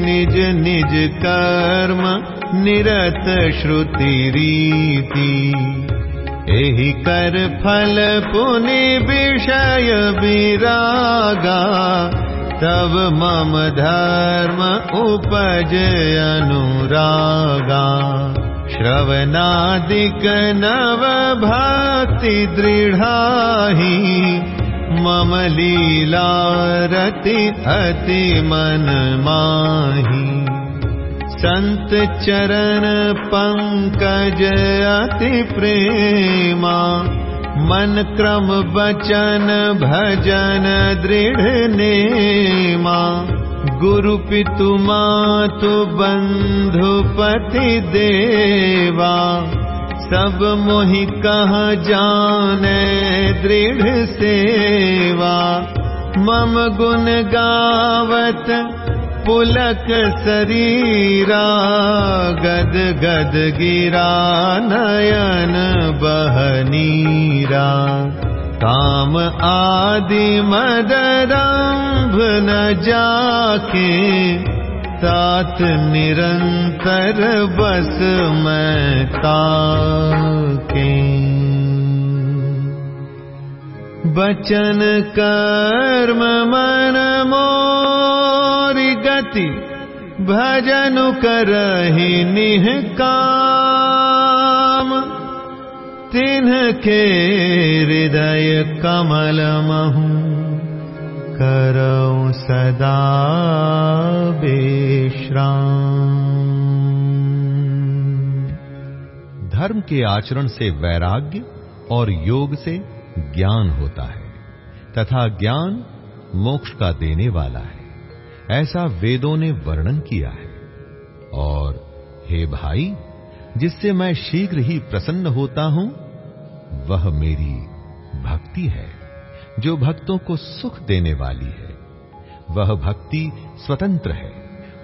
निज निज कर्म निरत श्रुति रीति। एहि कर फल पुनि विषय विरागा तब मम धर्म उपज अनुरागा। श्रवणादिक नव भक्ति दृढाहि। मम लीला रति अति मन माही। संत चरण पंकज अति प्रेमा मन क्रम बचन भजन दृढ़ नेमा। गुरु पितु मातु बंधु पति देवा। सब मोहि कह जाने दृढ़ सेवा। मम गुण गावत पुलक शरीरा गद गद गिरा नयन बहनीरा। काम आदि मदरंभ न जाके तात निरंतर बस मैं ताके। बचन कर्म मन मोरि गति भजनु करहि निह काम। तिन्ह के हृदय कमल महु। करौ सदा बेश्राम धर्म के आचरण से वैराग्य और योग से ज्ञान होता है, तथा ज्ञान मोक्ष का देने वाला है। ऐसा वेदों ने वर्णन किया है। और हे भाई, जिससे मैं शीघ्र ही प्रसन्न होता हूँ, वह मेरी भक्ति है, जो भक्तों को सुख देने वाली है। वह भक्ति स्वतंत्र है।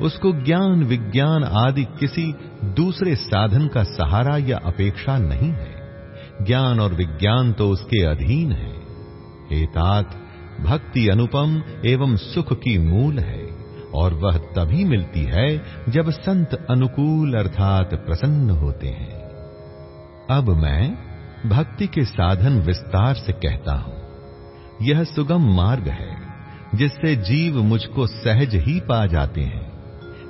उसको ज्ञान, विज्ञान आदि किसी दूसरे साधन का सहारा या अपेक्षा नहीं है। ज्ञान और विज्ञान तो उसके अधीन है। एतात भक्ति अनुपम एवं सुख की मूल है। और वह तभी मिलती है जब संत अनुकूल अर्थात प्रसन्न होते हैं। अब मैं भक्ति के साधन विस्तार से कहता हूँ। यह सुगम मार्ग है, जिससे जीव मुझको सहज ही पा जाते हैं।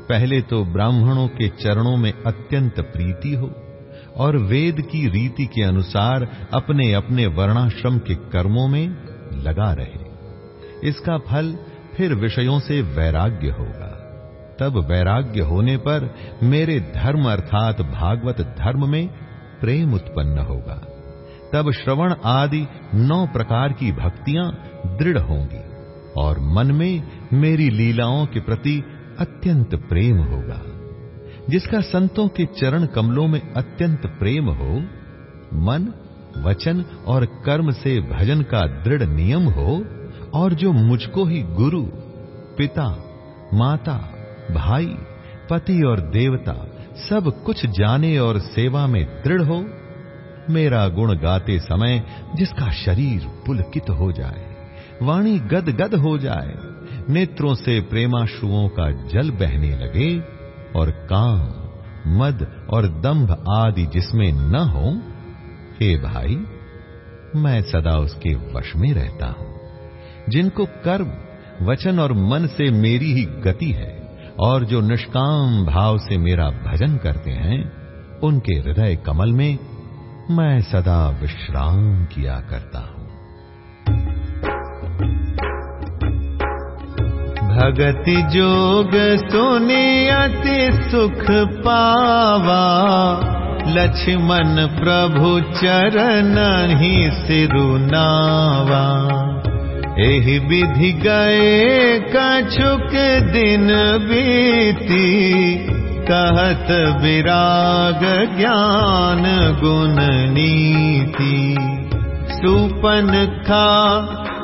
पहले तो ब्राह्मणों के चरणों में अत्यंत प्रीति हो, और वेद की रीति के अनुसार अपने अपने वर्णाश्रम के कर्मों में लगा रहे। इसका फल फिर विषयों से वैराग्य होगा। तब वैराग्य होने पर मेरे धर्म अर्थात भागवत धर्म में प्रेम उत्पन्न होगा। तब श्रवण आदि नौ प्रकार की भक्तियाँ दृढ़ होंगी और मन में मेरी लीलाओं के प्रति अत्यंत प्रेम होगा। जिसका संतों के चरण कमलों में अत्यंत प्रेम हो, मन, वचन और कर्म से भजन का दृढ़ नियम हो और जो मुझको ही गुरु, पिता, माता, भाई, पति और देवता सब कुछ जाने और सेवा में दृढ़ हो, मेरा गुण गाते समय जिसका शरीर पुलकित हो जाए, वाणी गद गद हो जाए, नेत्रों से प्रेमाशुओं का जल बहने लगे और काम, मद और दंभ आदि जिसमें न हो, हे भाई, मैं सदा उसके वश में रहता हूँ। जिनको कर्म, वचन और मन से मेरी ही गति है, और जो निष्काम भाव से मेरा भजन करते हैं, उनके हृदय कमल में मैं सदा विश्राम किया करता हूँ। भगति जोग सुनी अति सुख पावा, लक्ष्मण प्रभु चरण ही सिरुनावा एहि विधि गए कछुक दिन बीती। कहत विराग ज्ञान गुण नीति। सुपन खा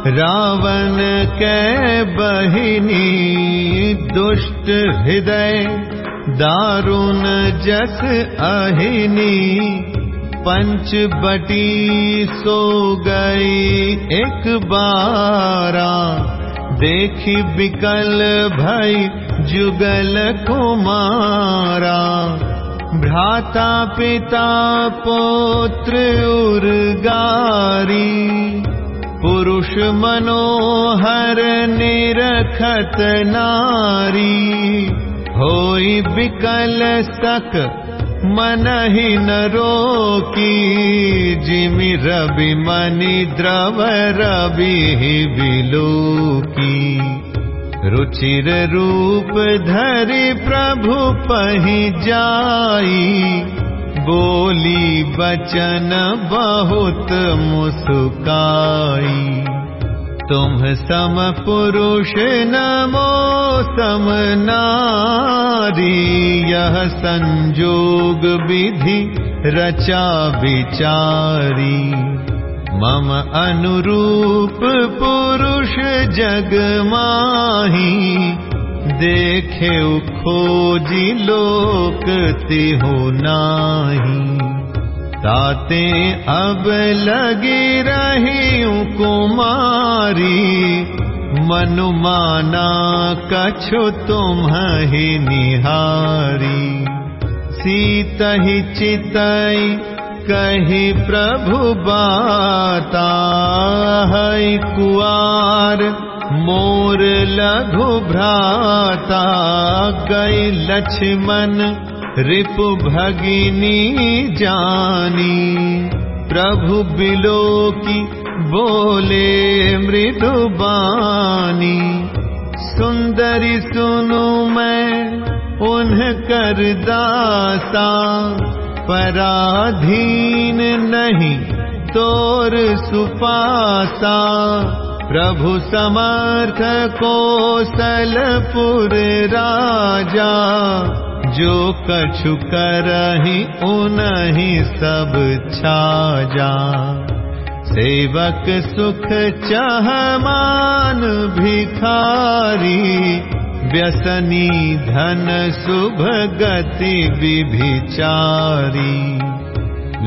रावण के बहिनी। दुष्ट हृदय दारुण जस अहिनी पंच बटी सो गई। एक बारा देखी बिकल भई जुगल कुमारा। भ्राता पिता पुत्र उर्गारी। पुरुष मनोहर निरखत नारी। होई बिकल सक मन ही न रोकी जिमि रवि मनि द्रव रवि बिलोकी रुचिर रूप धरि प्रभु पही जाई। बोली बचन बहुत मुस्काई तुम सम पुरुष नमो सम नारी यह संजोग विधि रचा विचारी। मम अनुरूप पुरुष जग माही देखे खोजी लोक तिहु नाही ताते अब लगी रही कुमारी मनुमाना कछु तुम ही ही चितई कही प्रभु बाता है कुआर मोर लघु भ्राता लक्ष्मण रिपु भगिनी जानी प्रभु बिलो बोले मृदु बानी। सुंदरी सुनु मैं उन्ह कर दासा पराधीन नहीं तोर सुपासा प्रभु समर्थ कौशलपुर राजा जो कछु करही उनही सब छाजा सेवक सुख चाह मान भिखारी व्यसनी धन शुभ गति विभिचारी।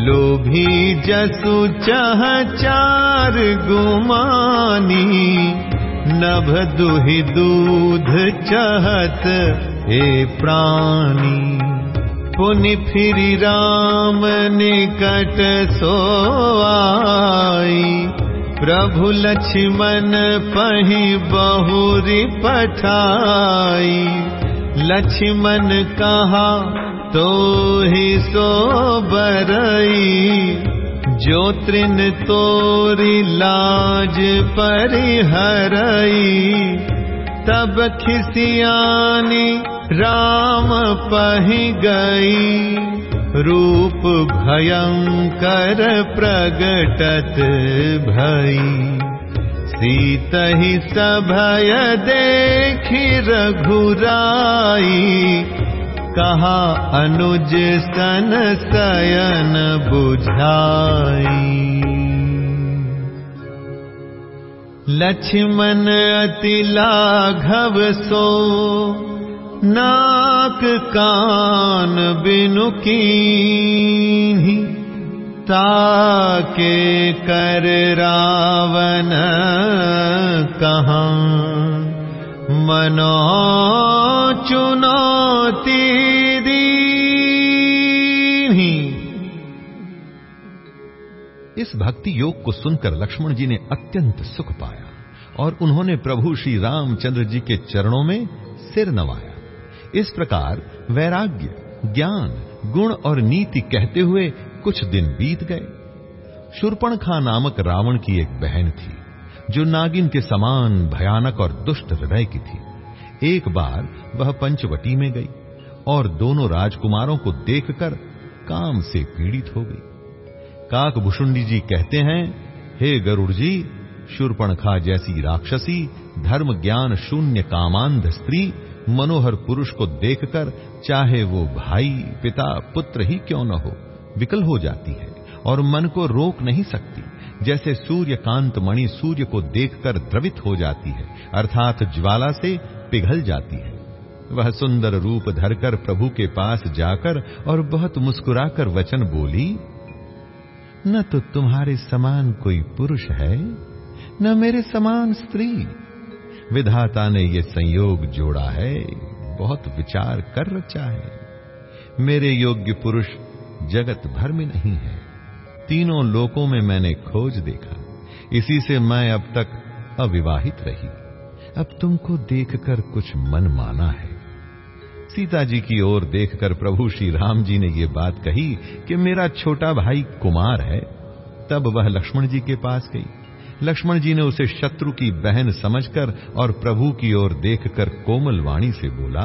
लोभी जसु चह चार गुमानी नभ दुहि दूध चहत हे प्राणी पुनि फिर राम निकट सो प्रभु लक्ष्मण पही बहुरी पठाई। लक्ष्मण कहा तो ही सो बरई जो तृण तोरी लाज परिहरई खिसियानी राम पही भयंकर प्रगटत भई। सीत ही सभय देखी रघुराई। कहा अनुज सन सयन बुझाई लक्ष्मण अति लाघव सो नाक कान बिनु की ताके कर रावण कहाँ। मनो चुनौती दी इस भक्ति योग को सुनकर लक्ष्मण जी ने अत्यंत सुख पाया और उन्होंने प्रभु श्री रामचंद्र जी के चरणों में सिर नवाया। इस प्रकार वैराग्य, ज्ञान, गुण और नीति कहते हुए कुछ दिन बीत गए। शूर्पणखा नामक रावण की एक बहन थी, जो नागिन के समान भयानक और दुष्ट हृदय की थी। एक बार वह पंचवटी में गई और दोनों राजकुमारों को देखकर काम से पीड़ित हो गई। काकभूषुंडी जी कहते हैं, हे गरुड़ जी शूर्पणखा जैसी राक्षसी, धर्म ज्ञान शून्य कामांध स्त्री, मनोहर पुरुष को देखकर चाहे वो भाई, पिता, पुत्र ही क्यों न हो, विकल हो जाती है और मन को रोक नहीं सकती। जैसे सूर्य कांत मणि सूर्य को देखकर द्रवित हो जाती है, अर्थात ज्वाला से पिघल जाती है। वह सुंदर रूप धरकर प्रभु के पास जाकर और बहुत मुस्कुराकर वचन बोली न तो तुम्हारे समान कोई पुरुष है, न मेरे समान स्त्री। विधाता ने ये संयोग जोड़ा है, बहुत विचार कर रचा है। मेरे योग्य पुरुष जगत भर में नहीं है। तीनों लोकों में मैंने खोज देखा। इसी से मैं अब तक अविवाहित रही। अब तुमको देखकर कुछ मन माना है। सीता जी की ओर देखकर प्रभु श्री राम जी ने ये बात कही कि मेरा छोटा भाई कुमार है, तब वह लक्ष्मण जी के पास गई। लक्ष्मण जी ने उसे शत्रु की बहन समझकर और प्रभु की ओर देखकर कोमल वाणी से बोला,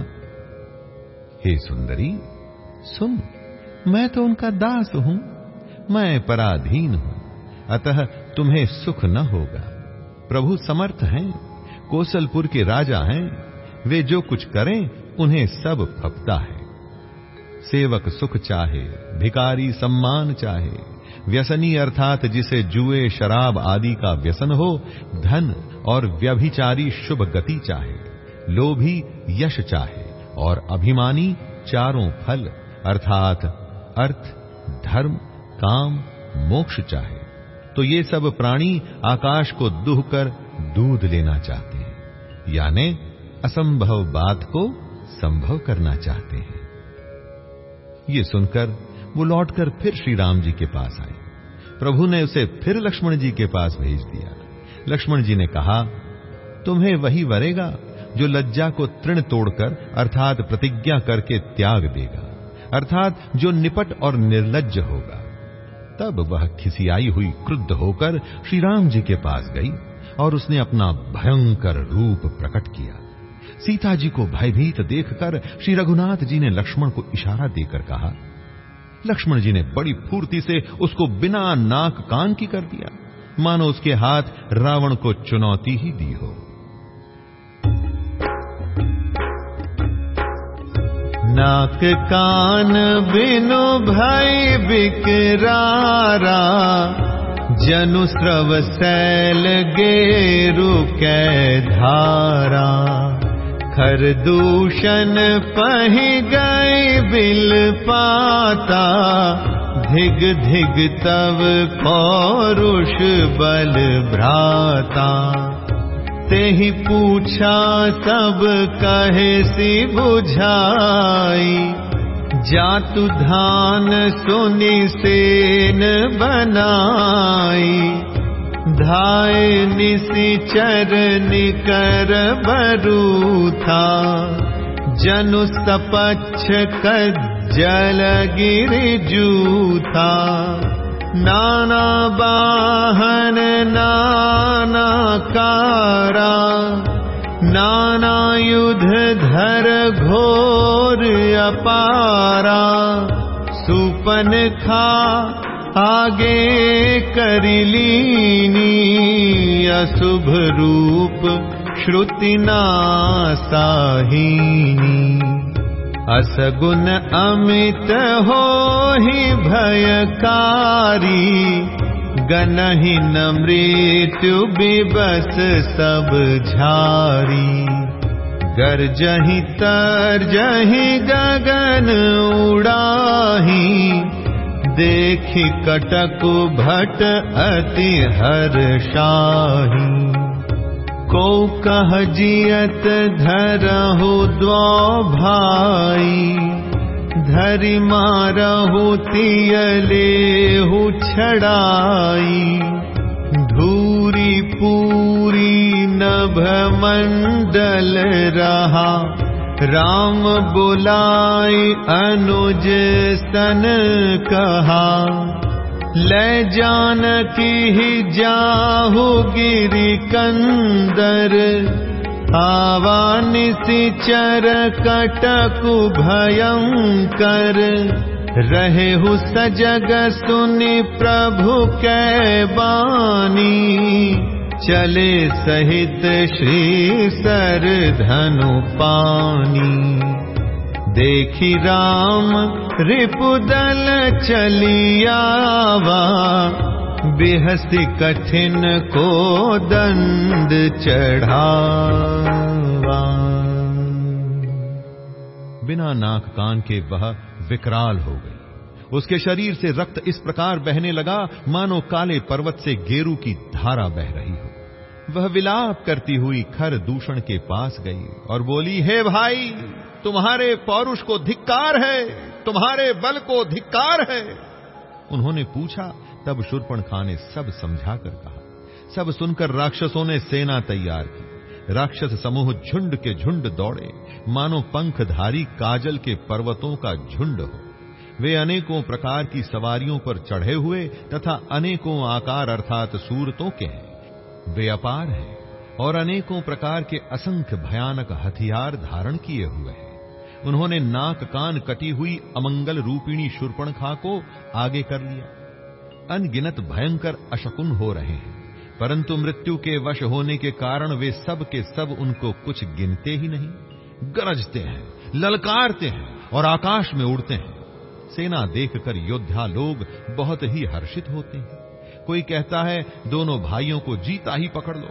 हे सुंदरी, सुन, मैं तो उनका दास हूँ, मैं पराधीन हूँ, अतः तुम्हें सुख न होगा। प्रभु समर्थ हैं, कोसलपुर के राजा हैं, वे जो कुछ करें उन्हें सब फपता है। सेवक सुख चाहे भिकारी सम्मान चाहे, व्यसनी अर्थात जिसे जुए, शराब आदि का व्यसन हो, धन और व्यभिचारी शुभ गति चाहे, लोभी यश चाहे और अभिमानी चारों फल, अर्थात अर्थ, धर्म, काम, मोक्ष चाहे तो ये सब प्राणी आकाश को दुह कर दूध लेना चाहते हैं। यानी असंभव बात को संभव करना चाहते हैं। ये सुनकर वो लौटकर फिर श्री राम जी के पास आए। प्रभु ने उसे फिर लक्ष्मण जी के पास भेज दिया। लक्ष्मण जी ने कहा, तुम्हें वही वरेगा जो लज्जा को तृण तोड़कर अर्थात प्रतिज्ञा करके त्याग देगा, अर्थात जो निपट और निर्लज होगा। तब वह खिसियाई हुई क्रुद्ध होकर श्री राम जी के पास गई और उसने अपना भयंकर रूप प्रकट किया। सीता जी को भयभीत देखकर श्री रघुनाथ जी ने लक्ष्मण को इशारा देकर कहा, लक्ष्मण जी ने बड़ी फूर्ति से उसको बिना नाक कान की कर दिया। मानो उसके हाथ रावण को चुनौती ही दी हो। नाक कान बिनु भय बिकरारा, जनु स्रव सैल गेरु कै धारा। दूषण पही गए बिल पाता। धिग धिग तब पौरुष बल भ्राता। ते ही पूछा सब कहे सी बुझाई। जातु धान सुनि सेन बनाई धाय निसी चरनि कर बरू था जनु सपच्छ कज्जल गिर युध धर घोर अपारा। सुपन खा आगे करलीनी अशुभ रूप श्रुति नासाहीनी। असगुन अमित हो ही भयकारी गनहि न मृत्यु बिबस सब झारी। गर्जहि तरजहि गगन उड़ाही देखि कटकु भट अति हर्षाही धरि मारहु तियलेहु छड़ाई। धूरी पूरी नभ मंडल रहा राम बुलाई अनुज सन कहा। ले जान की ही जाहु गिरी कंदर। आवानिसिचर कटकु भयंकर। रहे हु सजग सुनि प्रभु कै बानी चले सहित श्री सर धनु पानी देखी राम रिपुदल चलियावा बेहसी कठिन को दंड चढ़ावा। बिना नाक कान के वह विकराल हो गई। उसके शरीर से रक्त इस प्रकार बहने लगा, मानो काले पर्वत से गेरू की धारा बह रही हो। वह विलाप करती हुई खर दूषण के पास गई और बोली, हे भाई, तुम्हारे पौरुष को धिक्कार है, तुम्हारे बल को धिक्कार है। उन्होंने पूछा, तब शुर्पण खां ने सब समझा कर कहा। सब सुनकर राक्षसों ने सेना तैयार की। राक्षस समूह झुंड के झुंड दौड़े। मानो पंखधारी काजल के पर्वतों का झुंड हो। वे अनेकों प्रकार की सवारियों पर चढ़े हुए तथा अनेकों आकार अर्थात सूरतों के हैं। वे अपार हैं और अनेकों प्रकार के असंख्य भयानक हथियार धारण किए हुए हैं। उन्होंने नाक कान कटी हुई अमंगल रूपिणी शूर्पणखा को आगे कर लिया। अनगिनत भयंकर अशकुन हो रहे हैं, परंतु मृत्यु के वश होने के कारण वे सब के सब उनको कुछ गिनते ही नहीं। गरजते हैं, ललकारते हैं और आकाश में उड़ते हैं। सेना देखकर योद्धा लोग बहुत ही हर्षित होते हैं। कोई कहता है, दोनों भाइयों को जीता ही पकड़ लो,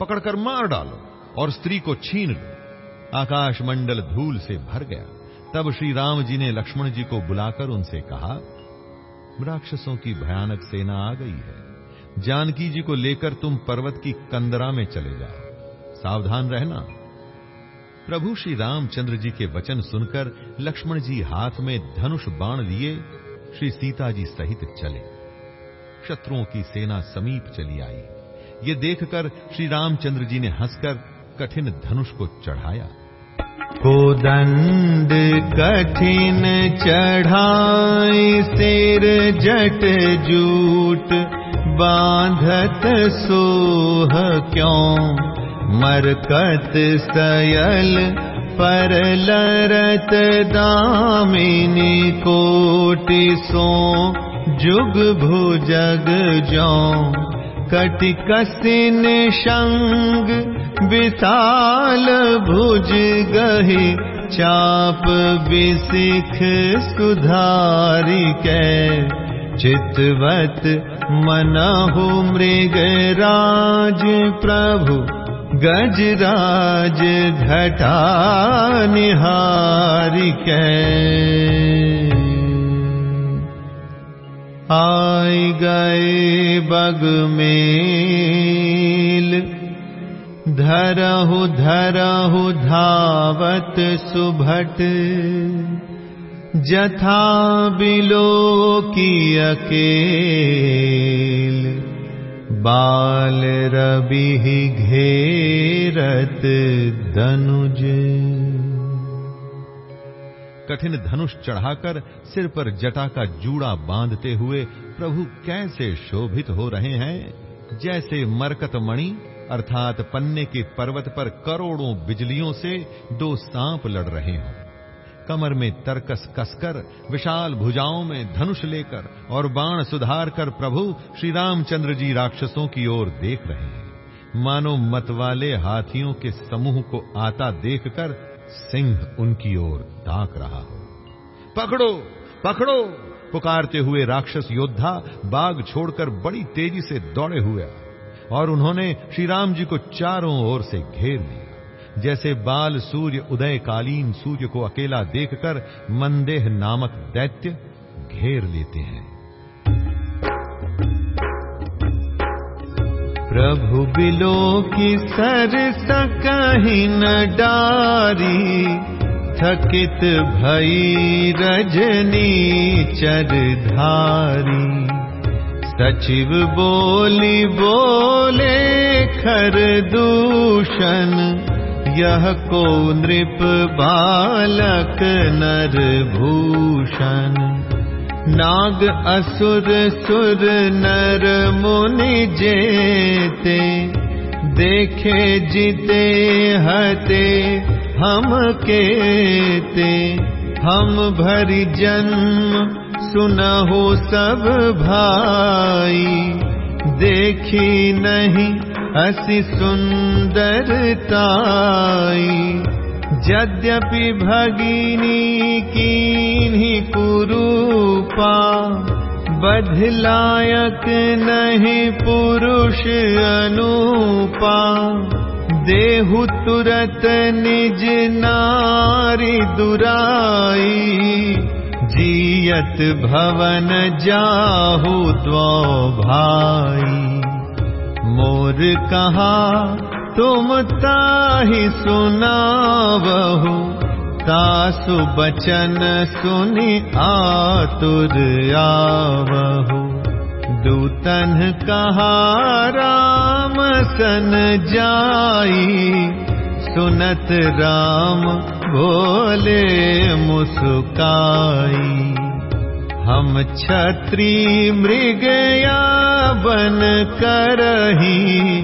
पकड़कर मार डालो और स्त्री को छीन लो। आकाश मंडल धूल से भर गया। तब श्री राम जी ने लक्ष्मण जी को बुलाकर उनसे कहा, राक्षसों की भयानक सेना आ गई है। जानकी जी को लेकर तुम पर्वत की कंदरा में चले जाओ। सावधान रहना। प्रभु श्री रामचंद्र जी के वचन सुनकर लक्ष्मण जी हाथ में धनुष बाण लिए, श्री सीता जी सहित चले। शत्रुओं की सेना समीप चली आई। ये देखकर श्री रामचंद्र जी ने हंसकर कठिन धनुष को चढ़ाया। कोदंड कठिन चढ़ाई, सिर जट जूट, बांधत सोह क्यों? मरकत सयल पर लरत दामिनी कोटि सो जुग भुजग जो। कटिकसिन शंग विशाल भुज गही चाप विसिख सुधारी के। चितवत मनहु मृग राज प्रभु गजराज घटा निहारिक आय गए बग मेल धरहु धरहु धावत सुभट। जथा बिलो की अकेल बाल रवि घेरत धनुज। कठिन धनुष चढ़ाकर सिर पर जटा का जूड़ा बांधते हुए प्रभु कैसे शोभित हो रहे हैं? जैसे मरकत मणि, अर्थात पन्ने के पर्वत पर करोड़ों बिजलियों से दो सांप लड़ रहे हों। कमर में तरकस कसकर, विशाल भुजाओं में धनुष लेकर और बाण सुधार कर प्रभु श्री रामचंद्र जी राक्षसों की ओर देख रहे हैं। मानो मतवाले हाथियों के समूह को आता देखकर सिंह उनकी ओर ताक रहा हो। पकड़ो पकड़ो, पुकारते हुए राक्षस योद्धा बाग छोड़कर बड़ी तेज़ी से दौड़े हुए और उन्होंने श्री राम जी को चारों ओर से घेर लिया। जैसे बाल सूर्य उदय कालीन सूर्य को अकेला देखकर मंदेह नामक दैत्य घेर लेते हैं। प्रभु बिलो की सर सकही न डारी, थकित भई रजनी चरधारी सचिव बोली बोले खर दूषण यह को नृप बालक नर भूषण नाग असुर सुर नर मुनि जेते देखे जिते हते हम केते। हम भरि जन्म सुनहो सब भाई देखी नहीं असि सुन्दरताई। यद्यपि भगिनी कीन्हि कुरूपा बधलायक नहीं पुरुष अनूपा। देहु तुरत निज नारी दुराई। जियत भवन जाहु द्वौ भाई मोर कहा तुम ताहि सुनावहु। तासु बचन सुनि आतुर आवहु। दूतन कहा राम सन जाई। सुनत राम बोले मुस्काई हम छत्री मृगया बन कर करही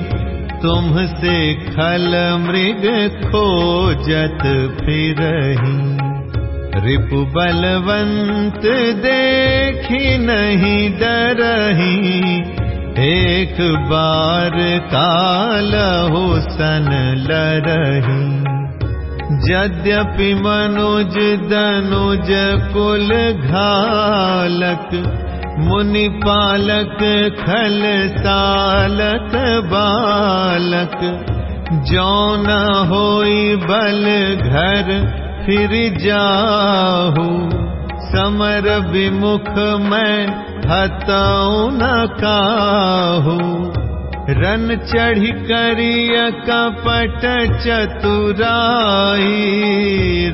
तुमसे खल मृग खोजत फिरही रिपु बलवंत देखी नहीं डरही एक बार काल हो सन लरही। यद्यपि मनुज दनुज कुल घालक मुनि पालक खल सालक बालक। जौन होई बल घर फिर जाहू। समर विमुख मैं हतऊ न काहू रन चढ़ी करिय कपट चतुराई,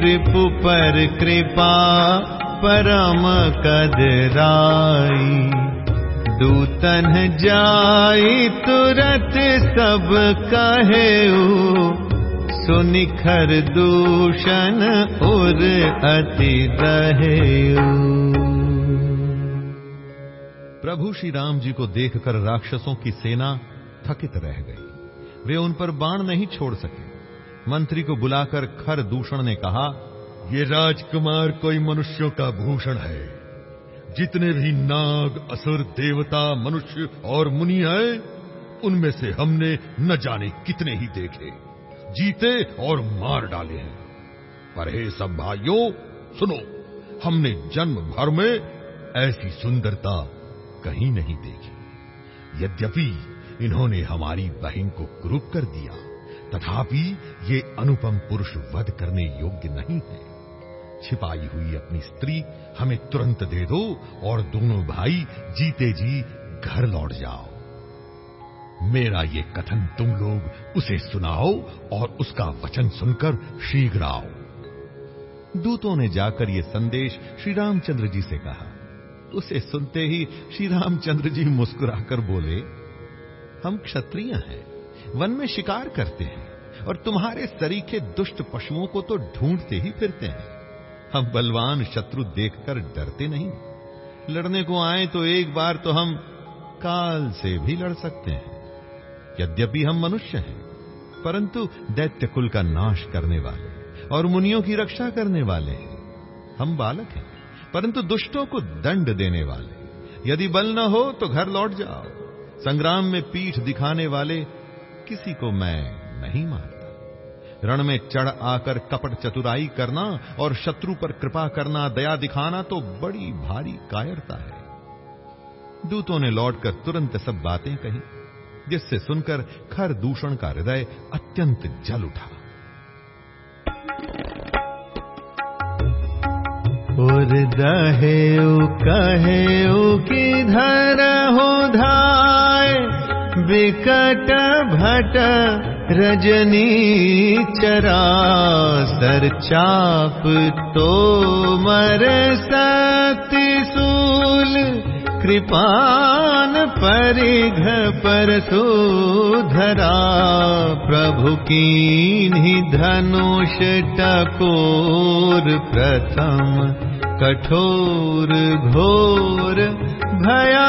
रिपु पर कृपा, परम कदराई। दूतन जाई, तुरत सब कहे सुनिखर दूषण उर अति रहे प्रभु श्री राम जी को देखकर राक्षसों की सेना थकित रह गई। वे उन पर बाण नहीं छोड़ सके। मंत्री को बुलाकर खर दूषण ने कहा, ये राजकुमार कोई मनुष्यों का भूषण है। जितने भी नाग, असुर, देवता, मनुष्य और मुनि आए उनमें से हमने न जाने कितने ही देखे, जीते और मार डाले हैं। पर हे सब भाइयों, सुनो, हमने जन्म भर में ऐसी सुंदरता कहीं नहीं देखी। यद्यपि इन्होंने हमारी बहन को क्रूप कर दिया। तथापि ये अनुपम पुरुष वध करने योग्य नहीं है। छिपाई हुई अपनी स्त्री हमें तुरंत दे दो और दोनों भाई जीते जी घर लौट जाओ। मेरा ये कथन तुम लोग उसे सुनाओ और उसका वचन सुनकर शीघ्र आओ। दूतों ने जाकर ये संदेश श्री रामचंद्र जी से कहा। उसे सुनते ही श्री रामचंद्र जी मुस्कुराकर बोले हम क्षत्रिय हैं, वन में शिकार करते हैं और तुम्हारे सरीखे दुष्ट पशुओं को तो ढूंढते ही फिरते हैं। हम बलवान शत्रु देखकर डरते नहीं। लड़ने को आए तो एक बार तो हम काल से भी लड़ सकते हैं। यद्यपि हम मनुष्य हैं, परंतु दैत्य कुल का नाश करने वाले और मुनियों की रक्षा करने वाले हैं। हम बालक हैं, परंतु दुष्टों को दंड देने वाले। यदि बल न हो तो घर लौट जाओ। संग्राम में पीठ दिखाने वाले किसी को मैं नहीं मारता रण में चढ़ आकर कपट चतुराई करना और शत्रु पर कृपा करना, दया दिखाना तो बड़ी भारी कायरता है। दूतों ने लौटकर तुरंत सब बातें कही, जिससे सुनकर खर दूषण का हृदय अत्यंत जल उठा। और दहे कहे कि धर हो धाय? विकट भट रजनी चरा सर चाप तो मर सूल कृपान परिघ पर सुधरा प्रभु की धनुष टकोर प्रथम कठोर घोर भया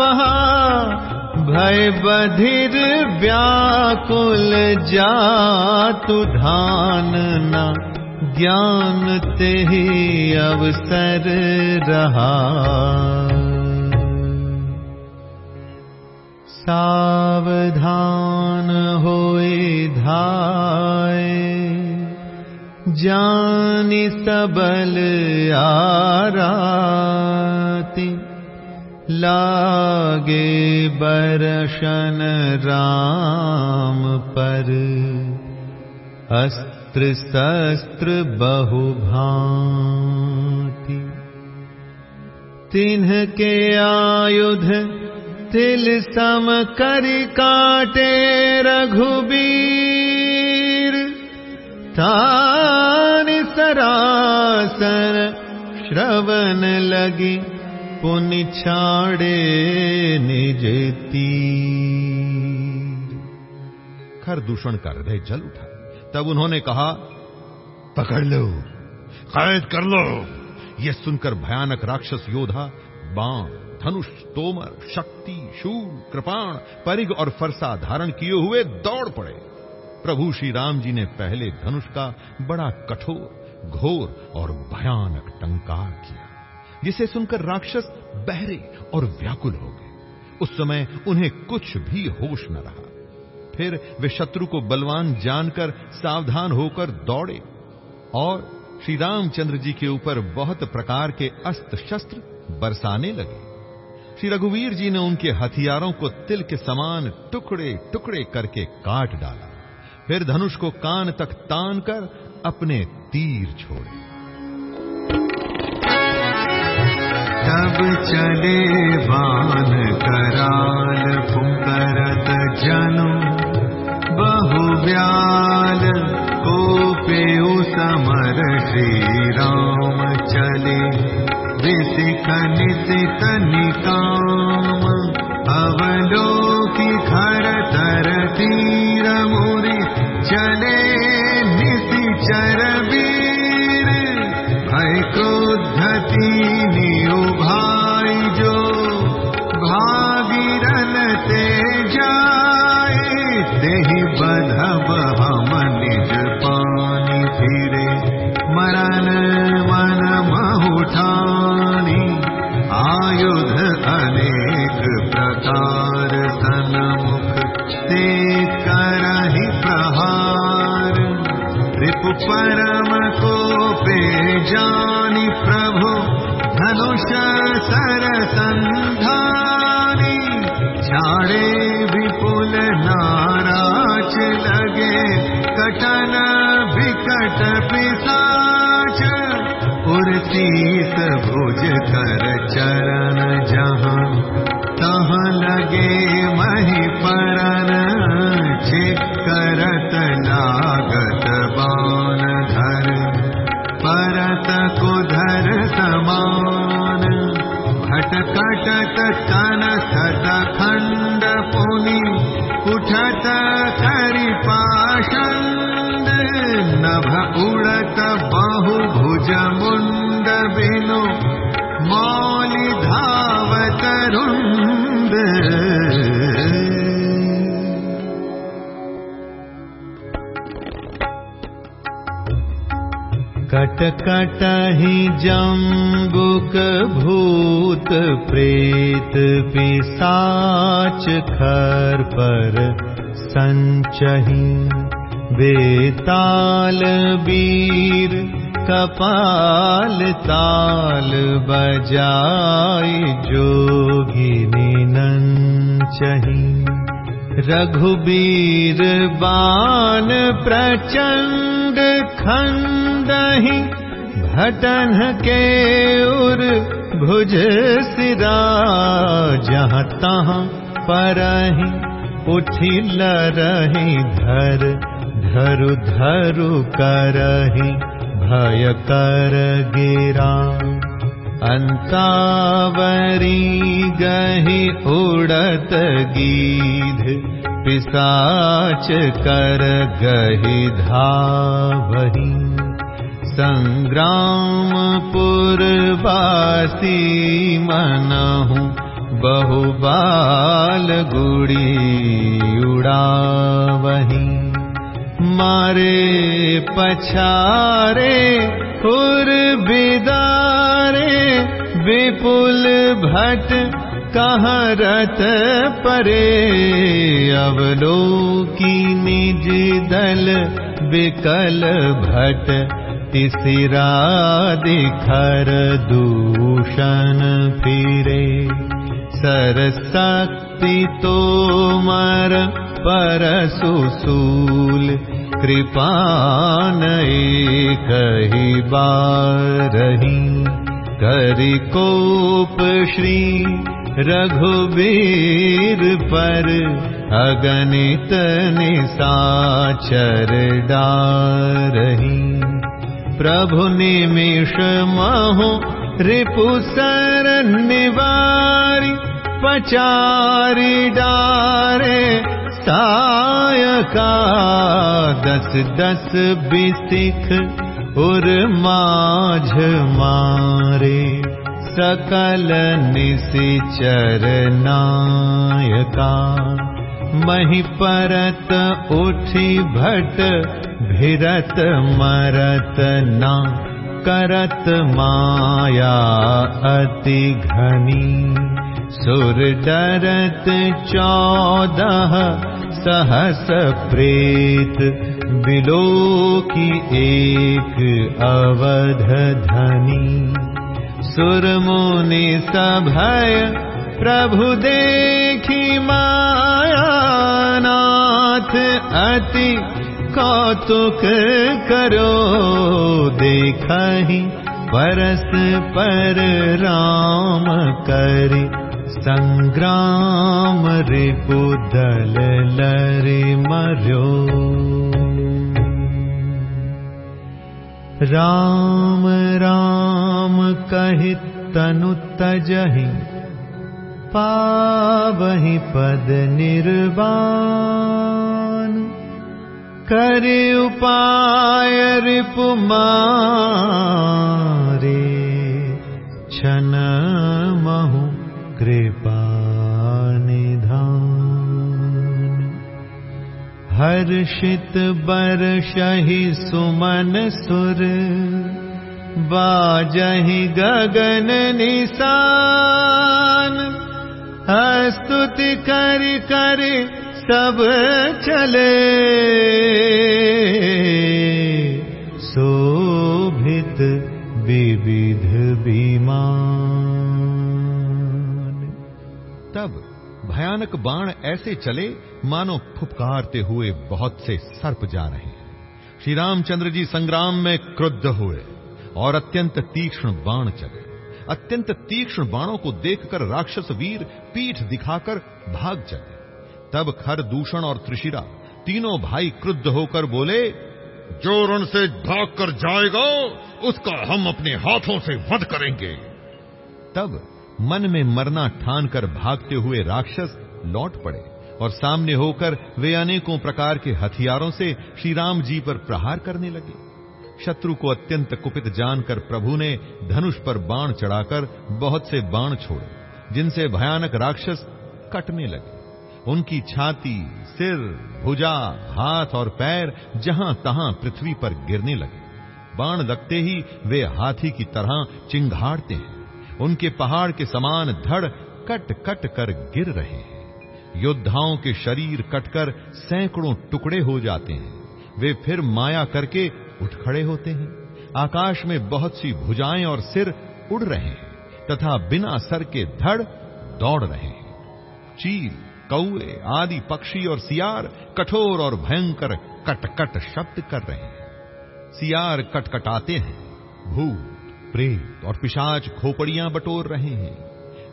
वहा भय बधिर व्याकुल धान न ज्ञान ते अवसर रहा सावधान होए धाय जानि सबल आराति लागे बरशन राम पर। अस्त्र शस्त्र बहु भांति तिन्ह के आयुध तिल सम करि काटे रघुबीर। तानि सरासन श्रवण लगी पुनि छाड़े निजती खर दूषण का हृदय जल उठा। तब उन्होंने कहा, पकड़ लो, कैद कर लो। यह सुनकर भयानक राक्षस योद्धा बाण धनुष, तोमर, शक्ति शूल कृपाण परिग और फरसा धारण किए हुए दौड़ पड़े। प्रभु श्री राम जी ने पहले धनुष का बड़ा कठोर, घोर और भयानक टंकार किया, जिसे सुनकर राक्षस बहरे और व्याकुल हो गए। उस समय उन्हें कुछ भी होश न रहा। फिर वे शत्रु को बलवान जानकर सावधान होकर दौड़े और श्री रामचंद्र जी के ऊपर बहुत प्रकार के अस्त्र शस्त्र बरसाने लगे। श्री रघुवीर जी ने उनके हथियारों को तिल के समान टुकड़े टुकड़े करके काट डाला। फिर धनुष को कान तक तान कर अपने तीर छोड़े। तब चले बान कराल पुकरत जनु। को पे समर श्री राम चले। निवो हरी पे जानी प्रभु धनुष झाड़े विपुल नाराज लगे कटन विकट पिसाच। उर्तीस भुज कर चरण जहाँ तहाँ लगे मही परन करत लागत उठत कन खंड खण्ड पुनि उत हरिपा नभ उडत बहुभुजमु कटकटहि जम्बुक भूत प्रेत पिसाच खर पर सन्चहि वेतालीर कपाल ताल बजाय जोगिनी नञ्चहि रघुबीर बाण प्रचण्ड खंडहि भटन के उर भुज सिरा जहाँ तहाँ परहि उठि लरहि धर धरु धरु करहि भय कर गिरा। अंतावरी गहि उड़त गीध पिसाच कर पुरवासी मनहु बहुबाल गुड़ी उड़ावही। मारे पछारे पुर बिदारे विपुल भट रत परे? अवलोकी निज दल विकल भट तिसिरा दिखर दूषण फिरे। सरशक्ति तोमर परसुसूल कृपान कही बारही कोप श्री रघुबीर पर अगणित निसाचर डारही। प्रभु निमिष महु रिपुसर निवारी पचारी सायका दस दस बिसिख उर माझ मारे सकल निशिचर नायका मही परत उठी भट भिरत मरत ना। करत माया अति घनी। सुर डरत चौदह सहस प्रेत। बिलो की एक अवध धनी सुर मुनि सभय प्रभु देखी मायानाथ अति कौतुक करो देखहि परस पर राम करि संग्राम रिपुदल लरि मर्यो राम राम कहि तनु तजहि पावहि पद निर्वाण। करि उपाय रिपुमारे छन महु कृपा हर्षित बरषहि सुमन सुर बाजहि गगन निशान। स्तुति कर कर सब चले। शोभित विविध विमान। तब भयानक बाण ऐसे चले मानो फुपकारते हुए बहुत से सर्प जा रहे हैं। श्री रामचंद्र जी संग्राम में क्रुद्ध हुए और अत्यंत तीक्ष्ण बाण चले अत्यंत तीक्ष्ण बाणों को देखकर राक्षस वीर पीठ दिखाकर भाग चले तब खर दूषण और त्रिशिरा तीनों भाई क्रुद्ध होकर बोले, जो रण से भाग कर जाएगा, उसका हम अपने हाथों से वध करेंगे। तब मन में मरना ठान कर भागते हुए राक्षस लौट पड़े। और सामने होकर वे अनेकों प्रकार के हथियारों से श्री राम जी पर प्रहार करने लगे। शत्रु को अत्यंत कुपित जानकर प्रभु ने धनुष पर बाण चढ़ाकर बहुत से बाण छोड़े, जिनसे भयानक राक्षस कटने लगे। उनकी छाती, सिर, भुजा, हाथ और पैर जहाँ तहां पृथ्वी पर गिरने लगे। बाण लगते ही वे हाथी की तरह चिंगाड़ते हैं। उनके पहाड़ के समान धड़ कट कट कर गिर रहे हैं। योद्धाओं के शरीर कटकर सैकड़ों टुकड़े हो जाते हैं। वे फिर माया करके उठ खड़े होते हैं। आकाश में बहुत सी भुजाएँ और सिर उड़ रहे हैं तथा बिना सर के धड़ दौड़ रहे हैं। चील कौए आदि पक्षी और सियार कठोर और भयंकर कटकट शब्द कर रहे हैं। सियार कटकटाते हैं। भूत, प्रेत और पिशाच खोपड़ियाँ बटोर रहे हैं।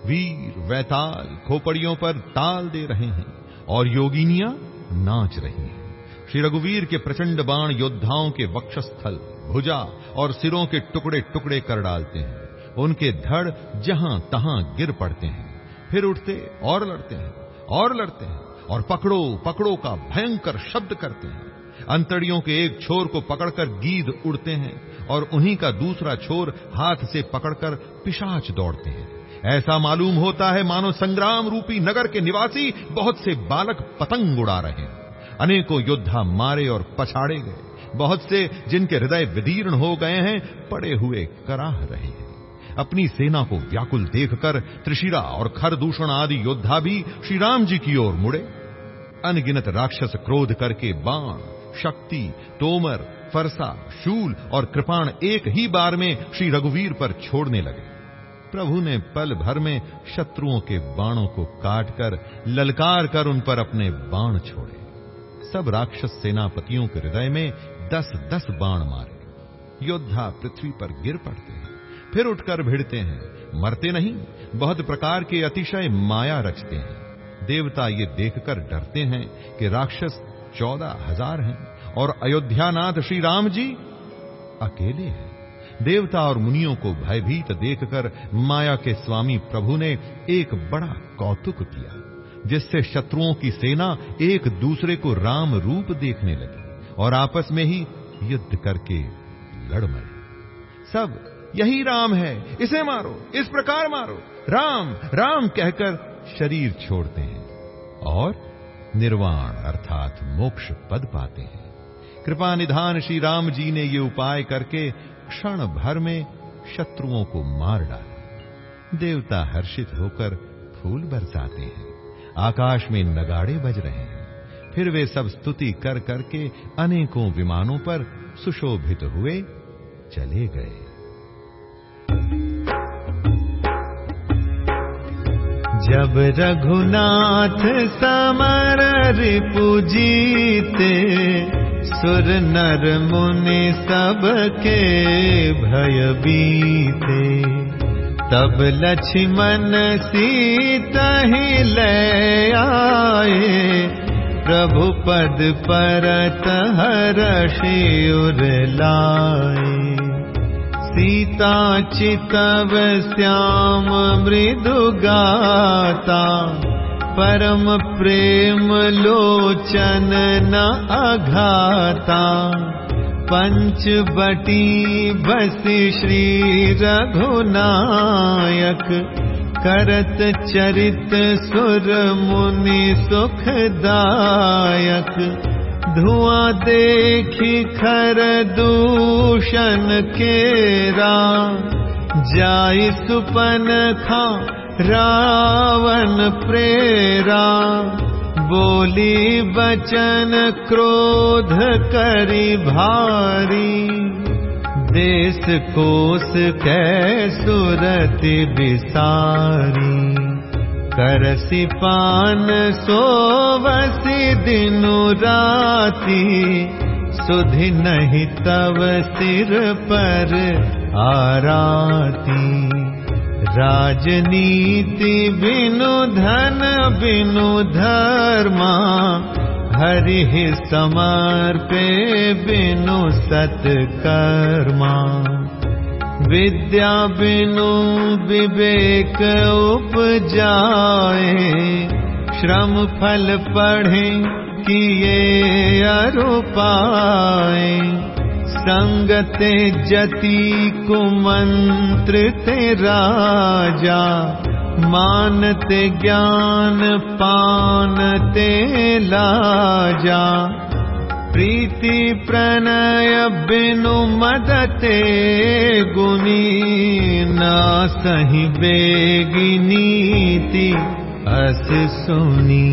वीर वैताल खोपड़ियों पर ताल दे रहे हैं और योगिनियाँ नाच रही हैं। श्री रघुवीर के प्रचंड बाण योद्धाओं के वक्षस्थल, भुजा और सिरों के टुकड़े टुकड़े कर डालते हैं। उनके धड़ जहाँ तहां गिर पड़ते हैं। फिर उठते और लड़ते हैं, और लड़ते हैं, और पकड़ो पकड़ो का भयंकर शब्द करते हैं। अंतड़ियों के एक छोर को पकड़कर गीध उड़ते हैं और उन्हीं का दूसरा छोर हाथ से पकड़कर पिशाच दौड़ते हैं। ऐसा मालूम होता है मानो संग्राम रूपी नगर के निवासी बहुत से बालक पतंग उड़ा रहे हैं। अनेकों योद्धा मारे और पछाड़े गए। बहुत से जिनके हृदय विदीर्ण हो गए हैं, पड़े हुए कराह रहे हैं। अपनी सेना को व्याकुल देखकर त्रिशिरा और खरदूषण आदि योद्धा भी श्री राम जी की ओर मुड़े। अनगिनत राक्षस क्रोध करके बाण, शक्ति, तोमर, फरसा, शूल और कृपाण एक ही बार में श्री रघुवीर पर छोड़ने लगे। प्रभु ने पल भर में शत्रुओं के बाणों को काटकर, ललकार कर उन पर अपने बाण छोड़े। सब राक्षस सेनापतियों के हृदय में दस दस बाण मारे। योद्धा पृथ्वी पर गिर पड़ते हैं, फिर उठकर भिड़ते हैं, मरते नहीं, बहुत प्रकार के अतिशय माया रचते हैं। देवता ये देखकर डरते हैं कि राक्षस चौदह हज़ार हैं और अयोध्यानाथ श्री राम जी अकेले हैं। देवता और मुनियों को भयभीत देखकर माया के स्वामी प्रभु ने एक बड़ा कौतुक किया, जिससे शत्रुओं की सेना एक दूसरे को राम रूप देखने लगी और आपस में ही युद्ध करके लड़ मरे। सब, यही राम है, इसे मारो, इस प्रकार मारो। राम राम कहकर शरीर छोड़ते हैं और निर्वाण अर्थात मोक्ष पद पाते हैं। कृपा निधान श्री राम जी ने ये उपाय करके क्षण भर में शत्रुओं को मार डाला। देवता हर्षित होकर फूल बरसाते हैं। आकाश में नगाड़े बज रहे हैं। फिर वे सब स्तुति कर करके अनेकों विमानों पर सुशोभित हुए चले गए। जब रघुनाथ समर रिपुजीते सुर नर मुनि सबके भय बीते। तब लक्ष्मण सीता ही ले आए प्रभु पद परत हर्षि उर लाए सीता चितव श्याम मृदु गाता परम प्रेम लोचन न अघाता। पंच बटी बसि श्री रघुनायक। करत चरित सुर मुनि सुखदायक धुआं देखी खर दूषण केरा। जाई सुपन खा रावण प्रेरा। बोली बचन क्रोध करी भारी। देश कोस कै सुरति विसारी करसि पान सोवसि दिनु राती सुधि नहीं तव सिर पर आराती। राजनीति बिनु धन बिनु धर्मा। हरि समर्पे बिनु सत्कर्मा विद्या बिनु विवेक उपजाए श्रम फल पढ़े किए अरुपाए। संगते जति कुमंत्र ते राजा मानते ज्ञान पानते लाजा प्रीति प्रणय बिनु मदते गुनी ना सही बेगी नीति अस सुनी।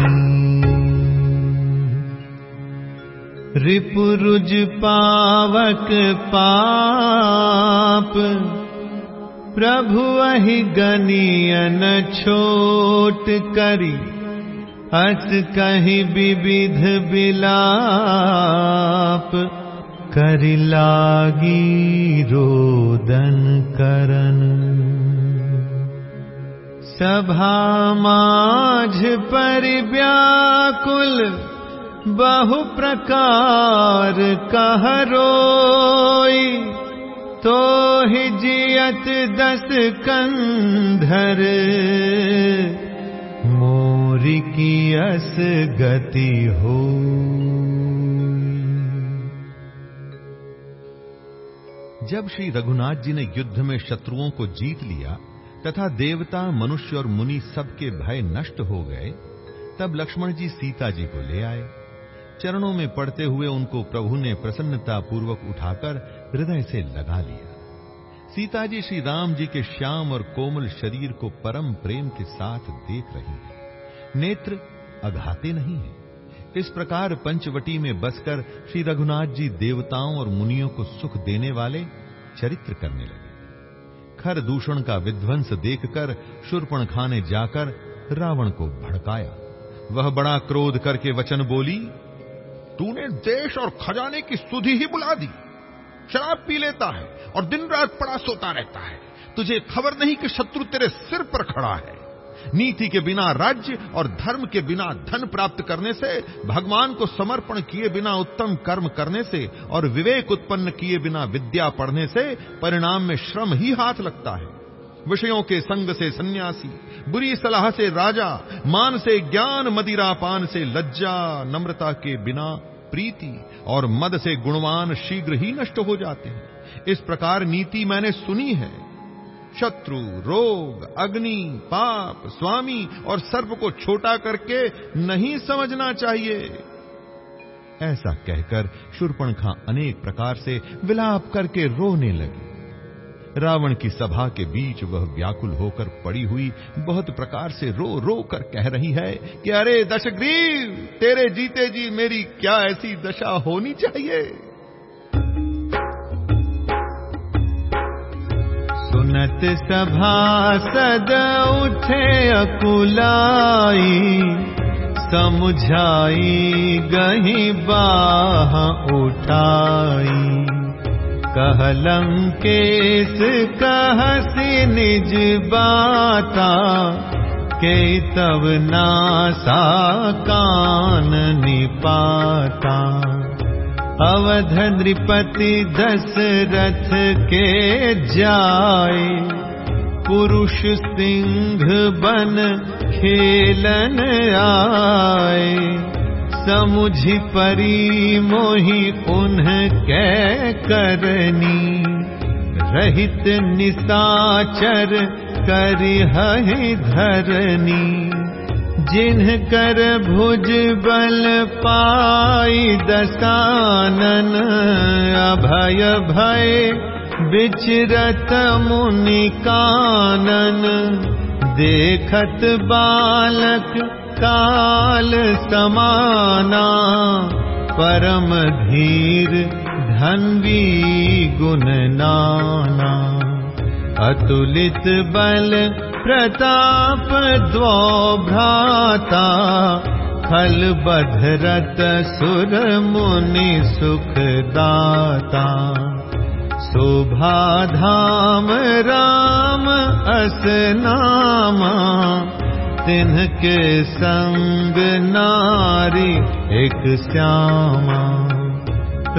रिपुरुज पावक पाप प्रभु अहि गनियन छोट करी अस कही विविध बिलाप करि लागी रोदन करन। सभा माझ पर व्याकुल बहु प्रकार कहरोई तो ही जियत दस कंधर मोरी की अस गति हो। जब श्री रघुनाथ जी ने युद्ध में शत्रुओं को जीत लिया, तथा देवता, मनुष्य और मुनि सबके भय नष्ट हो गए, तब लक्ष्मण जी सीता जी को ले आए। चरणों में पड़ते हुए उनको प्रभु ने प्रसन्नता पूर्वक उठाकर हृदय से लगा लिया। सीता जी श्री राम जी के श्याम और कोमल शरीर को परम प्रेम के साथ देख रही हैं। नेत्र अघाते नहीं है। इस प्रकार पंचवटी में बसकर श्री रघुनाथ जी देवताओं और मुनियों को सुख देने वाले चरित्र करने लगे। खर दूषण का विध्वंस देखकर शूर्पणखा खाने जाकर रावण को भड़काया। वह बड़ा क्रोध करके वचन बोली, तूने देश और खजाने की सुधि ही बुला दी। शराब पी लेता है और दिन रात पड़ा सोता रहता है। तुझे खबर नहीं कि शत्रु तेरे सिर पर खड़ा है। नीति के बिना राज्य और धर्म के बिना धन प्राप्त करने से, भगवान को समर्पण किए बिना उत्तम कर्म करने से और विवेक उत्पन्न किए बिना विद्या पढ़ने से परिणाम में श्रम ही हाथ लगता है। विषयों के संग से सन्यासी, बुरी सलाह से राजा, मान से ज्ञान, मदिरा पान से लज्जा, नम्रता के बिना प्रीति और मद से गुणवान शीघ्र ही नष्ट हो जाते हैं। इस प्रकार नीति मैंने सुनी है। शत्रु, रोग, अग्नि, पाप, स्वामी और सर्प को छोटा करके नहीं समझना चाहिए। ऐसा कहकर शूर्पणखा अनेक प्रकार से विलाप करके रोने लगी। रावण की सभा के बीच वह व्याकुल होकर पड़ी हुई बहुत प्रकार से रो रो कर कह रही है कि, अरे दशग्रीव, तेरे जीते जी मेरी क्या ऐसी दशा होनी चाहिए? सुनत सभा सद उठे अकुलाई समुझाई गही बाह उठाई। कहलंकेश कहसी निज बाता के तब नासा कान निपाता अवध नृपति दशरथ के जाए पुरुष सिंह बन खेलन आए समुझ परी मोहि उन्ह कै करनी। रहित निसाचर करिहि धरनी जिन्ह कर भुज बल पाई दसानन अभय भय विचरत मुनि कानन। देखत बालक काल समाना परम धीर धन्वी गुण नाना। अतुलित बल प्रताप द्वौ भ्राता खल बधरत सुर मुनि सुखदाता शोभा धाम राम अस नामा तिनके संग नारी एक श्यामा।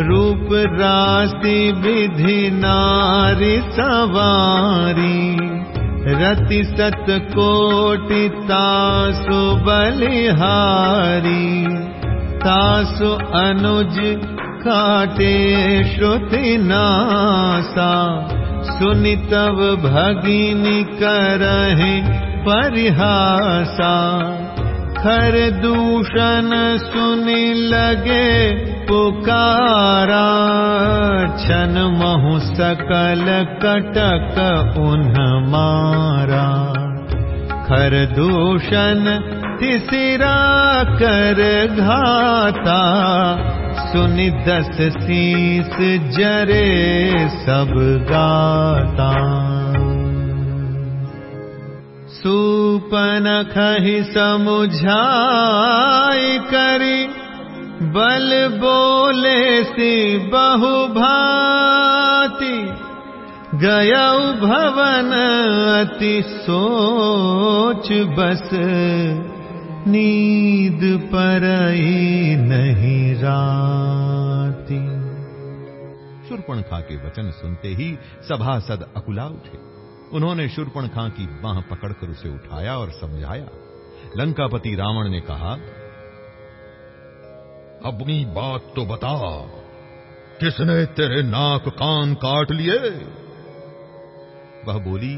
रूप राशि विधि नारी सवारी रति सत कोटि तासु बलिहारी तासु अनुज काटे श्रुति नासा। सुनितव भगिनी करहे परिहासा खर दूषण सुनि लगे पुकारा। छन महु सकल कटक उन्ह मारा। खर दूषण तिसिरा कर घाता। सुनि दस शीस जरे सब गाता सूपन खही समुझाई करी, बल बोले सी बहु भाति गय भवन अति सोच बस, नींद पर नहीं राती। शूर्पणखा के वचन सुनते ही सभासद अकुला उठे। उन्होंने शूर्पण खां की बाह पकड़कर उसे उठाया और समझाया। लंकापति रावण ने कहा, अपनी बात तो बता, किसने तेरे नाक कान काट लिए? वह बोली,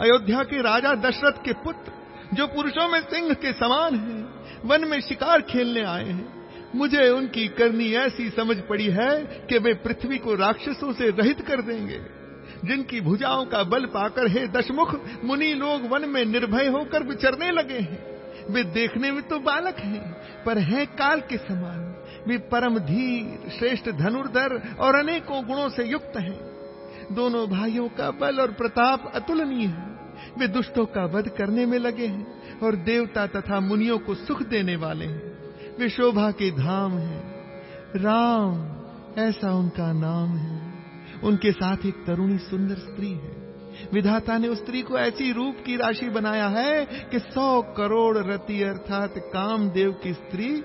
अयोध्या के राजा दशरथ के पुत्र, जो पुरुषों में सिंह के समान हैं, वन में शिकार खेलने आए हैं। मुझे उनकी करनी ऐसी समझ पड़ी है कि वे पृथ्वी को राक्षसों से रहित कर देंगे। जिनकी भुजाओं का बल पाकर हे दशमुख, मुनि लोग वन में निर्भय होकर विचरने लगे हैं। वे देखने में तो बालक हैं, पर हैं काल के समान। वे परम धीर, श्रेष्ठ धनुर्धर और अनेकों गुणों से युक्त हैं। दोनों भाइयों का बल और प्रताप अतुलनीय है। वे दुष्टों का वध करने में लगे हैं और देवता तथा मुनियों को सुख देने वाले हैं। वे शोभा के धाम हैं। राम, ऐसा उनका नाम है। उनके साथ एक तरुणी सुंदर स्त्री है। विधाता ने उस स्त्री को ऐसी रूप की राशि बनाया है कि सौ करोड़ रति अर्थात कामदेव की स्त्री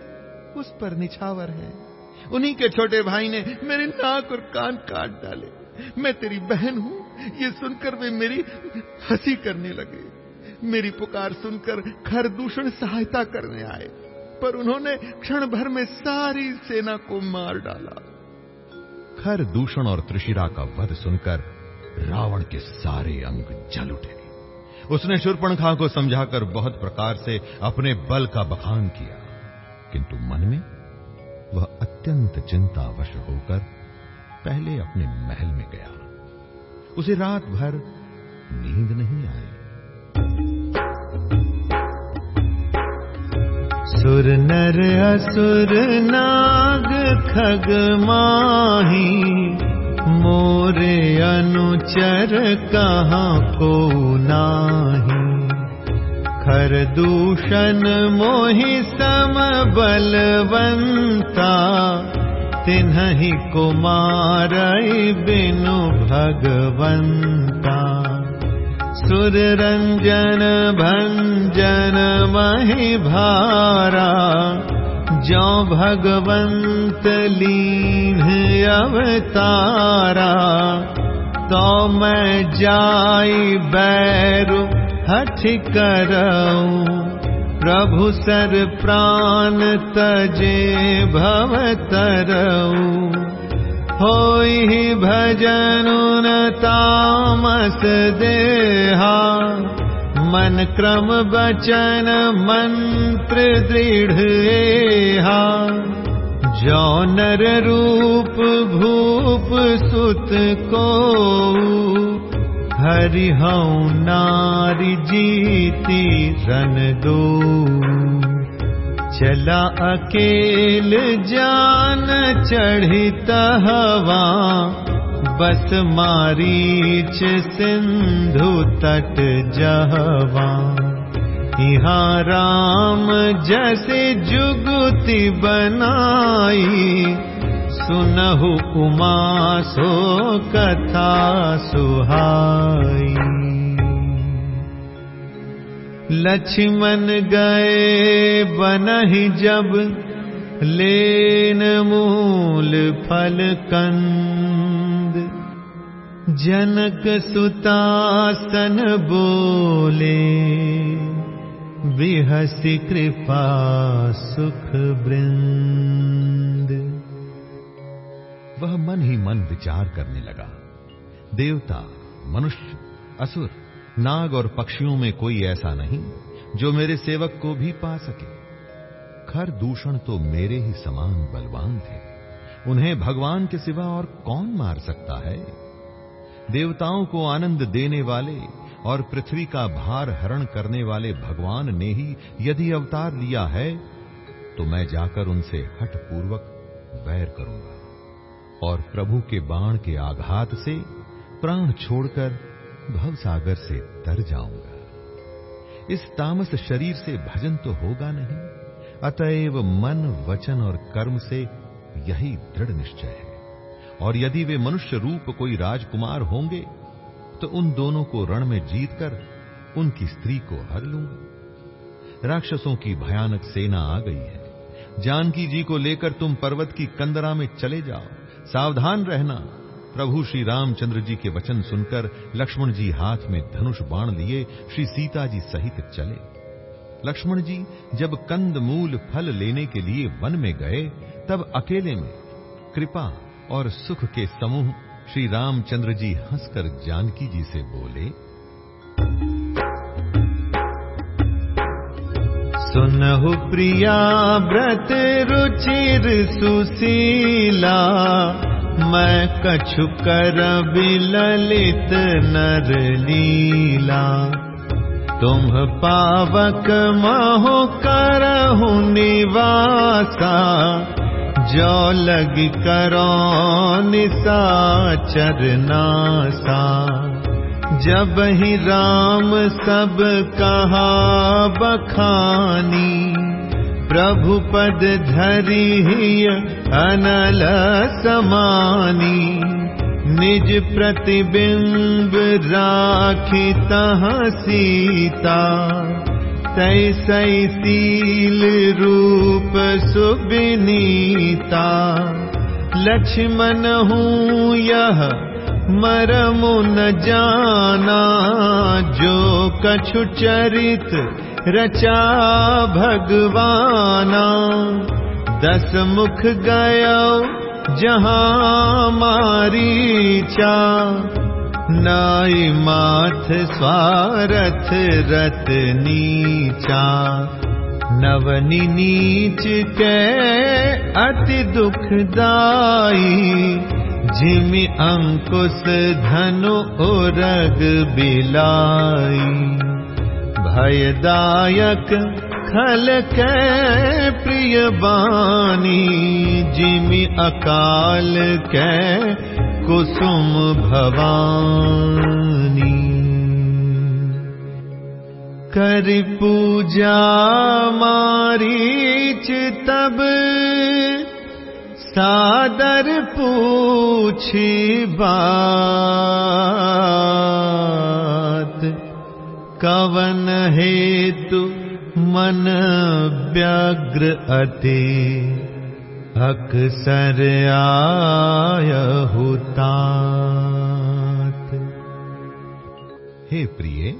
उस पर निछावर है। उन्हीं के छोटे भाई ने मेरे नाक और कान काट डाले। मैं तेरी बहन हूँ। ये सुनकर वे मेरी हँसी करने लगे। मेरी पुकार सुनकर खर दूषण सहायता करने आए। पर उन्होंने क्षण भर में सारी सेना को मार डाला। खर दूषण और त्रिशिरा का वध सुनकर रावण के सारे अंग जल उठे। उसने शूर्पणखा को समझाकर बहुत प्रकार से अपने बल का बखान किया। किंतु मन में वह अत्यंत चिंतावश होकर पहले अपने महल में गया। उसे रात भर नींद नहीं आई। सुर नर असुर नाग खग माही। मोरे अनुचर कहाँ को नाही। खर दूषण मोहि सम बलवंता। तिन्हि कुमार बिनु भगवंता सुर रंजन भंजन महि भारा जो भगवंत लीन अवतारा तो मैं जाई बैरु हठ करऊं। प्रभु सर प्राण तजे भवतरऊ तामस देहा। मन क्रम बचन मंत्र दृढ़ एहा। जो नर रूप भूप सुत को हरि हऊ नारी जीती रन दो चला अकेल जान चढ़ित हवा बस मारीच सिंधु तट जहवा। यहाँ राम जैसे जुगति बनाई सुनहु उमा सो कथा सुहाई लक्ष्मण गए बनहि जब लेन मूल फल कंद। जनक सुतासन बोले बिहसी कृपा सुख वृंद। वह मन ही मन विचार करने लगा। देवता मनुष्य असुर नाग और पक्षियों में कोई ऐसा नहीं, जो मेरे सेवक को भी पा सके। खर दूषण तो मेरे ही समान बलवान थे। उन्हें भगवान के सिवा और कौन मार सकता है? देवताओं को आनंद देने वाले और पृथ्वी का भार हरण करने वाले भगवान ने ही यदि अवतार लिया है तो मैं जाकर उनसे हठ पूर्वक वैर करूँगा और प्रभु के बाण के आघात से प्राण छोड़कर भवसागर से तर जाऊँगा। इस तामस शरीर से भजन तो होगा नहीं, अतएव मन, वचन और कर्म से यही दृढ़ निश्चय है। और यदि वे मनुष्य रूप कोई राजकुमार होंगे तो उन दोनों को रण में जीतकर उनकी स्त्री को हर लूँगा। राक्षसों की भयानक सेना आ गई है। जानकी जी को लेकर तुम पर्वत की कंदरा में चले जाओ। सावधान रहना। प्रभु श्री रामचंद्र जी के वचन सुनकर लक्ष्मण जी हाथ में धनुष बाण लिए श्री सीता जी सहित चले। लक्ष्मण जी जब कंद मूल फल लेने के लिए वन में गए, तब अकेले में कृपा और सुख के समूह श्री रामचंद्र जी हंसकर जानकी जी से बोले, सुनहु प्रिया व्रत रुचिर सुशीला मैं कछु कर बिललित नर लीला। तुम पावक महो करहु निवासा। जो लग करो चरनासा जब ही राम सब कहा बखानी प्रभु पद धरी अनल समानी। निज प्रतिबिंब राखी तह सीता। तैसई सील रूप सुबिनीता लक्ष्मण हूँ यह मरम न जाना। जो कछु चरित रचा भगवाना। दस मुख गयो जहाँ मारी चा। नाई माथ स्वारथ रत नीचा। नवनी नीच के अति दुखदाई जिमि अंकुश धनु उरग बिलाई भयदायक खल के प्रिय बानी जिमि अकाल के कुसुम भवानी। कर पूजा मारीच तब सादर पूछी बात कवन हेतु मन व्यग्र अति। अक्सर आय हुतात हे प्रिय,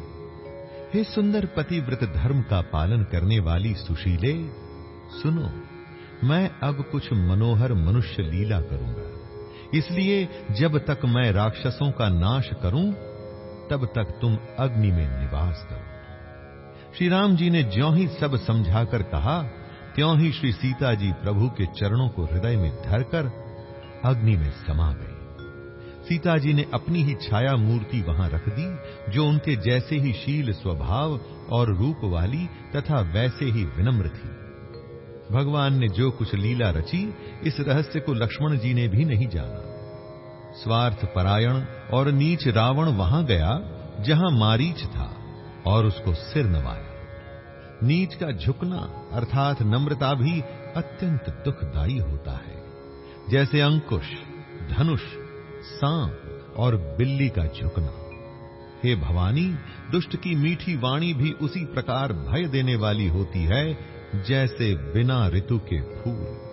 हे सुंदर पतिव्रत धर्म का पालन करने वाली सुशीले, सुनो, मैं अब कुछ मनोहर मनुष्य लीला करूँगा। इसलिए जब तक मैं राक्षसों का नाश करूँ तब तक तुम अग्नि में निवास करो। श्री राम जी ने ज्यों ही सब समझाकर कहा, त्यों ही श्री सीता जी प्रभु के चरणों को हृदय में धरकर अग्नि में समा गई। सीता जी ने अपनी ही छाया मूर्ति वहाँ रख दी, जो उनके जैसे ही शील स्वभाव और रूप वाली तथा वैसे ही विनम्र थी। भगवान ने जो कुछ लीला रची, इस रहस्य को लक्ष्मण जी ने भी नहीं जाना। स्वार्थ परायण और नीच रावण वहाँ गया, जहाँ मारीच था, और उसको सिर नवाया। नीच का झुकना अर्थात नम्रता भी अत्यंत दुखदायी होता है। जैसे अंकुश, धनुष, सांप और बिल्ली का झुकना। हे भवानी, दुष्ट की मीठी वाणी भी उसी प्रकार भय देने वाली होती है, जैसे बिना ऋतु के फूल।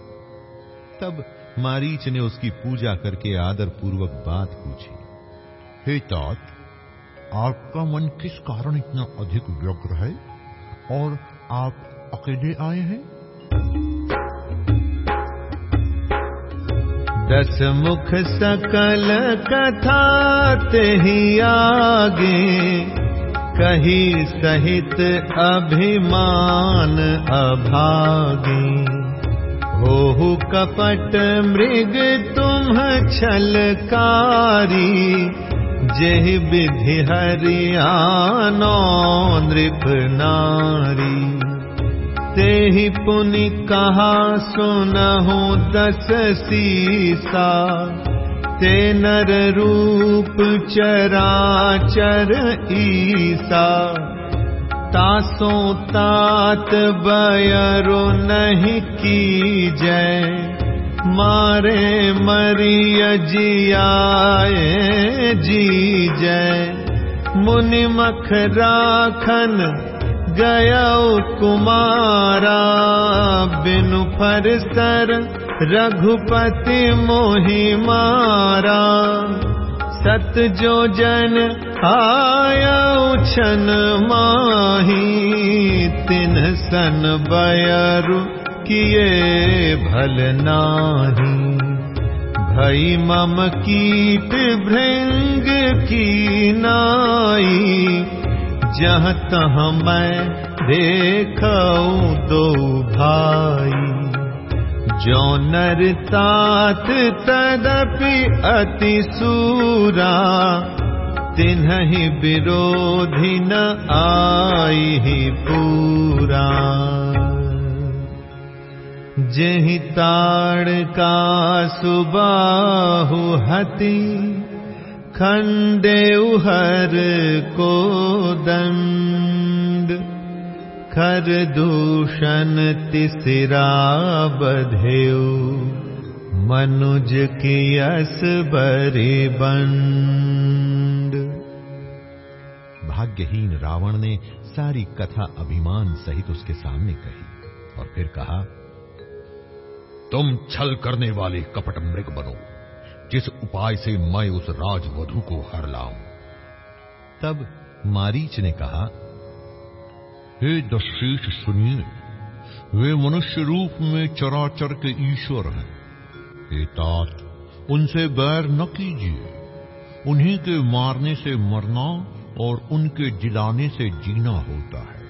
तब मारीच ने उसकी पूजा करके आदर पूर्वक बात पूछी। हे तात, आपका मन किस कारण इतना अधिक व्यग्र है? और आप अकेले आए हैं? दस मुख सकल कथा ही आगे, कही सहित अभिमान अभागे। हो कपट मृग तुम छलकारी जह विधि नृप नारी। ते ही पुनि कहा सुनहु दस सीसा ते नर रूप चराचर ईसा तासो तात बयरो नहीं की जय। मारे मरिय जियाए जी जय। मुनि मख राखन गया कुमारा। बिनु फरसर रघुपति मोहि मारा। सत जो जन आया छन माही तिन सन बयरु किए भल नाही। भई मम कीट भृंग की नाई जहाँ तह मैं देखऊ दो भाई। जो नर तात तदपि अति सूरा विरोधि न आई पूरा। जहि ताड़ का सुबाहु हति खंडे हर को दंड खर दूषण तिसरा बधेऊ मनुज की यस बरे बंड भाग्यहीन रावण ने सारी कथा अभिमान सहित उसके सामने कही और फिर कहा, तुम छल करने वाले कपट मृग बनो, जिस उपाय से मैं उस राजवधु को हर लाऊं। तब मारीच ने कहा, हे दशीष सुनिए वे मनुष्य रूप में चराचर के ईश्वर हैं। हे तात, उनसे बैर न कीजिए। उन्हीं के मारने से मरना और उनके जिलाने से जीना होता है।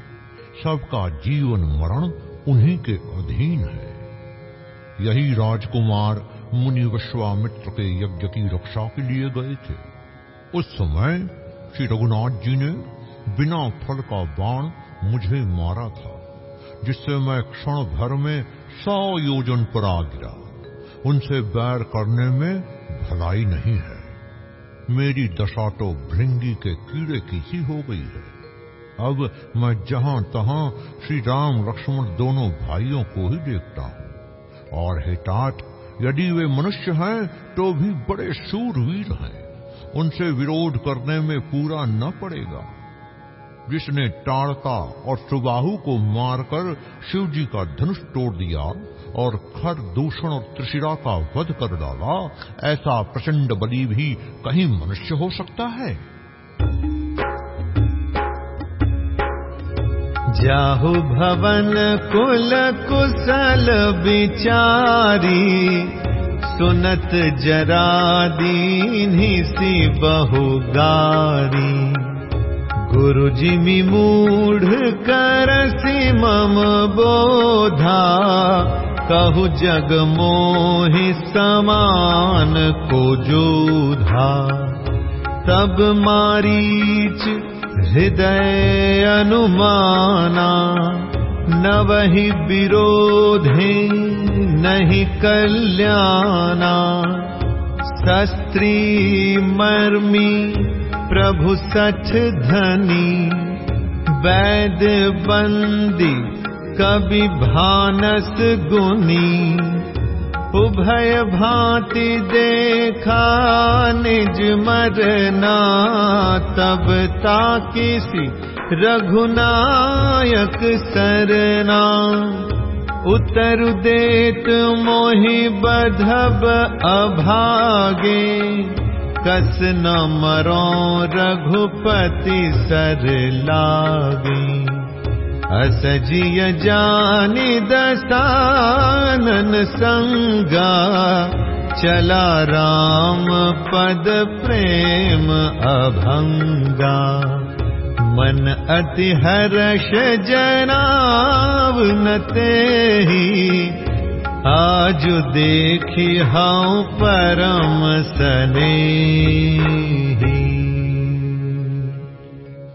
सबका जीवन मरण उन्हीं के अधीन है। यही राजकुमार मुनि विश्वामित्र के यज्ञ की रक्षा के लिए गए थे। उस समय श्री रघुनाथ जी ने बिना फल का बाण मुझे मारा था, जिससे मैं क्षण भर में सौ योजन पर आ गिरा। उनसे बैर करने में भलाई नहीं है। मेरी दशा तो भृंगी के कीड़े की ही हो गई है। अब मैं जहाँ तहां श्री राम लक्ष्मण दोनों भाइयों को ही देखता हूँ। और हेतात यदि वे मनुष्य हैं तो भी बड़े सूरवीर हैं। उनसे विरोध करने में पूरा न पड़ेगा। जिसने टाड़का और सुबाहु को मारकर शिव जी का धनुष तोड़ दिया और खर दूषण और त्रिशिरा का वध कर डाला, ऐसा प्रचंड बलि भी कहीं मनुष्य हो सकता है? जाहु भवन कुल कुशल विचारी, सुनत जरा दीन्ही सी बहुगारी। गुरु जी मूढ़ कर मम बोधा। कहु जग मोहि समान को जोधा। तब मारीच हृदय अनुमाना। न वही विरोधे नहीं कल्याणा। शस्त्री मर्मी प्रभु सच धनी वैद बंदी कवि भानस गुनी। उभय भांति देखा निज मरना तब ताकिसी रघुनायक सरना। उतर देत मोहि बधब अभागे कस न मरो रघुपति सर लागे। असजिय जानि दसानन संगा। चला राम पद प्रेम अभंगा। मन अति हर्ष जनाव नते ही आज देखी हाँ परम सने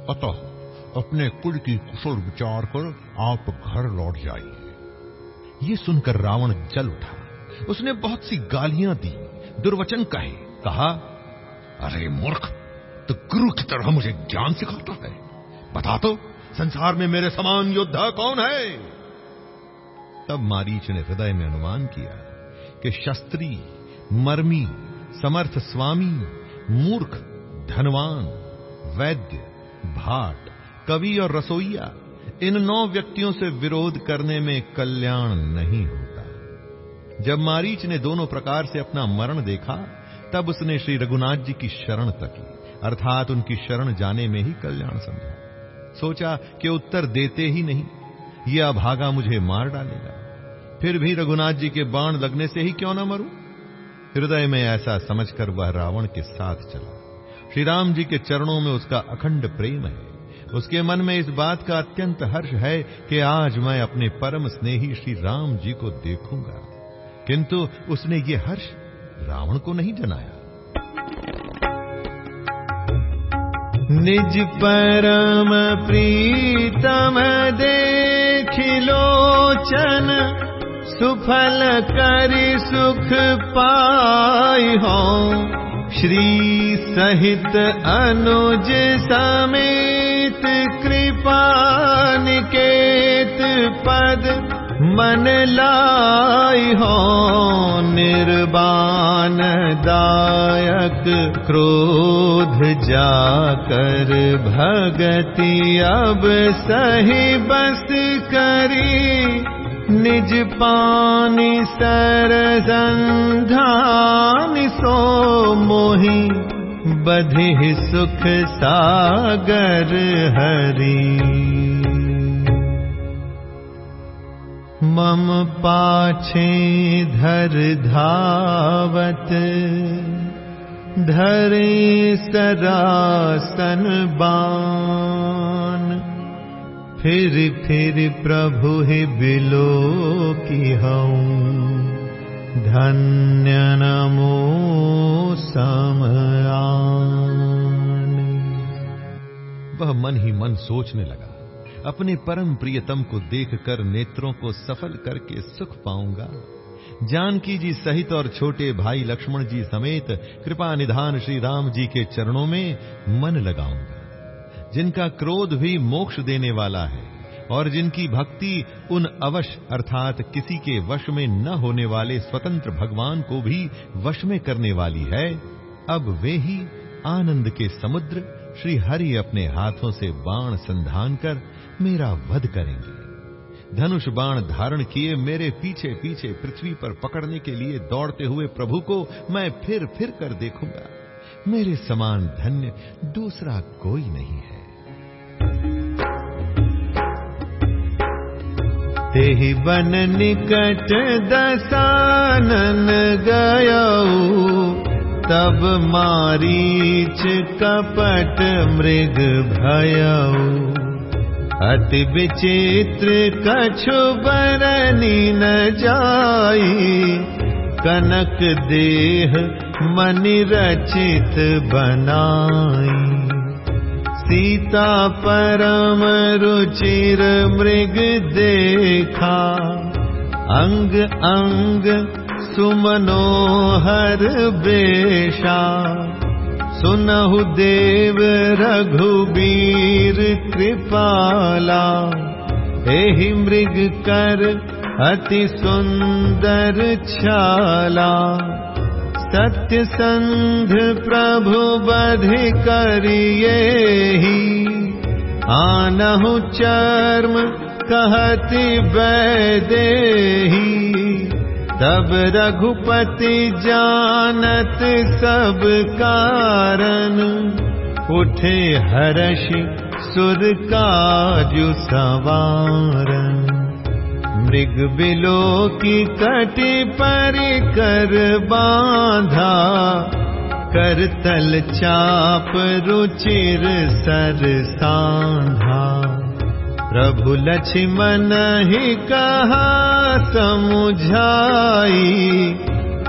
अतः अपने कुल की कुशल विचार कर आप घर लौट जाइए। ये सुनकर रावण जल उठा। उसने बहुत सी गालियाँ दी, दुर्वचन कहे, कहा, अरे मूर्ख तो गुरु की तरह मुझे ज्ञान सिखाता है। बता तो संसार में मेरे समान योद्धा कौन है? तब मारीच ने हृदय में अनुमान किया कि शस्त्री, मर्मी, समर्थ स्वामी, मूर्ख, धनवान, वैद्य, भाट, कवि और रसोईया, इन नौ व्यक्तियों से विरोध करने में कल्याण नहीं होता। जब मारीच ने दोनों प्रकार से अपना मरण देखा, तब उसने श्री रघुनाथ जी की शरण तकी, अर्थात उनकी शरण जाने में ही कल्याण समझा। सोचा कि उत्तर देते ही नहीं यह अभागा मुझे मार डालेगा। फिर भी रघुनाथ जी के बाण लगने से ही क्यों न मरूं? हृदय में ऐसा समझकर वह रावण के साथ चला। श्री राम जी के चरणों में उसका अखंड प्रेम है। उसके मन में इस बात का अत्यंत हर्ष है कि आज मैं अपने परम स्नेही श्री राम जी को देखूँगा। किंतु उसने ये हर्ष रावण को नहीं जनाया। निज परम प्रीतम देखिलोचन सुफल करि सुख पाई हो। श्री सहित अनुज समेत कृपा निकेत पद मन लाई हो। बान दायक क्रोध जाकर भगति अब सही बस करी निज पानी सर संधान सो मोही बधि सुख सागर हरी। मम पाछे धर धावत धरे सरासन बान फिर फिर प्रभु ही बिलो की हूँ धन्य नमो समयान वह मन ही मन सोचने लगा, अपने परम प्रियतम को देखकर नेत्रों को सफल करके सुख पाऊँगा। जानकी जी सहित और छोटे भाई लक्ष्मण जी समेत कृपा निधान श्री राम जी के चरणों में मन लगाऊँगा। जिनका क्रोध भी मोक्ष देने वाला है, और जिनकी भक्ति उन अवश, अर्थात किसी के वश में न होने वाले स्वतंत्र भगवान को भी वश में करने वाली है, अब वे ही आनंद के समुद्र श्री हरि अपने हाथों से बाण संधान कर मेरा वध करेंगे। धनुष बाण धारण किए मेरे पीछे पीछे पृथ्वी पर पकड़ने के लिए दौड़ते हुए प्रभु को मैं फिर फिर कर देखूँगा। मेरे समान धन्य दूसरा कोई नहीं है। तेहि बन निकट दसानन गयऊ तब मारीच कपट मृग भयऊ अति विचित्र कछु बरनी न जाई कनक देह मनि रचित बनाई सीता परम रुचिर मृग देखा। अंग अंग सुमनोहर बेशा। सुनहु देव रघुबीर कृपाला। एहि मृग कर अति सुंदर छाला सत्य संध प्रभु बधि करिए आनहु चर्म कहति वैदेही तब रघुपति जानत सब कारण। उठे हर्ष सुर काजु सवारन मृग बिलो कटि पर कर बांधा कर तल चाप रुचिर सर सांधा प्रभु लक्ष्मण ही कहा समुझाई।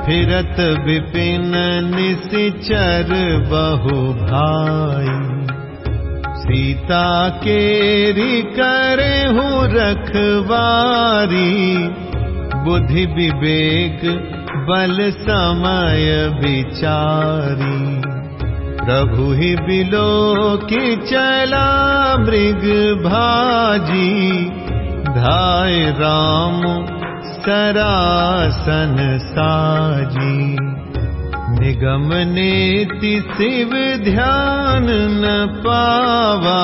फिरत विपिन निशिचर बहु भाई सीता केरी करे हूँ रखवारी। बुद्धि विवेक बल समय विचारी। प्रभु ही बिलो की चला मृग भाजी। धाय राम सरासन साजी निगम शिव ध्यान न पावा।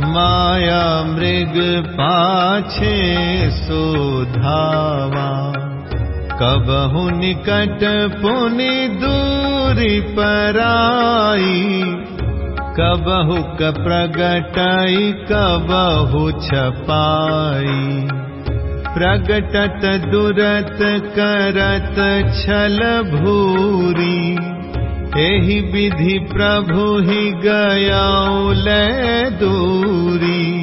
माया मृग पाछे सुधावा। कबहु निकट पुनि दूरी पराई। कबहु क प्रगटई कबहु छपाई प्रगटत दुरत करत छल भूरी एहि विधि प्रभु ही गया दूरी।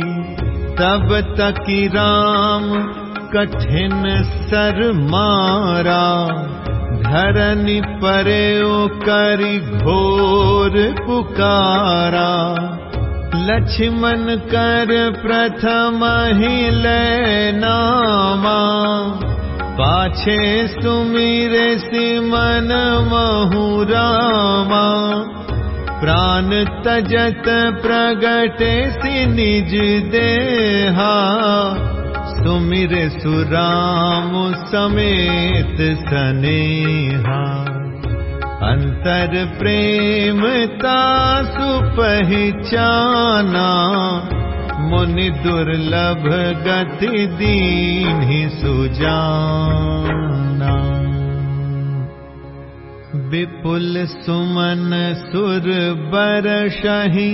तब तकी राम कठिन सर मारा। धरनी परे करी घोर पुकारा लक्ष्मण कर प्रथम ही ले नामा। पाछे सुमीर सिमन महुरामा प्राण तजत प्रगटे सि निज देहा। सुमिर सुराम समेत सनेहा अंतर प्रेमता सुपहचाना मुनि दुर्लभ गति दीन सुजाना। विपुल सुमन सुर बरसही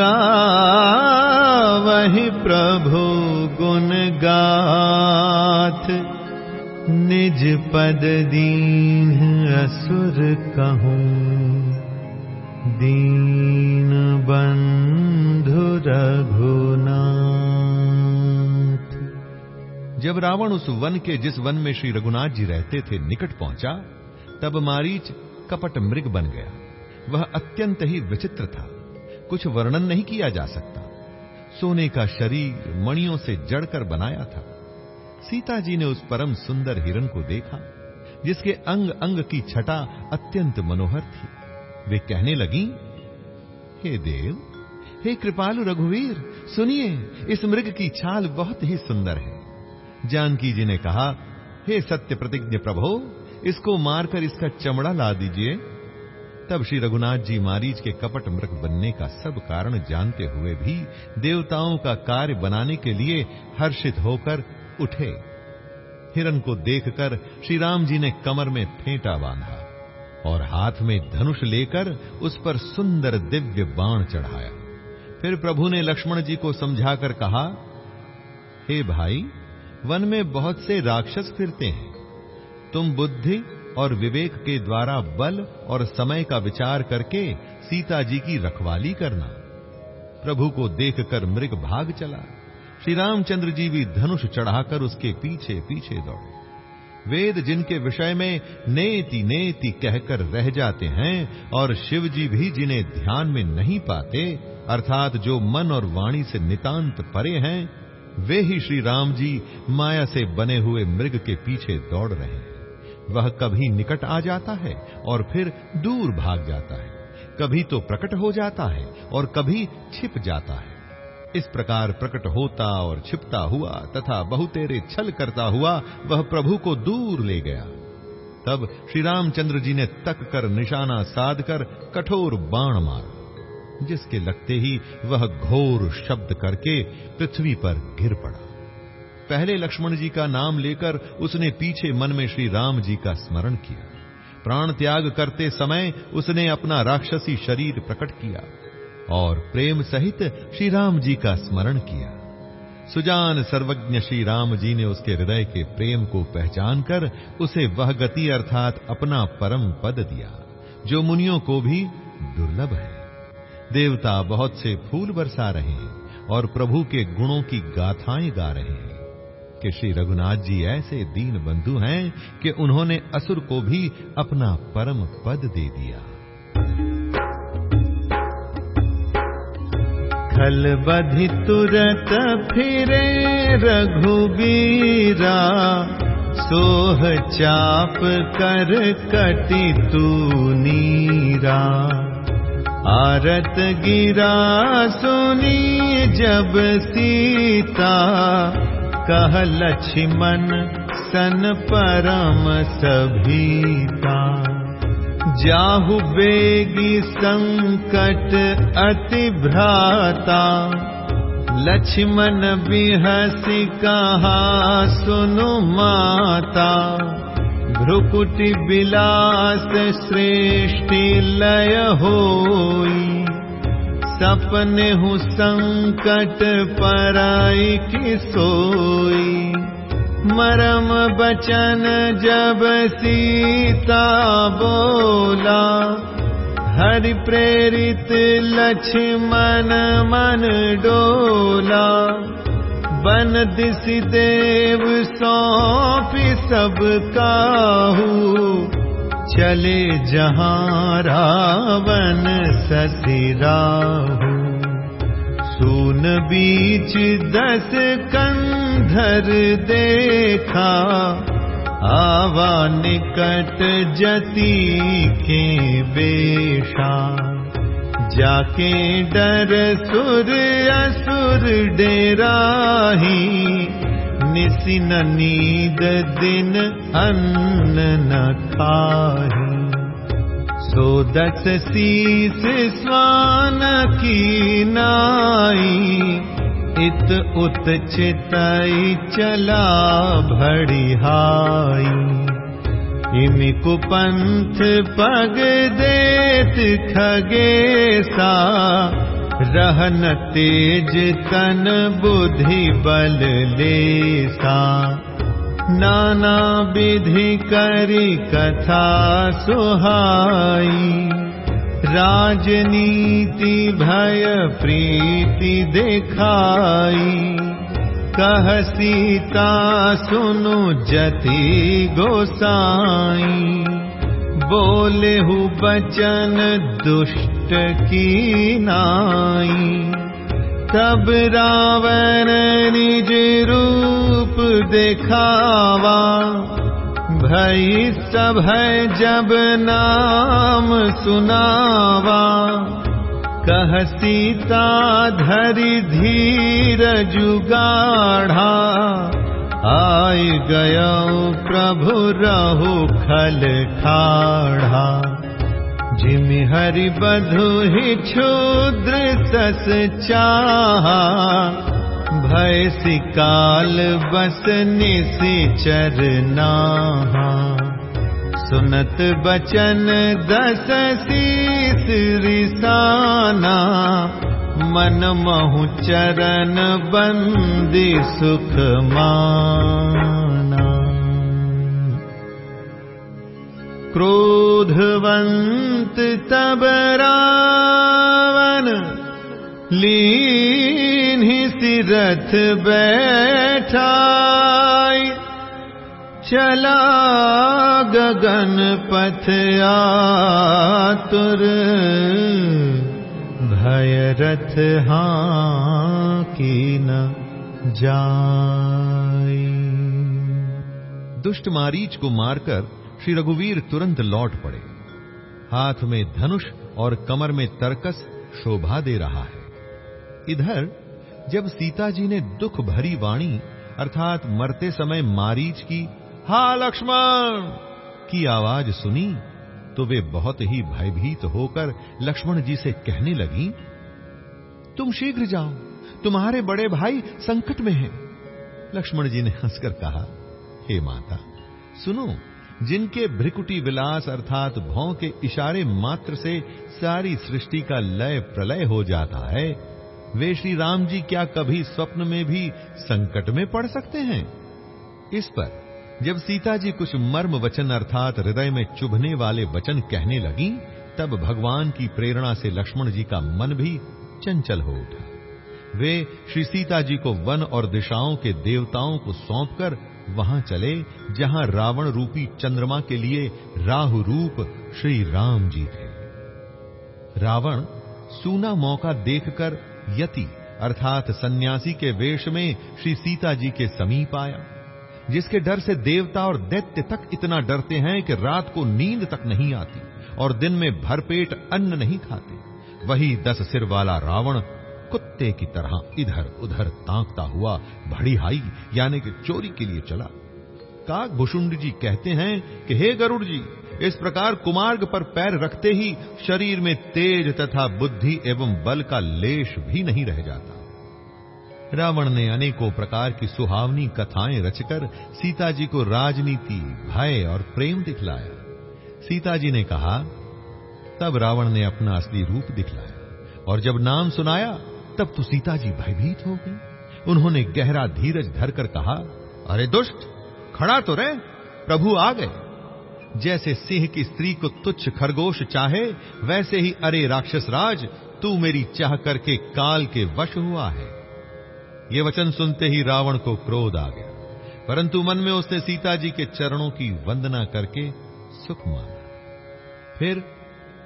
गावहि प्रभु गुण गाथ निज पद दीन असुर कहूँ। दीन बंधु रघुनाथ। जब रावण उस वन के जिस वन में श्री रघुनाथ जी रहते थे निकट पहुँचा, तब मारीच कपट मृग बन गया। वह अत्यंत ही विचित्र था। कुछ वर्णन नहीं किया जा सकता। सोने का शरीर मणियों से जड़कर बनाया था। सीता जी ने उस परम सुंदर हिरण को देखा, जिसके अंग अंग की छटा अत्यंत मनोहर थी। वे कहने लगी, हे देव, हे कृपालु रघुवीर, सुनिए, इस मृग की छाल बहुत ही सुंदर है। जानकी जी ने कहा, हे सत्य प्रतिज्ञ प्रभो, इसको मारकर इसका चमड़ा ला दीजिए। तब श्री रघुनाथ जी मारीच के कपट मृग बनने का सब कारण जानते हुए भी देवताओं का कार्य बनाने के लिए हर्षित होकर उठे। हिरण को देखकर श्री राम जी ने कमर में फेंटा बांधा और हाथ में धनुष लेकर उस पर सुंदर दिव्य बाण चढ़ाया। फिर प्रभु ने लक्ष्मण जी को समझाकर कहा, हे भाई, वन में बहुत से राक्षस फिरते हैं। तुम बुद्धि और विवेक के द्वारा बल और समय का विचार करके सीता जी की रखवाली करना। प्रभु को देखकर मृग भाग चला। श्री रामचंद्र जी भी धनुष चढ़ाकर उसके पीछे पीछे दौड़े। वेद जिनके विषय में नेति नेति कहकर रह जाते हैं और शिव जी भी जिन्हें ध्यान में नहीं पाते, अर्थात जो मन और वाणी से नितांत परे हैं, वे ही श्री राम जी माया से बने हुए मृग के पीछे दौड़ रहे हैं। वह कभी निकट आ जाता है और फिर दूर भाग जाता है। कभी तो प्रकट हो जाता है और कभी छिप जाता है। इस प्रकार प्रकट होता और छिपता हुआ तथा बहुतेरे छल करता हुआ वह प्रभु को दूर ले गया। तब श्री रामचंद्र जी ने तक कर निशाना साध कर कठोर बाण मारा, जिसके लगते ही वह घोर शब्द करके पृथ्वी पर गिर पड़ा। पहले लक्ष्मण जी का नाम लेकर उसने पीछे मन में श्री राम जी का स्मरण किया। प्राण त्याग करते समय उसने अपना राक्षसी शरीर प्रकट किया। और प्रेम सहित श्री राम जी का स्मरण किया। सुजान सर्वज्ञ श्री राम जी ने उसके हृदय के प्रेम को पहचान कर उसे वह गति अर्थात अपना परम पद दिया, जो मुनियों को भी दुर्लभ है। देवता बहुत से फूल बरसा रहे हैं और प्रभु के गुणों की गाथाएँ गा रहे हैं कि श्री रघुनाथ जी ऐसे दीन बंधु हैं कि उन्होंने असुर को भी अपना परम पद दे दिया। खल बधि तुरत फिरे रघुबीरा सोह चाप कर कटि तू नीरा। आरत गिरा सुनी जब सीता कह लक्ष्मण सन परम सभीता जाहु बेगी संकट अति भ्राता लक्ष्मण बिहसी कहा सुनु माता। भ्रुकुटि विलास श्रेष्ठि लय होई सपने हूँ संकट पराई की सोई मरम बचन जब सीता बोला हरि प्रेरित लक्ष्मण मन डोला। बन दिश देव सौंपी सब काहू चले जहाँ रावण ससिराहू सून बीच दस कंधर देखा आवा निकट जती के बेशा। जाके डर सुर असुर डेराही निसी न नींद दिन अन्न न खाही। सो दस शीस स्वान की नाई इत उत चितई चला भड़िहाई। इमि कुपंथ पग देत खगेसा रहन तेज तन बुद्धि बल लेसा। नाना विधि करी कथा सुहाई राजनीति भय प्रीति देखाई। कह सीता सुनु जति गोसाई। बोले हु बचन दुष्ट की नाई। तब रावण निज रूप देखावा भई सब जब नाम सुनावा। कह सीता धरि धीर जुगाढ़ा। आय गय प्रभु रहु खल हरि बधु ही क्षुद्र सस चाहा भय सिकाल बस निसी चरना सुनत बचन रिसाना मन महु चरण बंदी सुख माना। क्रोधवंत तब रावण लीन ही सिरथ बैठाई, चला गगन पथ आतुर। भय रथ हाँ की न जाई। दुष्ट मारीच को मारकर श्री रघुवीर तुरंत लौट पड़े। हाथ में धनुष और कमर में तरकस शोभा दे रहा है। इधर, जब सीता जी ने दुख भरी वाणी, अर्थात मरते समय मारीच की, हा, लक्ष्मण! की आवाज़ सुनी तो वे बहुत ही भयभीत होकर लक्ष्मण जी से कहने लगी, तुम शीघ्र जाओ, तुम्हारे बड़े भाई संकट में हैं। लक्ष्मण जी ने हंसकर कहा, हे माता, सुनो, जिनके भ्रिकुटी विलास, अर्थात भौं के इशारे मात्र से सारी सृष्टि का लय प्रलय हो जाता है वे श्री राम जी क्या कभी स्वप्न में भी संकट में पड़ सकते हैं? इस पर, जब सीता जी कुछ मर्म वचन अर्थात हृदय में चुभने वाले वचन कहने लगी, तब भगवान की प्रेरणा से लक्ष्मण जी का मन भी चंचल हो उठा। वे श्री सीता जी को वन और दिशाओं के देवताओं को सौंपकर वहाँ चले, जहाँ रावण रूपी चंद्रमा के लिए राहु रूप श्री राम जी थे। रावण सूना मौका देखकर यति, अर्थात सन्यासी के वेश में श्री सीता जी के समीप आया, जिसके डर से देवता और दैत्य तक इतना डरते हैं कि रात को नींद तक नहीं आती और दिन में भरपेट अन्न नहीं खाते। वही दस सिर वाला रावण कुत्ते की तरह इधर उधर तांकता हुआ भड़ीहाई, यानी कि चोरी के लिए चला। काक भुषुंड जी कहते हैं कि, हे गरुड़ जी इस प्रकार कुमार्ग पर पैर रखते ही शरीर में तेज तथा बुद्धि एवं बल का लेश भी नहीं रह जाता। रावण ने अनेकों प्रकार की सुहावनी कथाएँ रचकर सीता जी को राजनीति, भय और प्रेम दिखलाया। सीता जी ने कहा, तब रावण ने अपना असली रूप दिखलाया और जब नाम सुनाया, तब तो सीता जी भयभीत हो गई। उन्होंने गहरा धीरज धरकर कहा, अरे दुष्ट, खड़ा तो रहे, प्रभु आ गए। जैसे सिंह की स्त्री को तुच्छ खरगोश चाहे, वैसे ही अरे राक्षस राज, तू मेरी चाह करके काल के वश हुआ है। ये वचन सुनते ही रावण को क्रोध आ गया, परंतु मन में उसने सीता जी के चरणों की वंदना करके सुख माना। फिर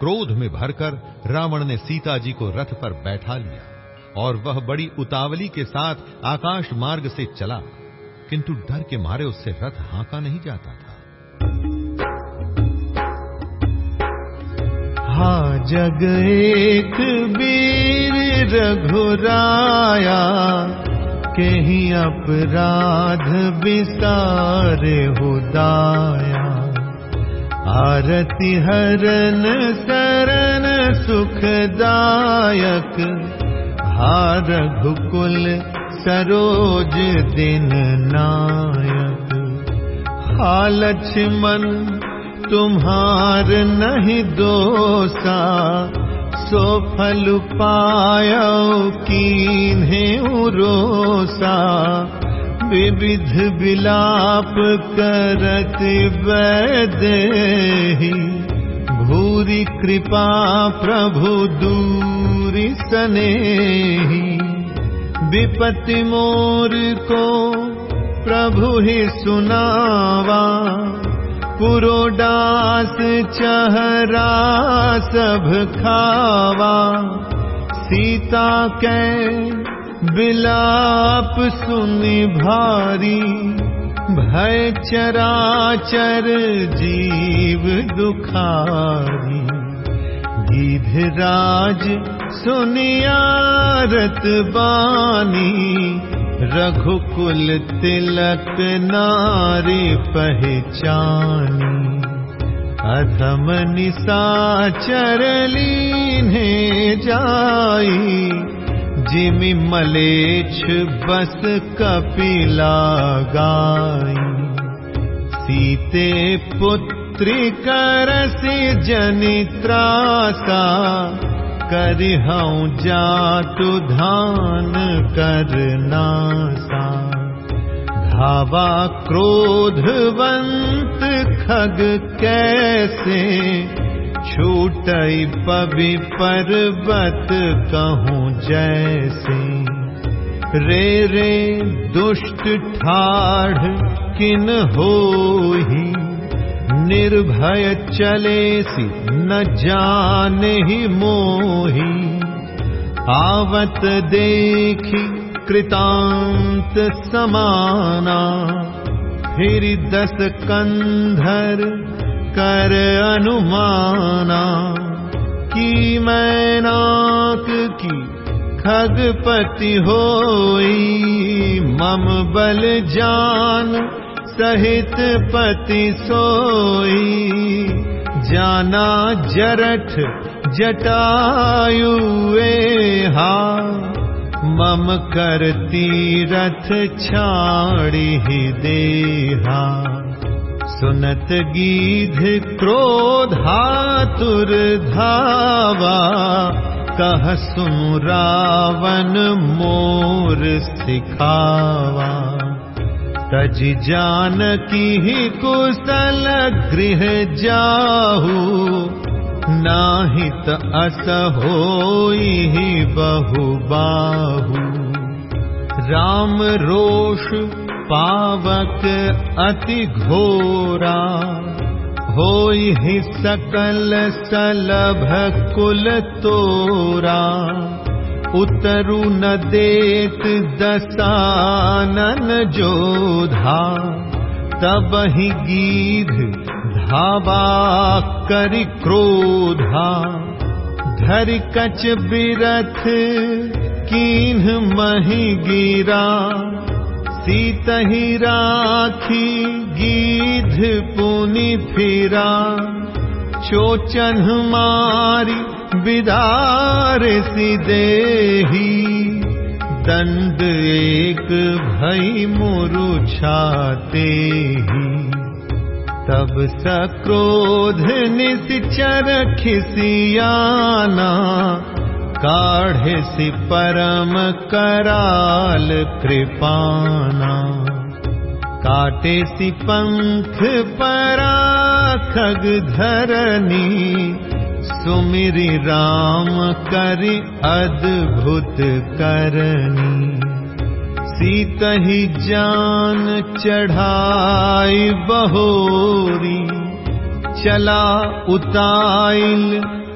क्रोध में भरकर रावण ने सीता जी को रथ पर बैठा लिया और वह बड़ी उतावली के साथ आकाश मार्ग से चला, किंतु डर के मारे उससे रथ हाका नहीं जाता। जग एक वीर रघुराया कहीं अपराध विसार आरती हरन शरण सुखदायक हार घुकुल सरोज दिन नायक। हालछ मन तुम्हार नहीं दोसा सो फल पायो कीन्हे उरोसा। विविध विलाप करत वैदेही भूरी कृपा प्रभु दूरी सनेही। विपत्ति मोर को प्रभु ही सुनावा पुरोडास चहरा सब खावा। सीता के विलाप सुनि भारी भय चराचर जीव दुखारी। गिधराज सुनियारत बानी रघुकुल तिलक नारी पहचानी अधम निशाचर लीने जाई जिमि मलेच्छ बस कपिला गाई। सीते पुत्री करसि जनित्रासा करिहऊँ जातु धान करनासा धावा क्रोधवंत खग कैसे छूट पवि पर्वत कहूँ जैसे। रे रे दुष्ट ठाढ़ किन होही निर्भय चले सी न जाने ही मोही। आवत देखी कृतांत समाना। फिर दस कंधर कर अनुमाना। की मैनाक की खगपति होई मम बल जान सहित पति सोई जाना जरठ जटायुए हा मम कर तीरथ छाड़ी देहा। सुनत गीध क्रोधातुर धावा। कह रावण मोर सिखावा तज जान की कुशल गृह जाहू। नाहित अस होई बहु बाहू। राम रोष पावक अति घोरा। होई ही सकल सलभ कुल तोरा उतरु न देत दसानन जोधा। तब ही गीध धावा करि क्रोधा। धरि कच बिरथ कीन्ह मही गिरा। सीतही राखी गीध पुनि फिरा। चोचन मारी विदार सी देही दंड एक भई मुरुछाते तब सक्रोध निश्चर खिसियाना काढ़े सि परम कराल कृपाना। काटे सि पंख परा खग धरनी सुमिरि राम करि अद्भुत करनी सीतहि जान चढ़ाई बहोरी चला उताइल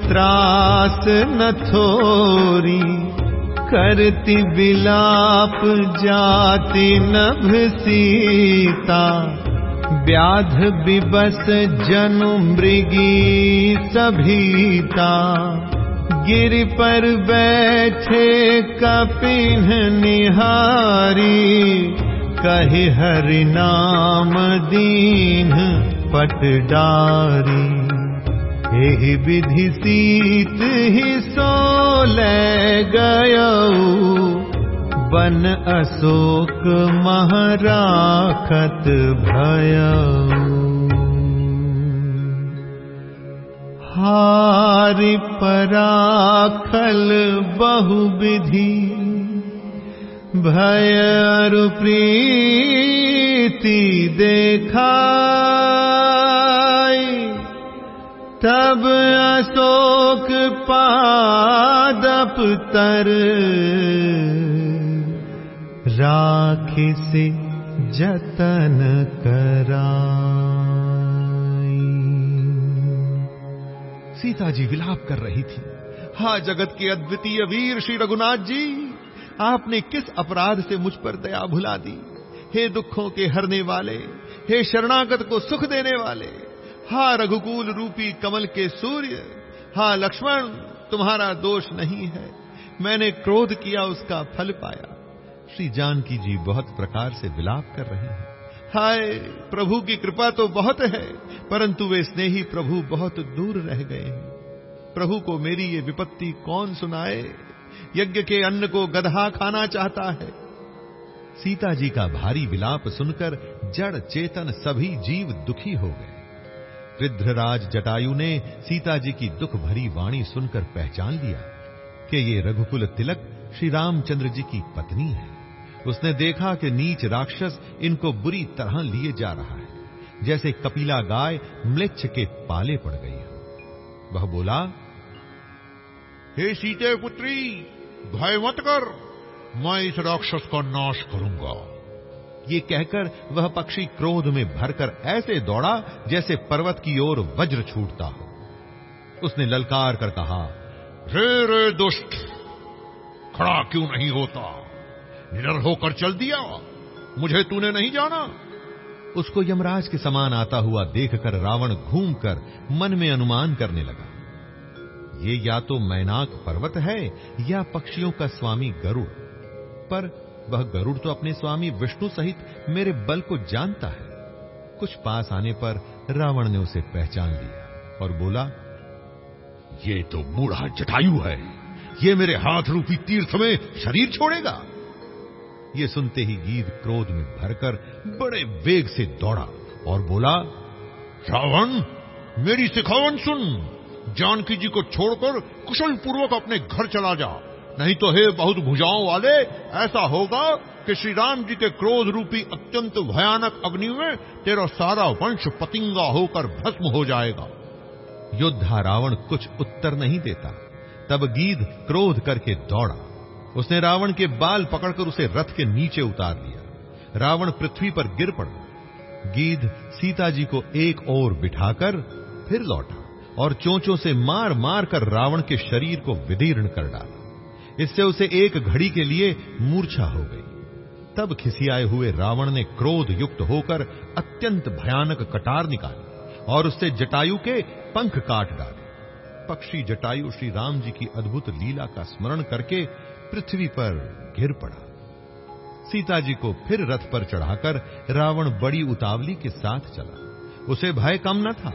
त्रास न थोरी। करती बिलाप जाति नभ सीता व्याध विबस जनु मृगी सभीता। गिर पर बैठे कपिन निहारी। कहि हरि नाम दीन पटडारी एहि विधि सीत ही सोल गय बन अशोक महराखत भय हारि पराखल बहु विधि भय प्रीति देखा तब अशोक पादप तर राखि से जतन करा सीता जी विलाप कर रही थी। हा जगत के अद्वितीय वीर श्री रघुनाथ जी, आपने किस अपराध से मुझ पर दया भुला दी? हे दुखों के हरने वाले, हे शरणागत को सुख देने वाले, हा रघुकुल रूपी कमल के सूर्य, हा लक्ष्मण, तुम्हारा दोष नहीं है। मैंने क्रोध किया, उसका फल पाया। श्री जानकी जी बहुत प्रकार से विलाप कर रहे हैं। हाय, प्रभु की कृपा तो बहुत है, परंतु वे स्नेही प्रभु बहुत दूर रह गए हैं। प्रभु को मेरी ये विपत्ति कौन सुनाए? यज्ञ के अन्न को गधा खाना चाहता है। सीता जी का भारी विलाप सुनकर जड़ चेतन सभी जीव दुखी हो गए। वृद्धराज जटायु ने सीता जी की दुख भरी वाणी सुनकर पहचान लिया कि ये रघुकुल तिलक श्री रामचंद्र जी की पत्नी है। उसने देखा कि नीच राक्षस इनको बुरी तरह लिए जा रहा है। जैसे कपिला गाय म्लेच्छ के पाले पड़ गई हो। वह बोला हे सीते पुत्री भय मत कर मैं इस राक्षस का नाश करूँगा। ये कहकर वह पक्षी क्रोध में भरकर ऐसे दौड़ा जैसे पर्वत की ओर वज्र छूटता हो। उसने ललकार कर कहा रे रे दुष्ट खड़ा क्यों नहीं होता? निडर होकर चल दिया। मुझे तूने नहीं जाना। उसको यमराज के समान आता हुआ देखकर रावण घूमकर मन में अनुमान करने लगा। ये या तो मैनाक पर्वत है, या पक्षियों का स्वामी गरुड़। पर वह गरुड़ तो अपने स्वामी विष्णु सहित मेरे बल को जानता है। कुछ पास आने पर रावण ने उसे पहचान लिया और बोला, ये तो बूढ़ा जटायु है। ये मेरे हाथ रूपी तीर्थ में शरीर छोड़ेगा। ये सुनते ही गीत क्रोध में भरकर बड़े वेग से दौड़ा और बोला रावण मेरी सिखावन सुन। जानकी जी को छोड़कर कुशल पूर्वक अपने घर चला जा। नहीं तो हे बहुत भुजाओं वाले, ऐसा होगा कि श्री राम जी के क्रोध रूपी अत्यंत भयानक अग्नि में तेरा सारा वंश पतिंगा होकर भस्म हो जाएगा। योद्धा रावण कुछ उत्तर नहीं देता। तब गीध क्रोध करके दौड़ा। उसने रावण के बाल पकड़कर उसे रथ के नीचे उतार दिया। रावण पृथ्वी पर गिर पड़ा। गीध सीता जी को एक ओर बिठाकर फिर लौटा और चोंचों से मार मार कर रावण के शरीर को विदीर्ण कर डाला। इससे उसे एक घड़ी के लिए मूर्छा हो गई। तब खिसियाए हुए रावण ने क्रोध युक्त होकर अत्यंत भयानक कटार निकाली और उससे जटायु के पंख काट डाले। पक्षी जटायु श्री राम जी की अद्भुत लीला का स्मरण करके पृथ्वी पर गिर पड़ा। सीता जी को फिर रथ पर चढ़ाकर रावण बड़ी उतावली के साथ चला। उसे भय कम न था।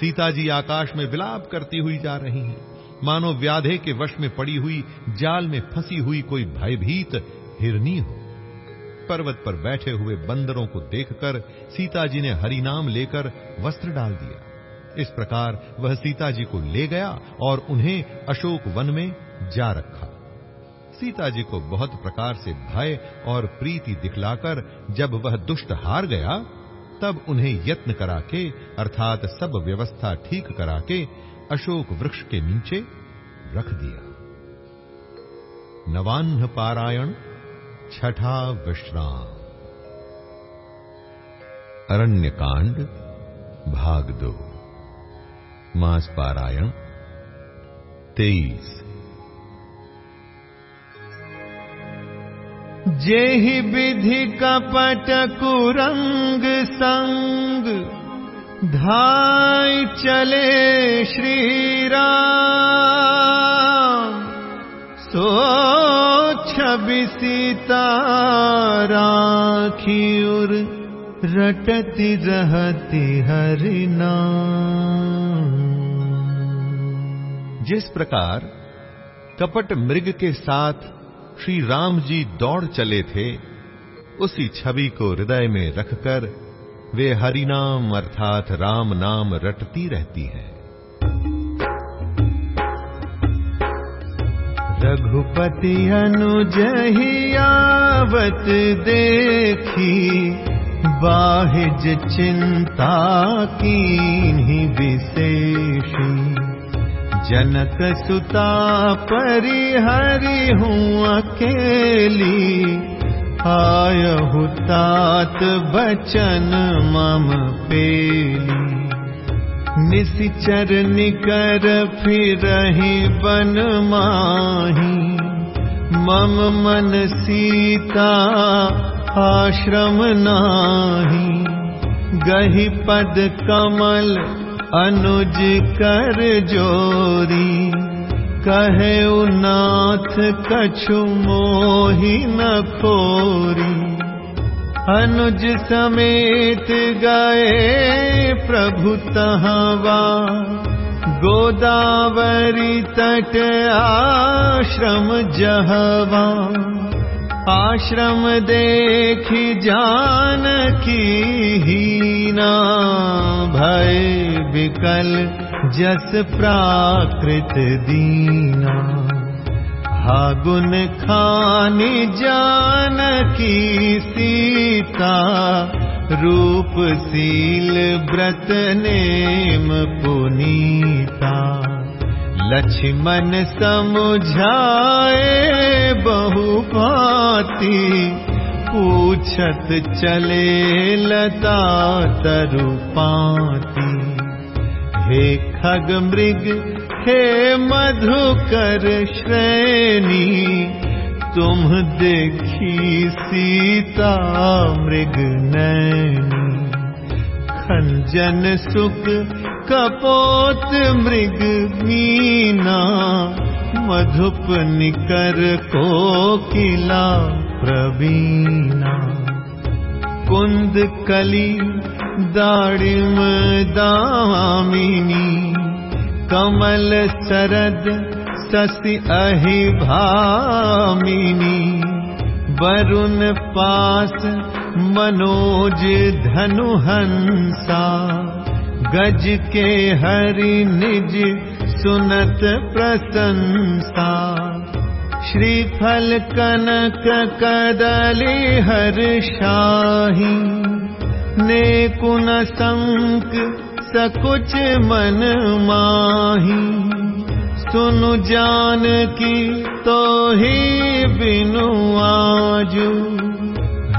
सीता जी आकाश में विलाप करती हुई जा रही हैं। मानो व्याधे के वश में पड़ी हुई, जाल में फंसी हुई कोई भयभीत हिरनी हो। पर्वत पर बैठे हुए बंदरों को देखकर सीता जी ने हरिनाम लेकर वस्त्र डाल दिया। इस प्रकार वह सीता जी को ले गया और उन्हें अशोक वन में जा रखा। सीता जी को बहुत प्रकार से भय और प्रीति दिखलाकर जब वह दुष्ट हार गया, तब उन्हें यत्न करा के अर्थात सब व्यवस्था ठीक करा के अशोक वृक्ष के नीचे रख दिया। नवान्ह पारायण, छठा विश्राम। अरण्य कांड भाग दो। मास पारायण, तेईस। जेहि विधि कपट कुरंग संग धाय चले श्री राम सो छवि सीता राखी उर, रटती रहती हरिना जिस प्रकार कपट मृग के साथ श्री राम जी दौड़ चले थे, उसी छवि को हृदय में रखकर वे हरिनाम अर्थात राम नाम रटती रहती हैं। रघुपति अनुजहियावत देखी, बाहिज चिंता की विशेषी। जनक सुता परिहरि हूँ अकेली। आयहु तात बचन मम पेली। निशिचर निकर फिर बन माही। मम मन सीता आश्रम नाही। गही पद कमल अनुज कर जोरी कहे नाथ कछु मोहि न खोरी। अनुज समेत गए प्रभु तहवा गोदावरी तट आश्रम जहवा आश्रम देखी जान की हीना भय विकल जस प्राकृत दीना। हागुन खानी जान सीता रूप सील व्रत नेम पुनीता लक्ष्मण समझाए बहु भाती पूछत चले लता तरुपाती। हे खग मृग हे मधुकर श्रेणी तुम देखी सीता मृग नैनी खंजन सुख कपोत मृग मीना मधुप निकर को किला प्रवीणा। कुंद कली दाड़िम दामिनी कमल सरद ससि अहि भामिनी वरुण पास मनोज धनु हंसा गज के हरि निज सुनत प्रशंसा। श्रीफल कनक कदली हर शाही ने कुन संक सकुच मन माही सुनु जान की तो ही बिनु आजू।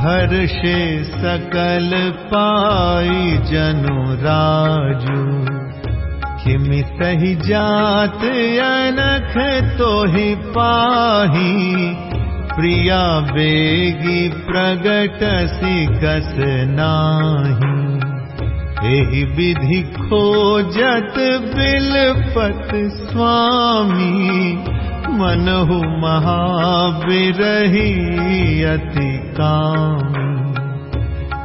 हर्षे सकल पाई जनु राजू। किमि सही जात अनख तो ही पाही। प्रिया बेगी प्रगट सिकस नाही एहि विधि खोजत बिलपत स्वामी मनहु महाविरही अति कामी।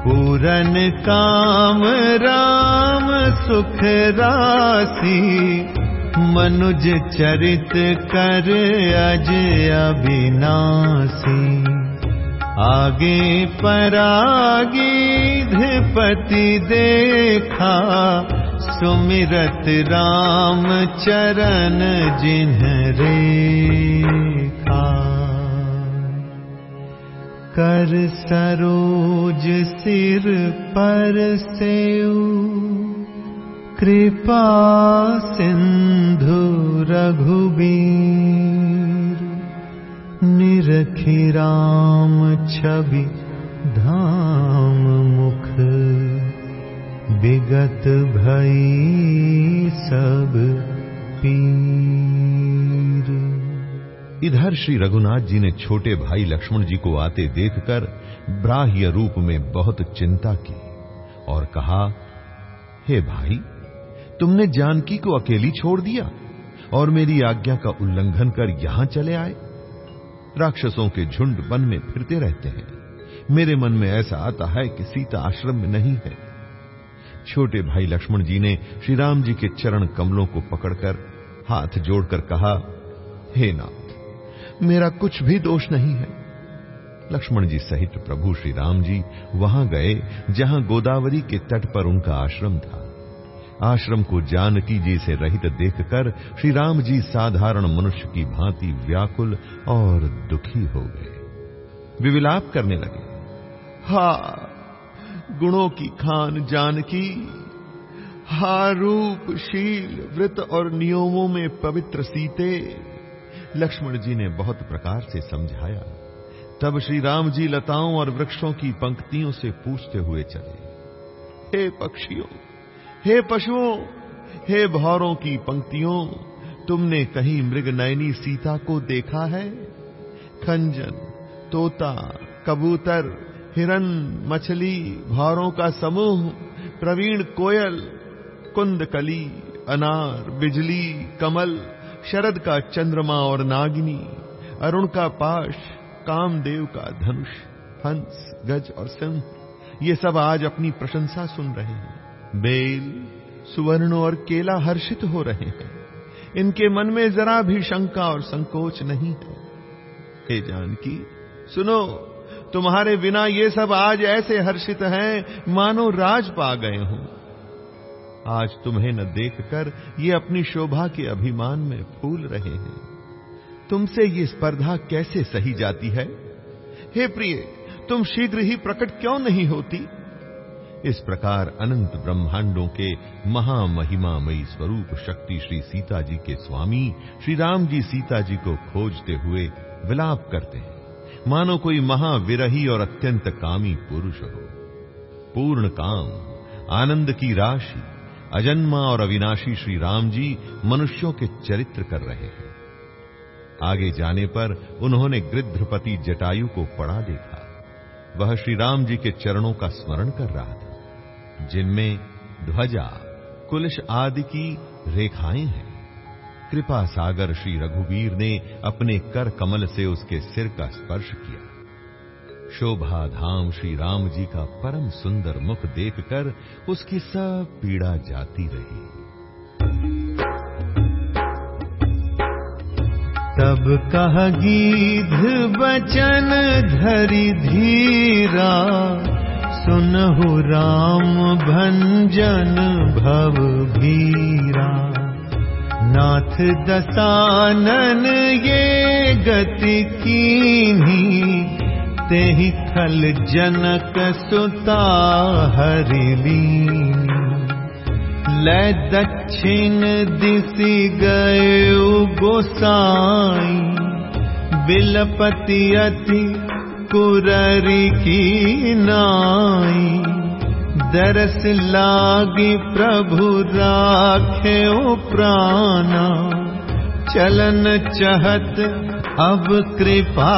पूरन काम राम सुख राशि मनुज चरित कर अज अविनाशी आगे परागीधपति देखा सुमिरत राम चरण जिन्ह रेखा। कर सरोज सिर पर सेऊ कृपा सिंधु रघुबीर निरखि राम छवि धाम मुख। विगत भई सब पीर। इधर श्री रघुनाथ जी ने छोटे भाई लक्ष्मण जी को आते देखकर ब्राह्य रूप में बहुत चिंता की और कहा, हे भाई, तुमने जानकी को अकेली छोड़ दिया और मेरी आज्ञा का उल्लंघन कर यहाँ चले आए? राक्षसों के झुंड वन में फिरते रहते हैं। मेरे मन में ऐसा आता है कि सीता आश्रम में नहीं है। छोटे भाई लक्ष्मण जी ने श्री राम जी के चरण कमलों को पकड़कर हाथ जोड़कर कहा, हे नाथ, मेरा कुछ भी दोष नहीं है। लक्ष्मण जी सहित प्रभु श्री राम जी वहाँ गए, जहाँ गोदावरी के तट पर उनका आश्रम था। आश्रम को जानकी जी से रहित देखकर श्री राम जी साधारण मनुष्य की भांति व्याकुल और दुखी हो गए। विविलाप करने लगे। हा, गुणों की खान जानकी, हा रूप शील व्रत और नियमों में पवित्र सीते, लक्ष्मण जी ने बहुत प्रकार से समझाया। तब श्री राम जी लताओं और वृक्षों की पंक्तियों से पूछते हुए चले, हे पक्षियों हे पशुओं हे भौरों की पंक्तियों, तुमने कहीं मृग नयनी सीता को देखा है? खंजन, तोता, कबूतर, हिरन, मछली, भौरों का समूह, प्रवीण कोयल, कुंदकली, अनार, बिजली, कमल, शरद का चंद्रमा और नागिनी, अरुण का पाश, कामदेव का धनुष, हंस, गज और सिंह, ये सब आज अपनी प्रशंसा सुन रहे हैं। बेल सुवर्ण और केला हर्षित हो रहे हैं। इनके मन में जरा भी शंका और संकोच नहीं है। हे जानकी, सुनो, तुम्हारे बिना ये सब आज ऐसे हर्षित हैं, मानो राज पा गए हों। आज तुम्हें न देखकर ये अपनी शोभा के अभिमान में फूल रहे हैं। तुमसे ये स्पर्धा कैसे सही जाती है? हे प्रिय, तुम शीघ्र ही प्रकट क्यों नहीं होती? इस प्रकार अनंत ब्रह्मांडों के महामहिमामयी स्वरूप शक्ति श्री सीता जी के स्वामी श्री राम जी सीता जी को खोजते हुए विलाप करते हैं। मानो कोई महाविरही और अत्यंत कामी पुरुष हो। पूर्ण काम, आनंद की राशि, अजन्मा और अविनाशी श्री राम जी मनुष्यों के चरित्र कर रहे हैं। आगे जाने पर उन्होंने गृध्रपति जटायु को पड़ा देखा। वह श्री राम जी के चरणों का स्मरण कर रहा था। जिनमें ध्वजा, कुलश आदि की रेखाएँ हैं। कृपा सागर श्री रघुवीर ने अपने कर कमल से उसके सिर का स्पर्श किया। शोभा धाम श्री राम जी का परम सुंदर मुख देखकर उसकी सब पीड़ा जाती रही। तब कह गीध बचन धरी धीरा सुनहु राम भंजन भव भीरा। नाथ दसानन ये गति कीन्ही तेहि खल जनक सुता हरिली लै दक्षिण दिशि गए गोसाई बिलपति अति कुररी की नाई। दरस लागी प्रभु राखे प्राणा। चलन चहत अब कृपा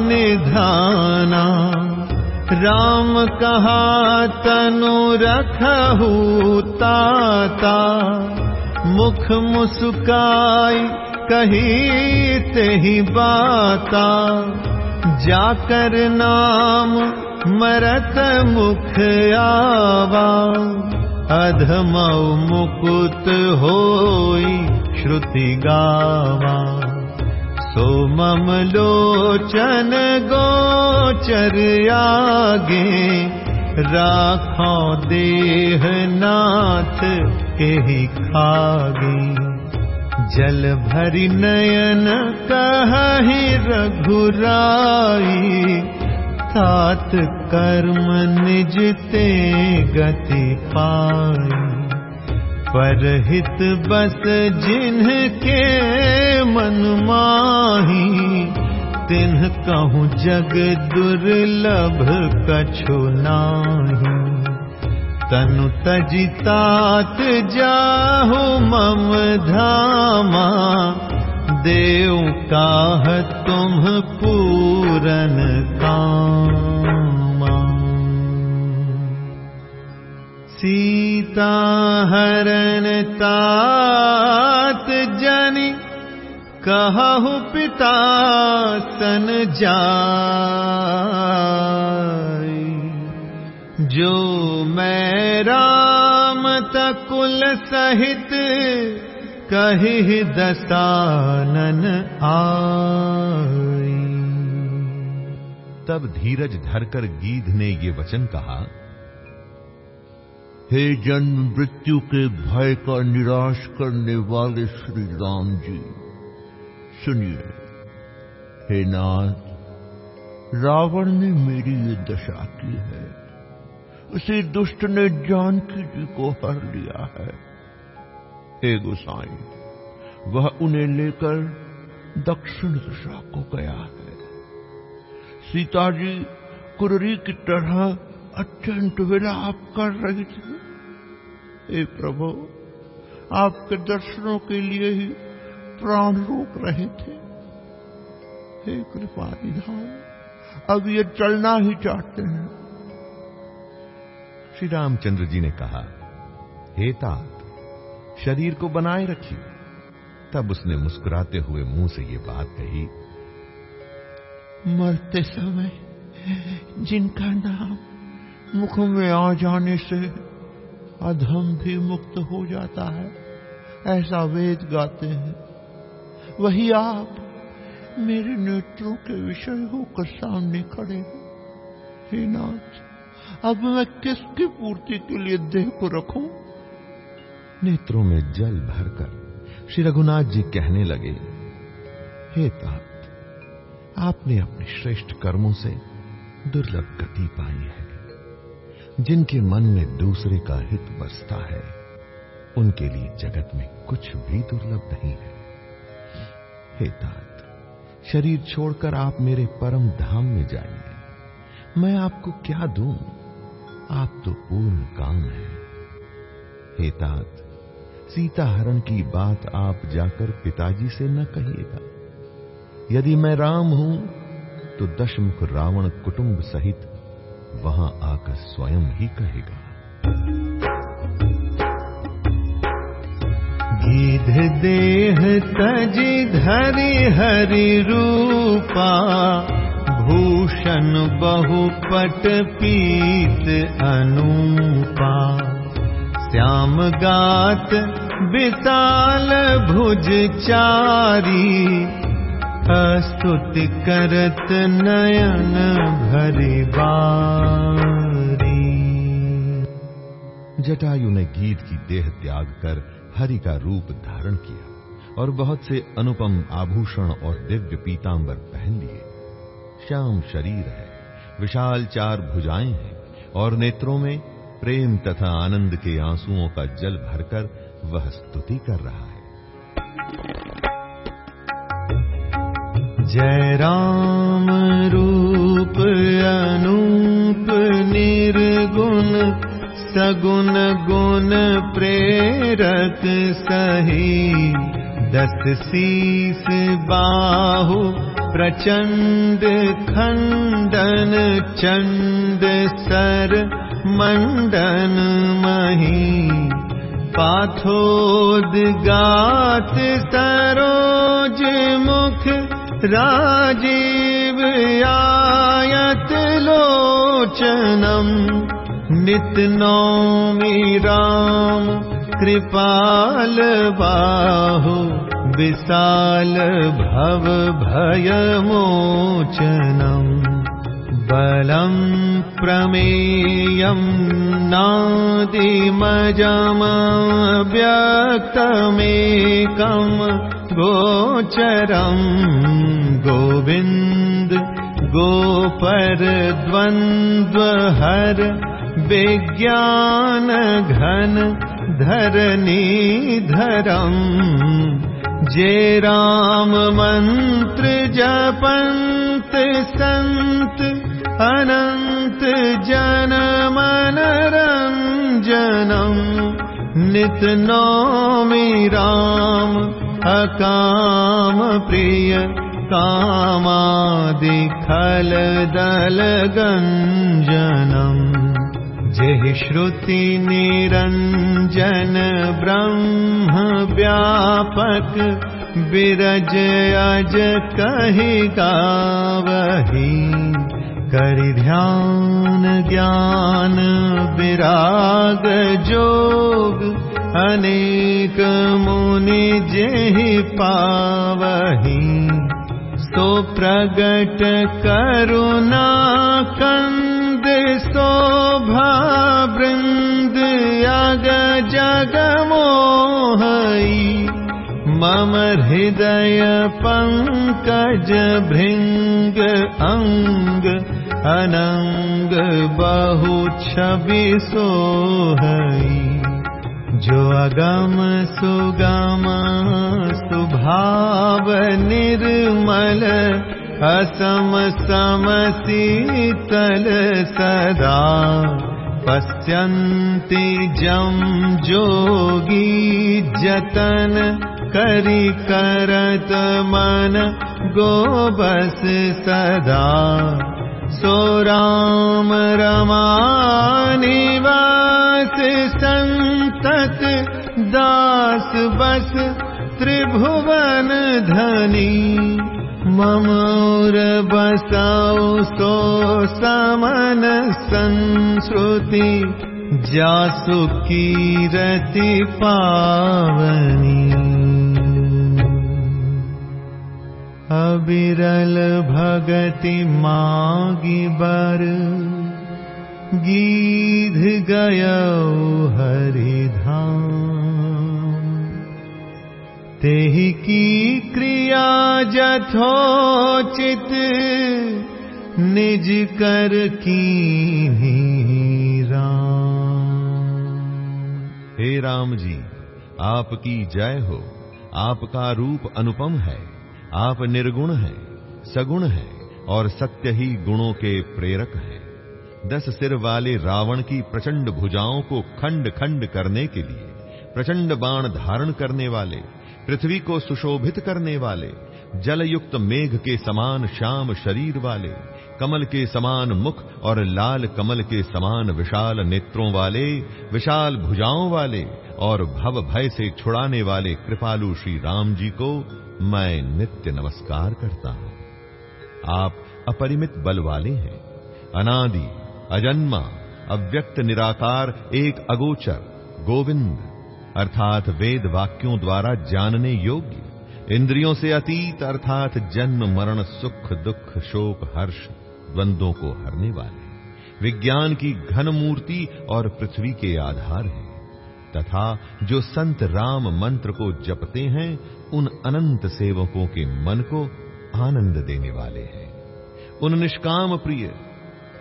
निधाना। राम कहा तनु रखहु ताता। मुख मुस्काई कही ही बाता जाकर नाम मरत मुख आवा। अधमौ मुकुत होई श्रुति गावा। सो मम लोचन गोचर आगे। राखो देह नाथ के खागे जल भरि नयन कहि रघुराई। तात कर्म निजते गति पाई। परहित बस जिन्हके मन माही तिन्ह कहूँ जग दुर्लभ कछु नाही तनु तजितात जाहु मम धामा। देव काह तुम पूरन काम। सीता तात जनि कहु पिता सन जा जो मैं राम तकुल सहित कही दसानन आई। तब धीरज धरकर गीध ने ये वचन कहा, हे जन्म मृत्यु के भय का निराश करने वाले श्री राम जी, सुनिए, हे नाथ, रावण ने मेरी ये दशा की है। उसी दुष्ट ने जानकी जी को हर लिया है। हे गुसाई, वह उन्हें लेकर दक्षिण दिशा को गया है। सीता जी कुररी की तरह अत्यंत विलाप कर रही थी। हे प्रभु, आपके दर्शनों के लिए ही प्राण रोक रहे थे। हे कृपा निधान अब ये चलना ही चाहते हैं। श्री रामचंद्र जी ने कहा, हे तात, शरीर को बनाए रखिए तब उसने मुस्कुराते हुए मुँह से ये बात कही, मरते समय जिनका नाम मुख में आ जाने से अधम भी मुक्त हो जाता है, ऐसा वेद गाते हैं। वही आप मेरे नेत्रों के विषय होकर सामने खड़े हैं। हे नाथ अब मैं किसकी पूर्ति के लिए देह को रखूँ? नेत्रों में जल भरकर श्री रघुनाथ जी कहने लगे, हे तात, आपने अपने श्रेष्ठ कर्मों से दुर्लभ गति पाई है, जिनके मन में दूसरे का हित बसता है, उनके लिए जगत में कुछ भी दुर्लभ नहीं है। हे तात, शरीर छोड़कर आप मेरे परम धाम में जाइए, मैं आपको क्या दूँ? आप तो पूर्ण काम है। हे तात सीता हरण की बात आप जाकर पिताजी से न कहिएगा। यदि मैं राम हूँ तो दशमुख रावण कुटुंब सहित वहाँ आकर स्वयं ही कहेगा। गीध देह तजी धरि हरि रूपा भूषण बहुपट पीत अनुपा। श्याम गात विशाल भुज चारी। अस्तुति करत नयन भरी बारी। जटायु ने गीत की देह त्याग कर हरि का रूप धारण किया और बहुत से अनुपम आभूषण और दिव्य पीतांबर पहन लिए। श्याम शरीर है, विशाल चार भुजाएँ हैं, और नेत्रों में प्रेम तथा आनंद के आंसुओं का जल भरकर वह स्तुति कर रहा है। जय राम रूप अनूप निर्गुण, सगुण गुण प्रेरक सही, दस शीस बाहु प्रचंड खंडन चंड सर मंडन मही। सरोज मुख राजीव आयत लोचनम। नित नौमि राम कृपाल बाहु विशाल भव भयमोचनम् बलम् प्रमेयम् नादिमजमव्यक्तमेकम् गोचरम् गोविन्द गोपरद्वन्द्वहर विज्ञानघन धरणीधरम् जे राम जयमन्त्र जपन्त सन्त अनन्त जनमनरञ्जनम् जन नितनौमि राम अकाम प्रिय कामादिखलदल गञ्जनम् श्रुति निरञ्जन ब्रह्म व्यापक बिरज अज कहि गावही। करि ध्यान ज्ञान विराग जोग अनेक मुनि जेहि पावही। सो प्रगट करुणा कंद शोभा वृंद अग जग मोहई मम हृदय पङ्कज भृङ्ग अङ्ग अनङ्ग बहु छवि सोहई जो अगम सुगम सुभाव निर्मल असम सम शीतल सदा पश्यन्ति जम जोगी जतन करि करत मन गोबस सदा। सो राम रमानिवास संतत दास बस त्रिभुवन धनी बसाओ सो समन संस्कृति जासु कीरति पावनी। अबिरल भगति मागी बर गीध गयो हरिधाम तेहि की क्रिया जथोचित निज कर की राम। हे राम जी, आपकी जय हो। आपका रूप अनुपम है। आप निर्गुण हैं, सगुण हैं और सत्य ही गुणों के प्रेरक हैं। दस सिर वाले रावण की प्रचंड भुजाओं को खंड खंड करने के लिए, प्रचंड बाण धारण करने वाले पृथ्वी को सुशोभित करने वाले, जलयुक्त मेघ के समान श्याम शरीर वाले, कमल के समान मुख और लाल कमल के समान विशाल नेत्रों वाले, विशाल भुजाओं वाले और भव भय से छुड़ाने वाले कृपालु श्री राम जी को मैं नित्य नमस्कार करता हूँ। आप अपरिमित बल वाले हैं। अनादि, अजन्मा, अव्यक्त निराकार, एक अगोचर, गोविंद अर्थात वेद वाक्यों द्वारा जानने योग्य, इंद्रियों से अतीत, अर्थात जन्म, मरण, सुख, दुख, शोक, हर्ष, द्वंद्वों को हरने वाले विज्ञान की घन मूर्ति और पृथ्वी के आधार है, तथा जो संत राम मंत्र को जपते हैं, उन अनंत सेवकों के मन को आनंद देने वाले हैं। उन निष्काम प्रिय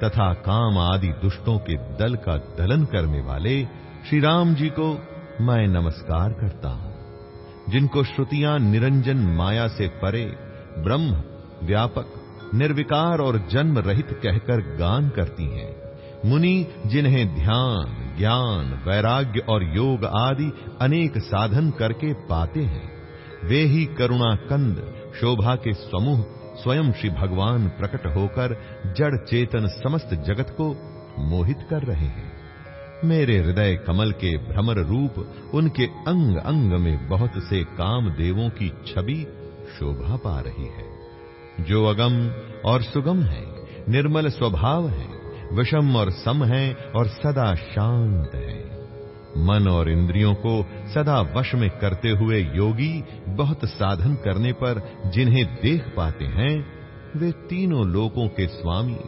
तथा काम आदि दुष्टों के दल का दलन करने वाले श्री राम जी को मैं नमस्कार करता हूँ। जिनको श्रुतियाँ निरंजन माया से परे, ब्रह्म, व्यापक, निर्विकार और जन्म रहित कहकर गान करती हैं, मुनि जिन्हें ध्यान, ज्ञान, वैराग्य और योग आदि अनेक साधन करके पाते हैं, वे ही करुणा कंद शोभा के समूह, स्वयं श्री भगवान प्रकट होकर जड़ चेतन समस्त जगत को मोहित कर रहे हैं। मेरे हृदय कमल के भ्रमर रूप, उनके अंग अंग में बहुत से काम देवों की छवि शोभा पा रही है। जो अगम और सुगम है, निर्मल स्वभाव है, विषम और सम है और सदा शांत है। मन और इंद्रियों को सदा वश में करते हुए योगी बहुत साधन करने पर जिन्हें देख पाते हैं, वे तीनों लोकों के स्वामी,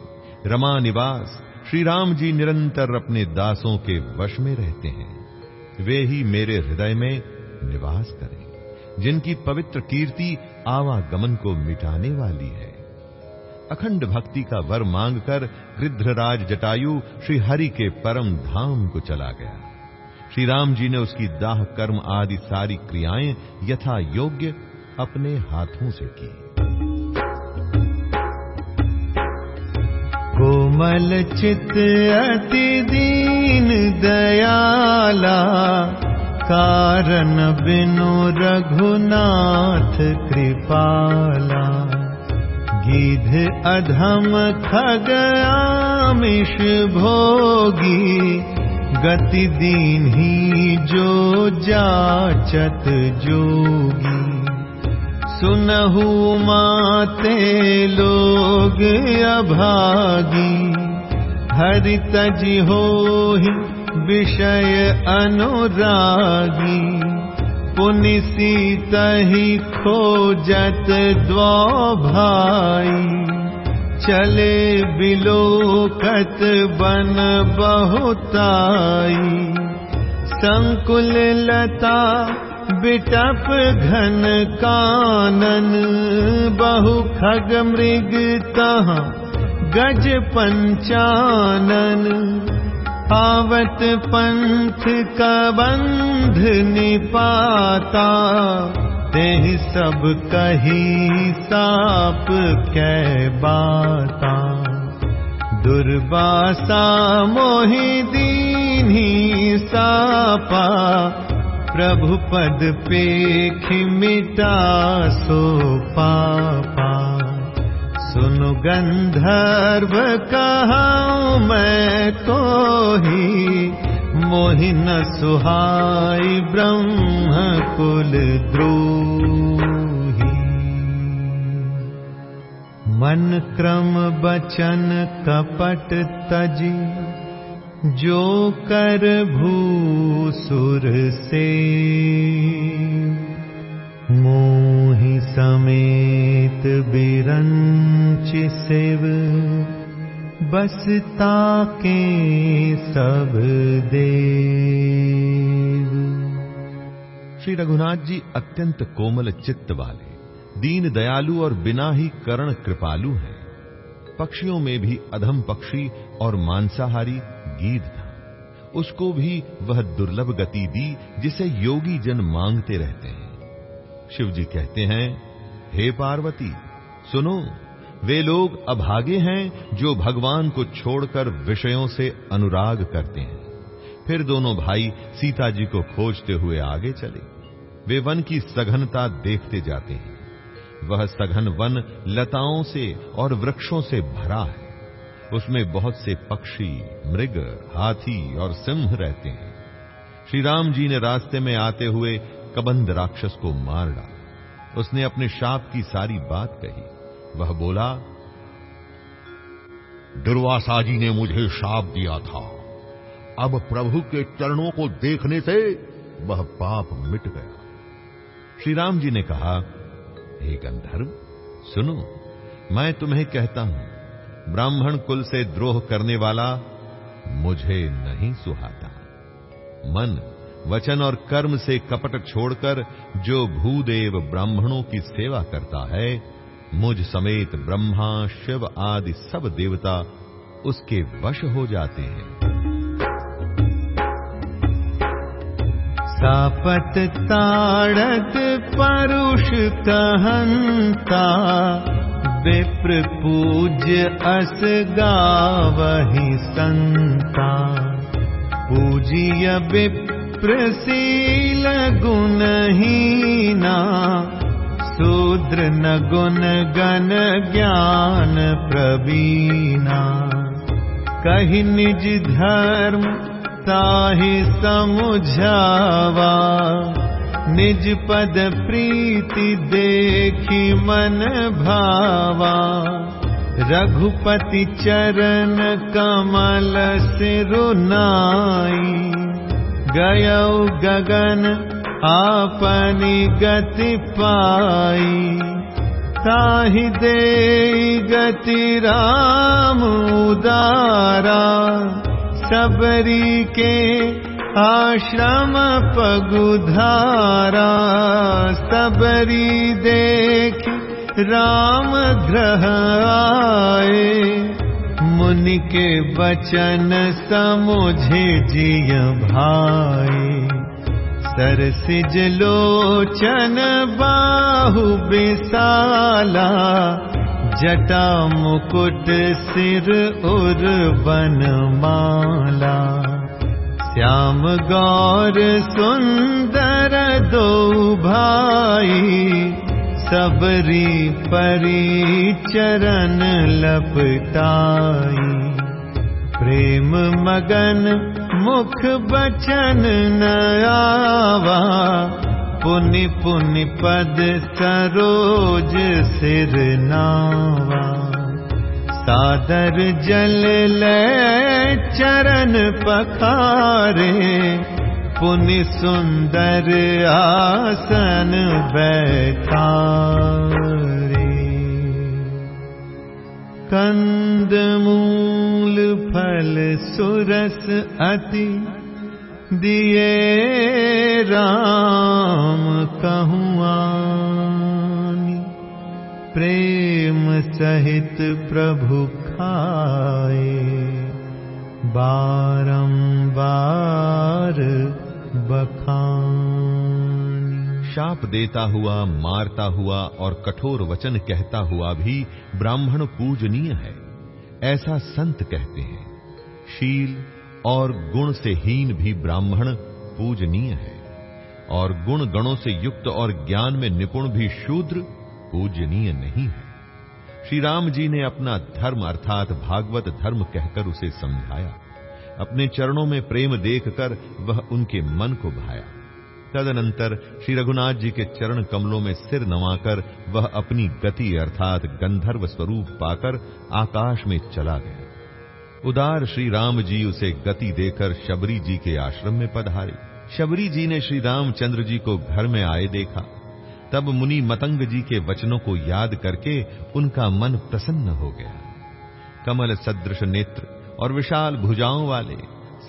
रमा निवास श्री राम जी निरंतर अपने दासों के वश में रहते हैं। वे ही मेरे हृदय में निवास करें, जिनकी पवित्र कीर्ति आवागमन को मिटाने वाली है। अखंड भक्ति का वर मांगकर गृध्रराज जटायु श्री हरि के परम धाम को चला गया। श्री राम जी ने उसकी दाह कर्म आदि सारी क्रियाएँ यथा योग्य अपने हाथों से की। कोमल चित अति दीन दयाला। कारण बिनु रघुनाथ कृपाला। गिध अधम खगयामिष भोगी। गति दीन ही जो जाचत जोगी सुनहु माते लोग अभागी। हरि तजी हो विषय अनुरागी। पुनि सीतहि खोजत द्वा भाई चले बिलोकत बन बहुताई। संकुल लता बिटप घन कानन बहु खग मृग तहाँ गज पंचानन। आवत पंथ का बंध निपाता ते सब कही साप कै बाता। दुर्वासा मोहि दीनी सापा प्रभु पद पेखि मिटा सो पापा सुनु गंधर्व कहा मैं तो ही मोहिन सुहाई ब्रह्म कुल द्रोही। मन क्रम बचन कपट तजी जो कर भूसुर से, मोहि समेत बिरंच सेव बसता के सब देव। श्री रघुनाथ जी अत्यंत कोमल चित्त वाले, दीन दयालु और बिना ही कर्ण कृपालु हैं। पक्षियों में भी अधम पक्षी और मांसाहारी गीध था। उसको भी वह दुर्लभ गति दी जिसे योगी जन मांगते रहते हैं। शिव जी कहते हैं, हे पार्वती, सुनो, वे लोग अभागे हैं जो भगवान को छोड़कर विषयों से अनुराग करते हैं। फिर दोनों भाई सीता जी को खोजते हुए आगे चले। वे वन की सघनता देखते जाते हैं। वह सघन वन लताओं से और वृक्षों से भरा है। उसमें बहुत से पक्षी, मृग, हाथी और सिंह रहते हैं। श्री राम जी ने रास्ते में आते हुए कबंद राक्षस को मार डाला। उसने अपने शाप की सारी बात कही। वह बोला, दुर्वासा जी ने मुझे शाप दिया था। अब प्रभु के चरणों को देखने से वह पाप मिट गया। श्री राम जी ने कहा, हे गंधर्व, सुनो, मैं तुम्हें कहता हूँ ब्राह्मण कुल से द्रोह करने वाला मुझे नहीं सुहाता। मन, वचन और कर्म से कपट छोड़कर जो भूदेव ब्राह्मणों की सेवा करता है, मुझ समेत ब्रह्मा, शिव आदि सब देवता उसके वश हो जाते हैं। सापत ताड़त परुष कहंता विप्र पूज्य अस गावहि संता। पूजिय विप्रशील गुणहीना। शूद्र न गुण गण ज्ञान प्रवीणा। कहि निज धर्म ताहि समुझावा निज पद प्रीति देखि मन भावा। रघुपति चरण कमल सिरुनाई गयौ गगन आपनी गति पाई। ताहि दे गति राम उदारा। सबरी के आश्रम पगुधारा सबरी देख राम ग्रह आए। मुनि के बचन समुझे जिय भाई सरसिज लोचन बाहु विशाला जटा मुकुट सिर उर माला श्याम गौर सुंदर दो भाई सबरी परी चरण लपटाई। प्रेम मगन मुख बचन न आवा पुनि पुनि पद सरोज सिर नावा सादर जल ले चरण पखारे पुनि सुंदर आसन बैठारे। कंद मूल फल सुरस अति दिए राम कहूँ प्रेम सहित प्रभु खाए। बारंबार बखान। शाप देता हुआ, मारता हुआ और कठोर वचन कहता हुआ भी ब्राह्मण पूजनीय है। ऐसा संत कहते हैं। शील और गुण से हीन भी ब्राह्मण पूजनीय है। और गुण गणों से युक्त और ज्ञान में निपुण भी शूद्र पूजनीय नहीं है। श्री राम जी ने अपना धर्म अर्थात भागवत धर्म कहकर उसे समझाया। अपने चरणों में प्रेम देखकर वह उनके मन को भाया तदनंतर श्री रघुनाथ जी के चरण कमलों में सिर नवाकर वह अपनी गति अर्थात गंधर्व स्वरूप पाकर आकाश में चला गया। उदार श्री राम जी उसे गति देकर शबरी जी के आश्रम में पधारे। शबरी जी ने श्री रामचंद्र जी को घर में आए देखा। तब मुनि मतंग जी के वचनों को याद करके उनका मन प्रसन्न हो गया। कमल सदृश नेत्र और विशाल भुजाओं वाले,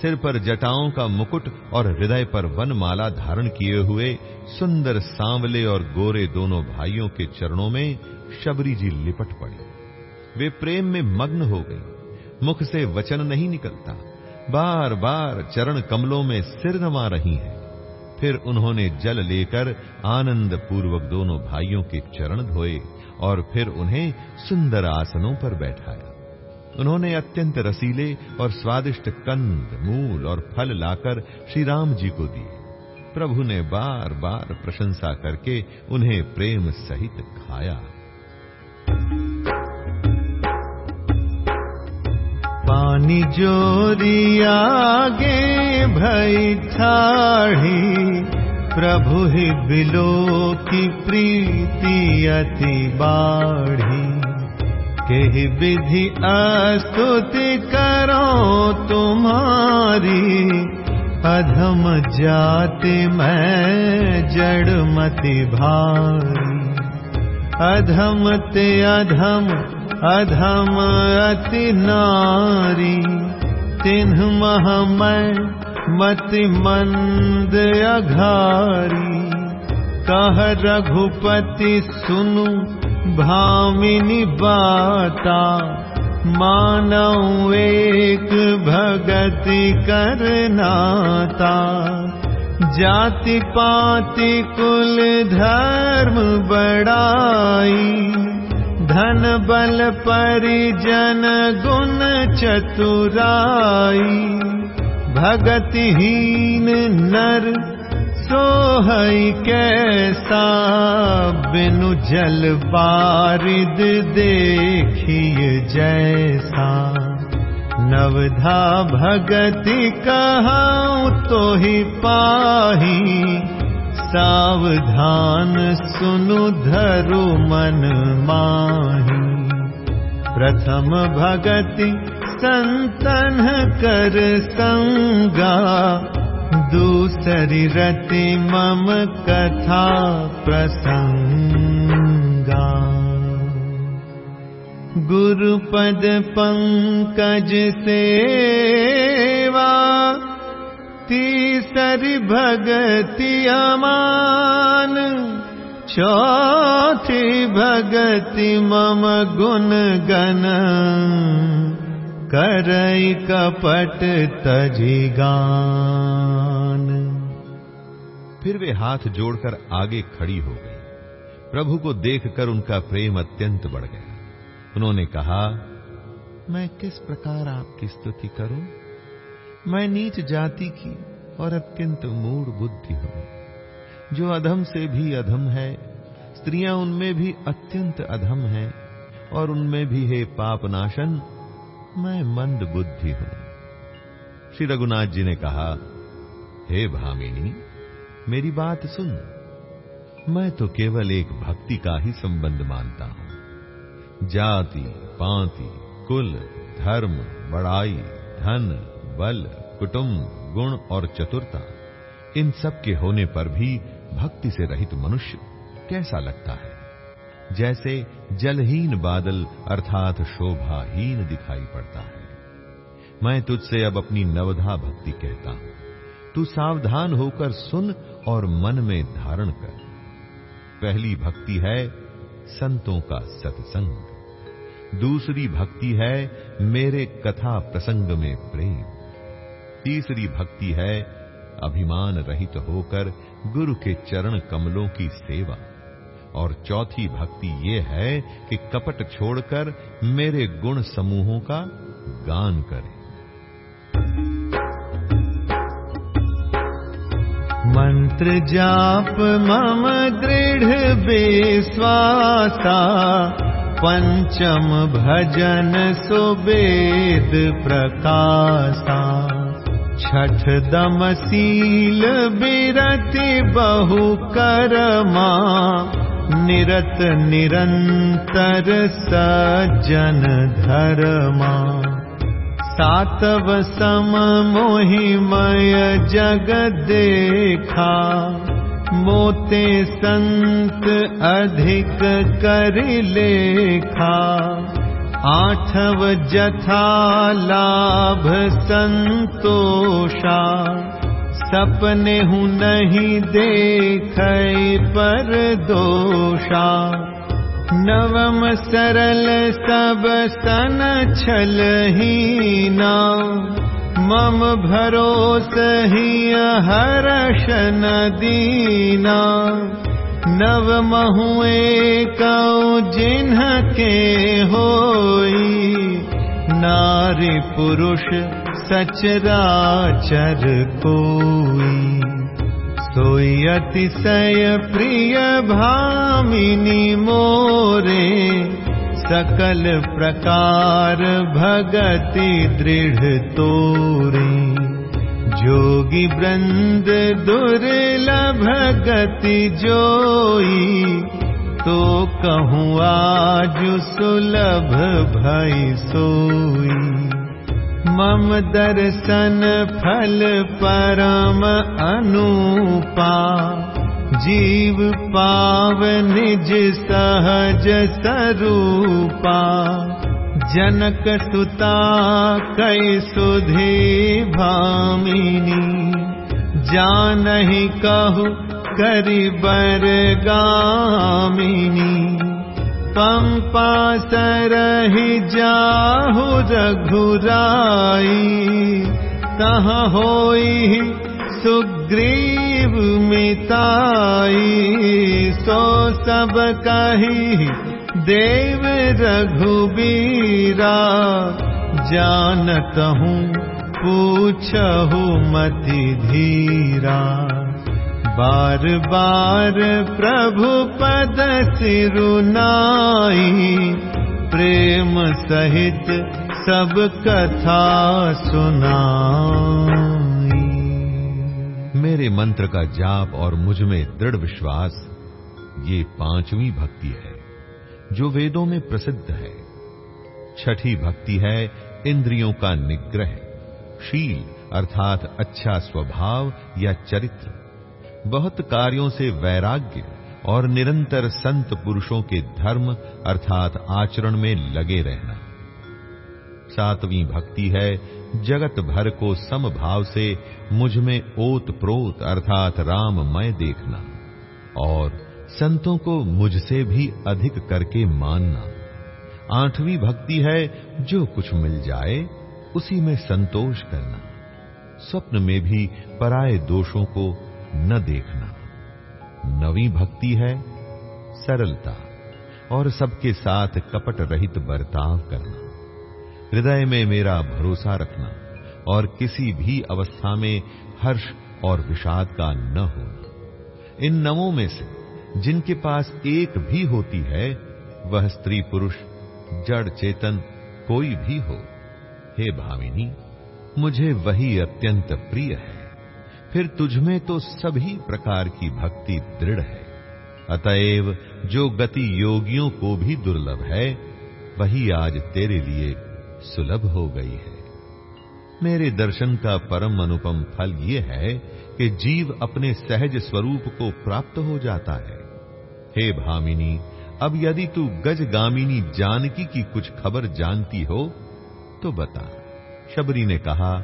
सिर पर जटाओं का मुकुट और हृदय पर वनमाला धारण किए हुए सुंदर सांवले और गोरे दोनों भाइयों के चरणों में शबरी जी लिपट पड़ी। वे प्रेम में मग्न हो गई। मुख से वचन नहीं निकलता। बार बार चरण कमलों में सिर नमा रही हैं। फिर उन्होंने जल लेकर आनंद पूर्वक दोनों भाइयों के चरण धोए और फिर उन्हें सुंदर आसनों पर बैठाया। उन्होंने अत्यंत रसीले और स्वादिष्ट कंद, मूल और फल लाकर श्री राम जी को दिए। प्रभु ने बार बार प्रशंसा करके उन्हें प्रेम सहित खाया। पानी जोरी आगे भई ठाढ़ी। प्रभु ही बिलो की प्रीति अति बाढ़ी। के विधि अस्तुति करो तुम्हारी। अधम जाति मैं जड़ मति भारी अधम ते अधम अधम अति नारी। तिन्ह महमय मति मंद अघारी। कह रघुपति सुनु भामिनी बाता। मानव एक भगति करनाता जाति पाति कुल धर्म बड़ाई। धन बल परिजन गुण चतुराई। भगतिहीन नर सोहई कैसा बिनु जल बारिद देखिए जैसा नवधा भगति कहाँ तो ही पाही। सावधान सुनु धरु मन माही। प्रथम भगति संतन कर संगा। दूसरी रति मम कथा प्रसंगा गुरुपद पंकज सेवा, तीसरी भगति अमान, चौथी भगति मम गुण गण। करई कपट तजिगान फिर वे हाथ जोड़कर आगे खड़ी हो गई। प्रभु को देखकर उनका प्रेम अत्यंत बढ़ गया। उन्होंने कहा, मैं किस प्रकार आपकी स्तुति करूँ? मैं नीच जाति की और अत्यंत मूढ़ बुद्धि हूँ। जो अधम से भी अधम है, स्त्रियाँ उनमें भी अत्यंत अधम है, और उनमें भी है पाप नाशन, मैं मंद बुद्धि हूँ। श्री रघुनाथ जी ने कहा, हे भामिनी, मेरी बात सुन। मैं तो केवल एक भक्ति का ही संबंध मानता हूँ। जाति, पांति, कुल, धर्म, बड़ाई, धन, बल, कुटुंब, गुण और चतुरता। इन सब के होने पर भी भक्ति से रहित मनुष्य कैसा लगता है? जैसे जलहीन बादल अर्थात शोभाहीन दिखाई पड़ता है। मैं तुझसे अब अपनी नवधा भक्ति कहता हूँ। तू सावधान होकर सुन और मन में धारण कर। पहली भक्ति है संतों का सत्संग। दूसरी भक्ति है मेरे कथा प्रसंग में प्रेम। तीसरी भक्ति है अभिमान रहित होकर गुरु के चरण कमलों की सेवा। और चौथी भक्ति ये है कि कपट छोड़कर मेरे गुण समूहों का गान करें। मंत्र जाप मम दृढ़ विश्वासा। पंचम भजन सुवेद प्रकाशा। छठ दमशील बिरति बहु करमा। निरत निरंतर सज्जन धर्मा। सातव सम मोहिमय जग देखा मोते संत अधिक कर लेखा। आठव जथा लाभ संतोषा। सपने हूँ नहीं देख पर दोषा। नवम सरल सब सन छल ही ना मम भरोस ही हर्ष नदीना नव के होई। नारी पुरुष सचराचर कोई। सोई अतिशय प्रिय भामिनी मोरे सकल प्रकार भगति दृढ़ तोरे। जोगी वृंद दुर्लभ गति जोई तो कहूँ आज सुलभ भई सोई। मम दर्शन फल परम अनुपा जीव पावन सहज सरूपा जनक सुता कै सुधे भामिनी। जा नहि कहु करि बरगमि पम्पा सरहि जहु रघुरा कोहि सुग्रीव मिताई सो सब कही देव रघुबीरा जानत हूँ पूछहु मति धीरा। बार बार प्रभु पद सिरुनाई प्रेम सहित सब कथा सुनाई मेरे मंत्र का जाप और मुझमें दृढ़ विश्वास, ये पांचवी भक्ति है, जो वेदों में प्रसिद्ध है। छठी भक्ति है इंद्रियों का निग्रह, शील अर्थात अच्छा स्वभाव या चरित्र। बहुत कार्यों से वैराग्य और निरंतर संत पुरुषों के धर्म अर्थात आचरण में लगे रहना। सातवीं भक्ति है जगत भर को समभाव से मुझमें ओत प्रोत अर्थात राममय देखना और संतों को मुझसे भी अधिक करके मानना। आठवीं भक्ति है, जो कुछ मिल जाए, उसी में संतोष करना। स्वप्न में भी पराये दोषों को न देखना। नवी भक्ति है, सरलता और सबके साथ कपट रहित बर्ताव करना। हृदय में मेरा भरोसा रखना और किसी भी अवस्था में हर्ष और विषाद का न होना। इन नवों में से जिनके पास एक भी होती है, वह स्त्री पुरुष, जड़ चेतन कोई भी हो। हे भामिनी, मुझे वही अत्यंत प्रिय है। फिर तुझमें तो सभी प्रकार की भक्ति दृढ़ है। अतएव जो गति योगियों को भी दुर्लभ है, वही आज तेरे लिए सुलभ हो गई है। मेरे दर्शन का परम अनुपम फल ये है कि जीव अपने सहज स्वरूप को प्राप्त हो जाता है। हे भामिनी, अब यदि तू गजगामिनी जानकी की कुछ खबर जानती हो तो बता। शबरी ने कहा,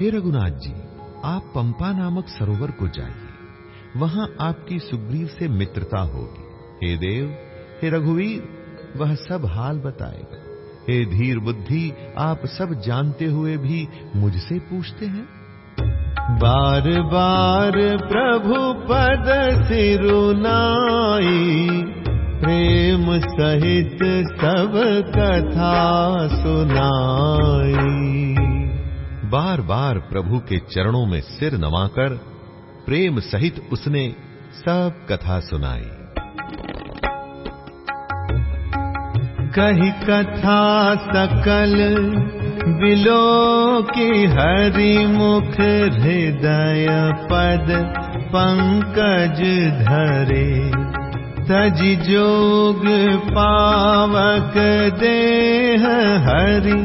हे रघुनाथ जी, आप पंपा नामक सरोवर को जाइए। वहाँ आपकी सुग्रीव से मित्रता होगी। हे देव, हे रघुवीर, वह सब हाल बताएगा। हे धीर बुद्धि, आप सब जानते हुए भी मुझसे पूछते हैं। बार बार प्रभु पद सिरुनाई प्रेम सहित सब कथा सुनाई। बार बार प्रभु के चरणों में सिर नवाकर, प्रेम सहित उसने सब कथा सुनाई। कही कथा सकल बिलो की हरि मुख हृदय पद पंकज धरे। तज जोग पावक देह हरि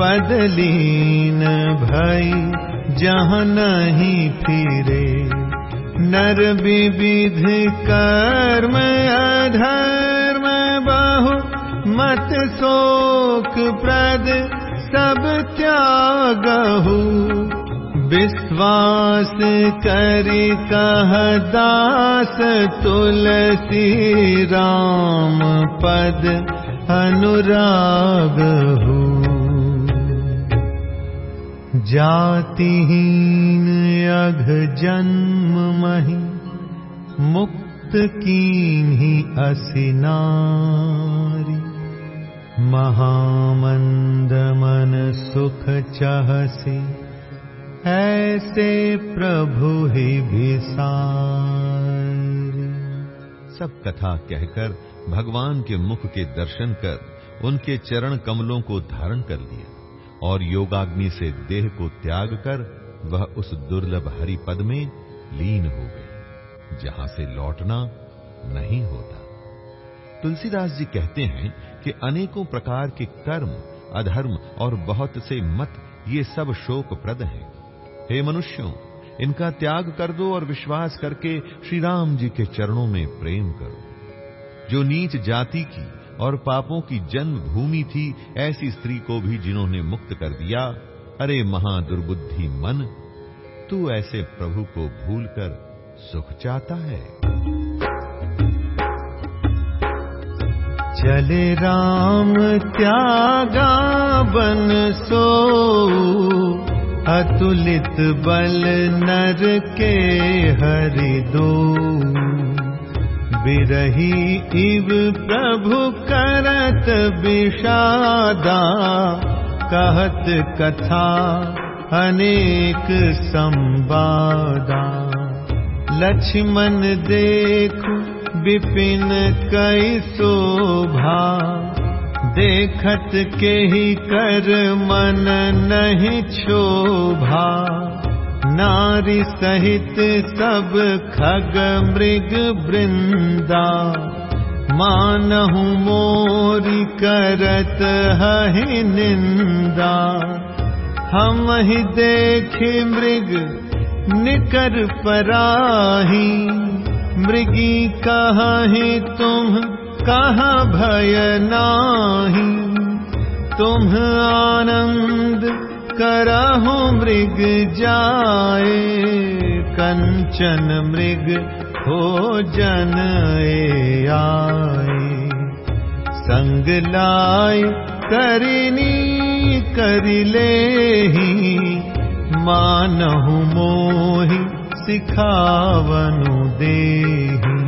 पदलीन भई जहाँ नहीं फिरे। नर विविध कर्म अधर्म बहु मत शोक प्रद सब त्यागहु। विश्वास करि कह दास तुलसी राम पद अनुरागहु। जातिहीन अघ जन्म मही मुक्त कीन्ही असिनारी महामंद मन सुख चहसी ऐसे प्रभु ही विसारी सब कथा कहकर भगवान के मुख के दर्शन कर उनके चरण कमलों को धारण कर लिया और योगाग्नि से देह को त्याग कर वह उस दुर्लभ हरि पद में लीन हो गई जहाँ से लौटना नहीं होता। तुलसीदास जी कहते हैं कि अनेकों प्रकार के कर्म, अधर्म और बहुत से मत, ये सब शोक प्रद हैं। हे मनुष्यों, इनका त्याग कर दो और विश्वास करके श्री राम जी के चरणों में प्रेम करो। जो नीच जाति की और पापों की जन्म भूमि थी, ऐसी स्त्री को भी जिन्होंने मुक्त कर दिया, अरे महादुर्बुद्धि मन, तू ऐसे प्रभु को भूलकर सुख चाहता है। चले राम त्यागा बन सो। अतुलित बल नर के हरि दो। बिरही इव प्रभु करत विषादा। कहत कथा अनेक संवादा। लक्ष्मण देखु विपिन शोभा देखत के ही कर मन नहीं क्षोभा। नारी सहित सब खग मृग वृंदा मानहु मोरी करत हहि निंदा। हम ही देखे मृग निकर पराही मृगी कहीं तुम कहाँ भय नाही? तुम आनंद करहु मृग जाए। कंचन मृग हो जन आए। संग लाय करिनी करिले मानहु मोहि सिखावनु देहि।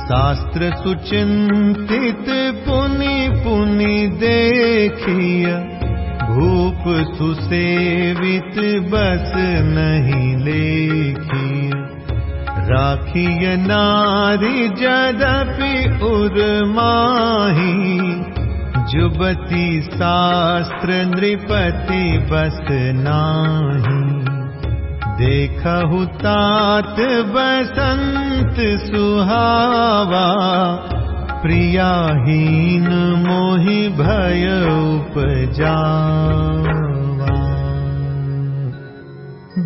शास्त्र सुचिंतित पुनि पुनि देखिय। भूप सुसेवित बस नहीं लेखी राखिय नारी जदपि उर्माही जुबती शास्त्र नृपति बस नाही देखहु तात बसंत सुहावा प्रियाहीन मोहि भय उपजावा।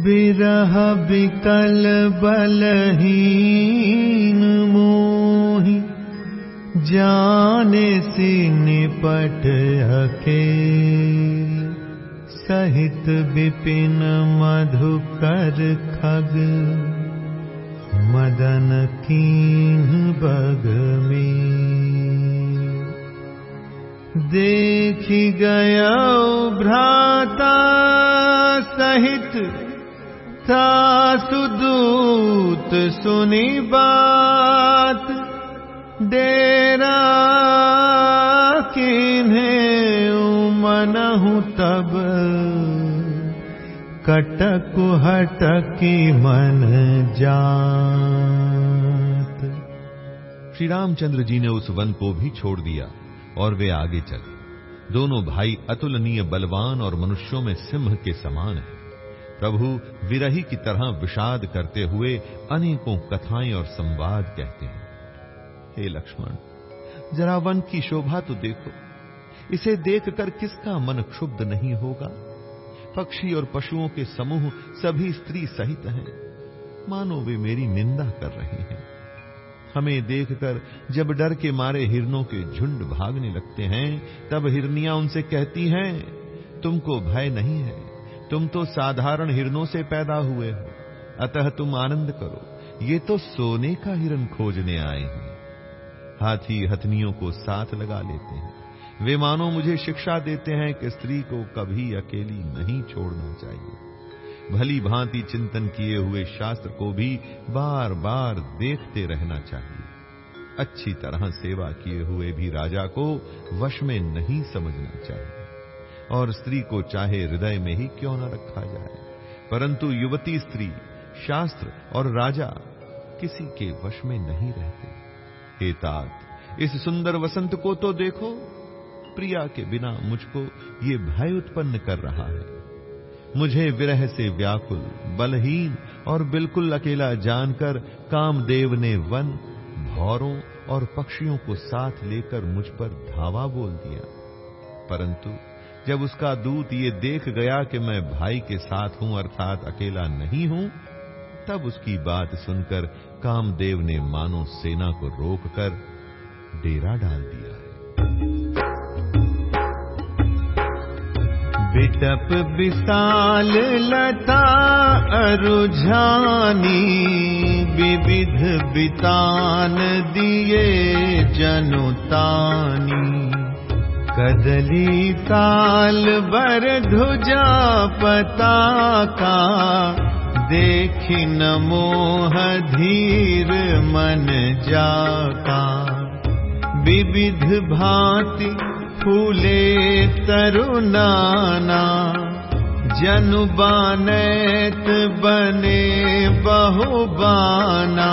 बिरह बिकल बलहीन मोहि जाने सी निपट अके सहित विपिन मधुकर खग। मदन कीन बग में। देखी गया भ्राता सहित था सुदूत सुनी बात। डेरा किन्हें मनहु तब कटक हटकी मन जात। श्री रामचंद्र जी ने उस वन को भी छोड़ दिया और वे आगे चले। दोनों भाई अतुलनीय बलवान और मनुष्यों में सिंह के समान हैं। प्रभु विरही की तरह विषाद करते हुए अनेकों कथाएँ और संवाद कहते हैं। हे लक्ष्मण, जरा वन की शोभा तो देखो। इसे देखकर किसका मन क्षुब्ध नहीं होगा? पक्षी और पशुओं के समूह सभी स्त्री सहित हैं। मानो वे मेरी निंदा कर रहे हैं। हमें देखकर जब डर के मारे हिरनों के झुंड भागने लगते हैं, तब हिरनियाँ उनसे कहती हैं, तुमको भय नहीं है। तुम तो साधारण हिरनों से पैदा हुए हो। अतः तुम आनंद करो। ये तो सोने का हिरन खोजने आए हैं। हाथी हथनियों को साथ लगा लेते हैं। वे मानो मुझे शिक्षा देते हैं कि स्त्री को कभी अकेली नहीं छोड़ना चाहिए। भली भांति चिंतन किए हुए शास्त्र को भी बार बार देखते रहना चाहिए। अच्छी तरह सेवा किए हुए भी राजा को वश में नहीं समझना चाहिए। और स्त्री को चाहे हृदय में ही क्यों न रखा जाए। परंतु युवती स्त्री, शास्त्र और राजा किसी के वश में नहीं रहते। हे तात इस सुंदर वसंत को तो देखो। प्रिया के बिना मुझको ये भय उत्पन्न कर रहा है। मुझे विरह से व्याकुल, बलहीन और बिल्कुल अकेला जानकर कामदेव ने वन भौरों और पक्षियों को साथ लेकर मुझ पर धावा बोल दिया। परंतु जब उसका दूत ये देख गया कि मैं भाई के साथ हूँ अर्थात अकेला नहीं हूँ, तब उसकी बात सुनकर कामदेव ने मानो सेना को रोककर डेरा डाल दिया है। बिटप विशाल लता अरुझानी विविध बितान दिए जनुतानी। कदली ताल बर ध्वजा पताका देखी न मोह धीर मन जाका। विविध भांति फूले तरुनाना जनु बानैत बने बहुबाना।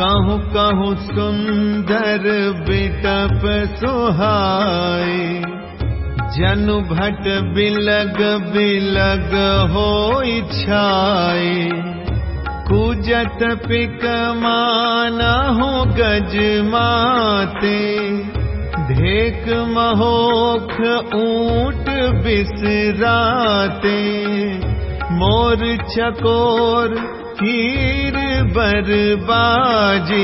कहु कहु सुंदर बिटप सुहाए जनु भट बिलग बिलग हो इच्छाए कुजत पिक माना हो गज माते ढेक महोख ऊट बिसराते मोर चकोर कीर बरबाजी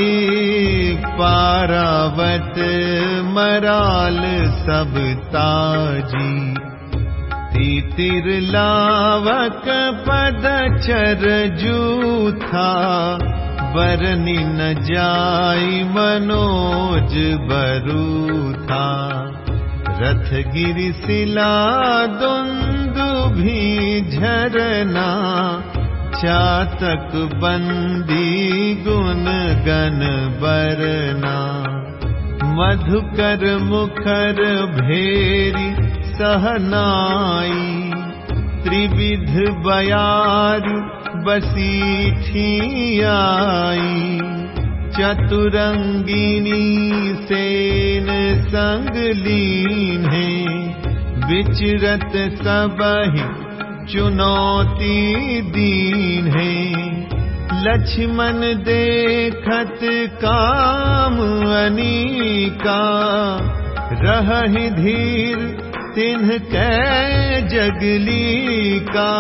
पारावत मराल सब ताजी। तीतिर लावक पद चर जूथा बरनी न जाई मनोज बरू था रथ गिरि सिला दुंद भी झरना चातक बंदी गुण गन बरना। मधुकर मुखर भेरी सहनाई त्रिविध बयार बसी आई चतुरंगिनी सेन संग लीन है विचरत सबहि चुनौती दीन है लक्ष्मण देखत काम अनीका रह धीर तिन्ह कै जगली का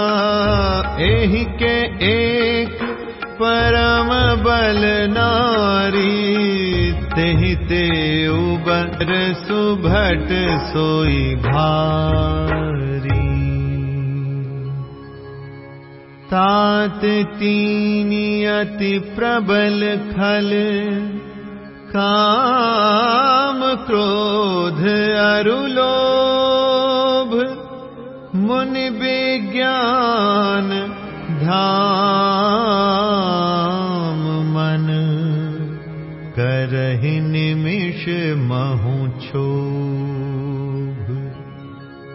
एहि के एक परम बल नारी तेहि ते उबर सुभट सोई भारी। तात तीनी अति प्रबल खल काम क्रोध अरुलोभ मुनि विज्ञान धाम मन। करहि निमिष महु क्षोभ।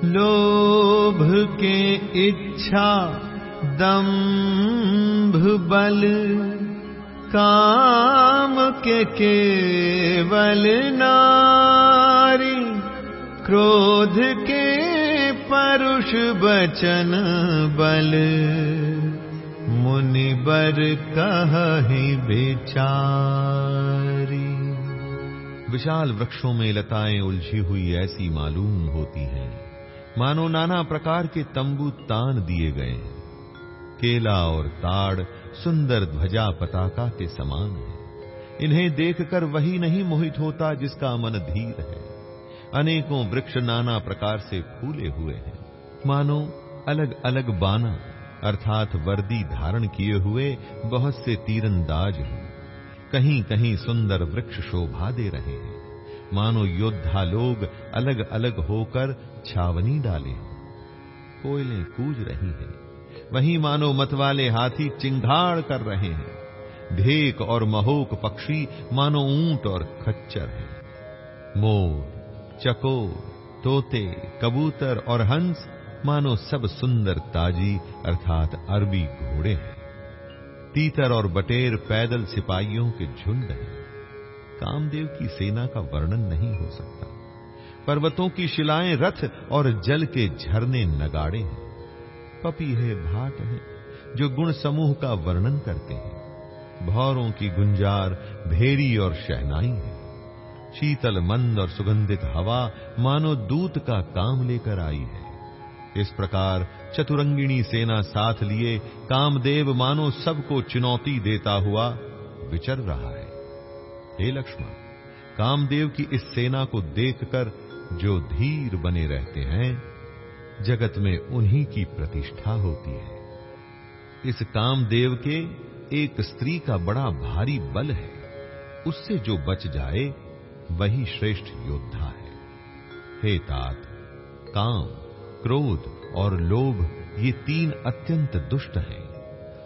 लोभ के इच्छा दम्भ बल। काम के केवल नारी क्रोध के परुष बचन बल। मुनि बर कहि बेचारी। विशाल वृक्षों में लताएँ उलझी हुई ऐसी मालूम होती हैं। मानो नाना प्रकार के तंबू तान दिए गए केला और ताड़ सुंदर ध्वजा पताका के समान है। इन्हें देखकर वही नहीं मोहित होता जिसका मन धीर है। अनेकों वृक्ष नाना प्रकार से फूले हुए हैं। मानो अलग अलग बाना, अर्थात वर्दी धारण किए हुए बहुत से तीरंदाज हैं। कहीं कहीं सुंदर वृक्ष शोभा दे रहे हैं। मानो योद्धा लोग अलग अलग होकर छावनी डाले कोयलें कूज रही हैं। वहीं मानो मतवाले हाथी चिंगाड़ कर रहे हैं। ढेक और महोक पक्षी मानो ऊँट और खच्चर हैं। मोर चको, तोते, कबूतर और हंस, मानो सब सुंदर ताजी, अर्थात अरबी घोड़े हैं। तीतर और बटेर पैदल सिपाहियों के झुंड हैं। कामदेव की सेना का वर्णन नहीं हो सकता। पर्वतों की शिलाएँ रथ और जल के झरने नगाड़े हैं। पपीहे भाट हैं, जो गुण समूह का वर्णन करते हैं। भौरों की गुंजार, भेरी और शहनाई है। शीतल मंद और सुगंधित हवा मानो दूत का काम लेकर आई है। इस प्रकार चतुरंगिणी सेना साथ लिए कामदेव मानो सबको चुनौती देता हुआ विचर रहा है। हे लक्ष्मण, कामदेव की इस सेना को देखकर जो धीर बने रहते हैं, जगत में उन्हीं की प्रतिष्ठा होती है। इस कामदेव के एक स्त्री का बड़ा भारी बल है। उससे जो बच जाए वही श्रेष्ठ योद्धा है। हे तात, काम, क्रोध और लोभ, ये तीन अत्यंत दुष्ट हैं।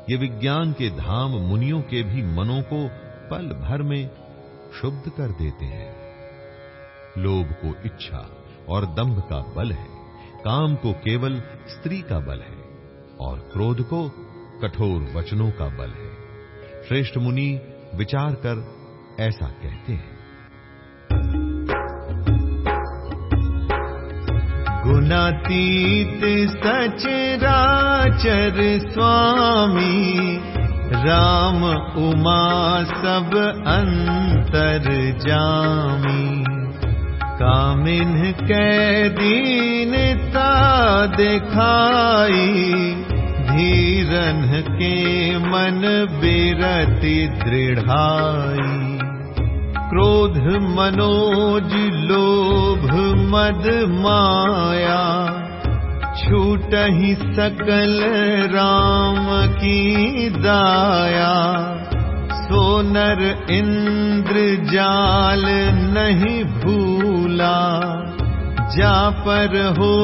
ये विज्ञान के धाम मुनियों के भी मनों को पल भर में शुद्ध कर देते हैं। लोभ को इच्छा और दंभ का बल है। काम को केवल स्त्री का बल है और क्रोध को कठोर वचनों का बल है। श्रेष्ठ मुनि विचार कर ऐसा कहते हैं। गुणातीत राचर स्वामी राम उमा सब अंतर जामी। कामिन कै दीनता दिखाई धीरन के मन बिरति दृढ़ाई क्रोध मनोज लोभ मद माया। सकल राम की दाया। सोनर इंद्र जाल नहीं भूला। जा पर हो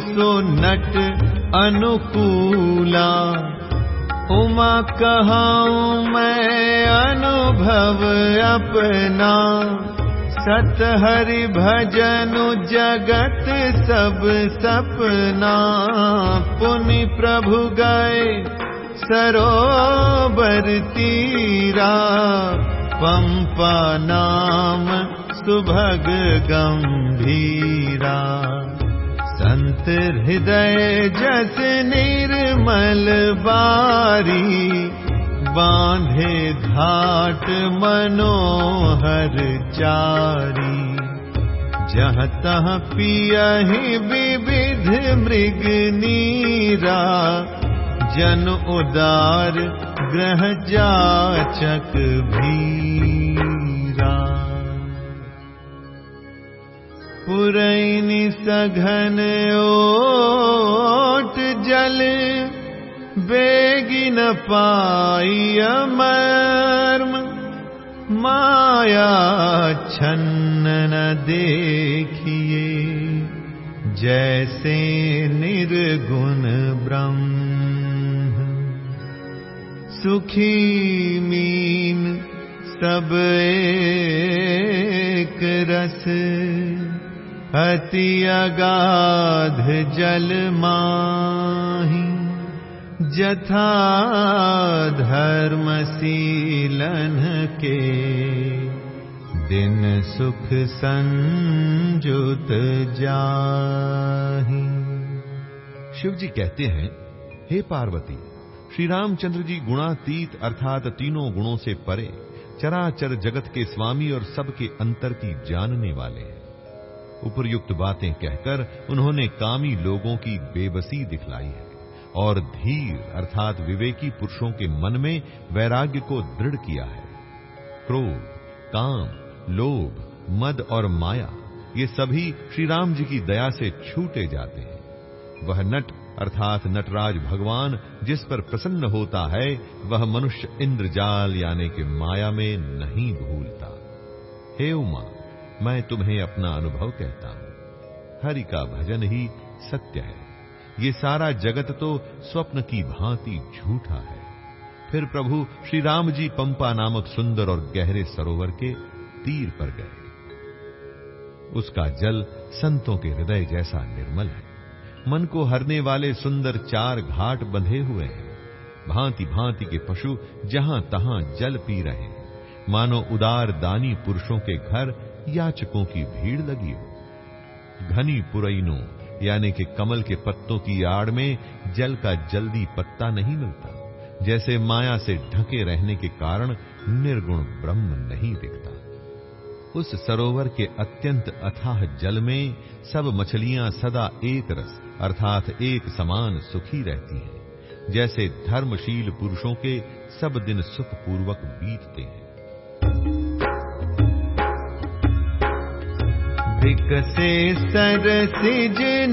सो नट अनुकूला उमा कहा मैं अनुभव अपना। सत हरि भजनु जगत सब सपना। पुनि प्रभु गए सरोवर तीरा। पंपा नाम सुभग गंभीरा संत हृदय जस निर्मल बारी बांधे घाट मनोहर चारी। जह तह पियहि विविध मृग नीरा जन उदार ग्रह जाचक भीरा पुरैनि सघन ओट जल बेगिन पाई मर्म माया छन्न न देखिए। जैसे निर्गुण ब्रह्म सुखी मीन सब एक रस अति अगाध जल माही जथा धर्मशीलन के दिन सुख संजुत जाही। शिव जी कहते हैं, हे पार्वती श्री रामचंद्र जी गुणातीत अर्थात तीनों गुणों से परे, चराचर जगत के स्वामी और सबके अंतर की जानने वाले हैं। उपरयुक्त बातें कहकर उन्होंने कामी लोगों की बेबसी दिखलाई है और धीर अर्थात विवेकी पुरुषों के मन में वैराग्य को दृढ़ किया है। क्रोध, काम, लोभ, मद और माया, ये सभी श्री राम जी की दया से छूटे जाते हैं। वह नट अर्थात नटराज भगवान जिस पर प्रसन्न होता है, वह मनुष्य इंद्रजाल यानी कि माया में नहीं भूलता। हे उमा मैं तुम्हें अपना अनुभव कहता हूँ। हरि का भजन ही सत्य है। ये सारा जगत तो स्वप्न की भांति झूठा है। फिर प्रभु श्री राम जी पंपा नामक सुंदर और गहरे सरोवर के तीर पर गए। उसका जल संतों के हृदय जैसा निर्मल है। मन को हरने वाले सुंदर चार घाट बंधे हुए हैं। भांति भांति के पशु जहाँ तहां जल पी रहे हैं। मानो उदार दानी पुरुषों के घर याचकों की भीड़ लगी हो। घनी पुरैनों, यानी कि कमल के पत्तों की आड़ में जल का जल्दी पत्ता नहीं मिलता, जैसे माया से ढके रहने के कारण निर्गुण ब्रह्म नहीं दिखता। उस सरोवर के अत्यंत अथाह जल में सब मछलियाँ सदा एक रस, अर्थात एक समान सुखी रहती हैं, जैसे धर्मशील पुरुषों के सब दिन सुखपूर्वक बीतते हैं।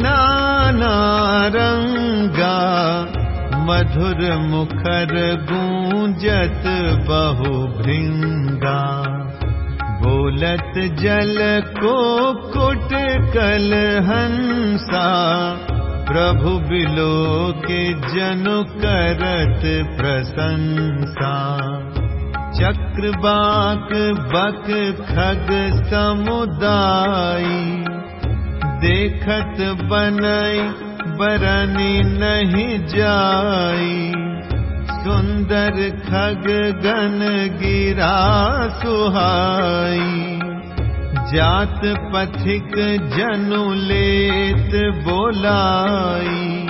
नाना रंगा मधुर मुखर गूंजत बहु भृंगा बोलत जल को कुट कल हंसा प्रभु बिलो के जनु करत प्रशंसा चक्रबाक बक खग समुदाई देखत बनई बरनी नहीं जाई। सुंदर खग गन गिरा सुहाई। जात पथिक जनु लेत बोलाई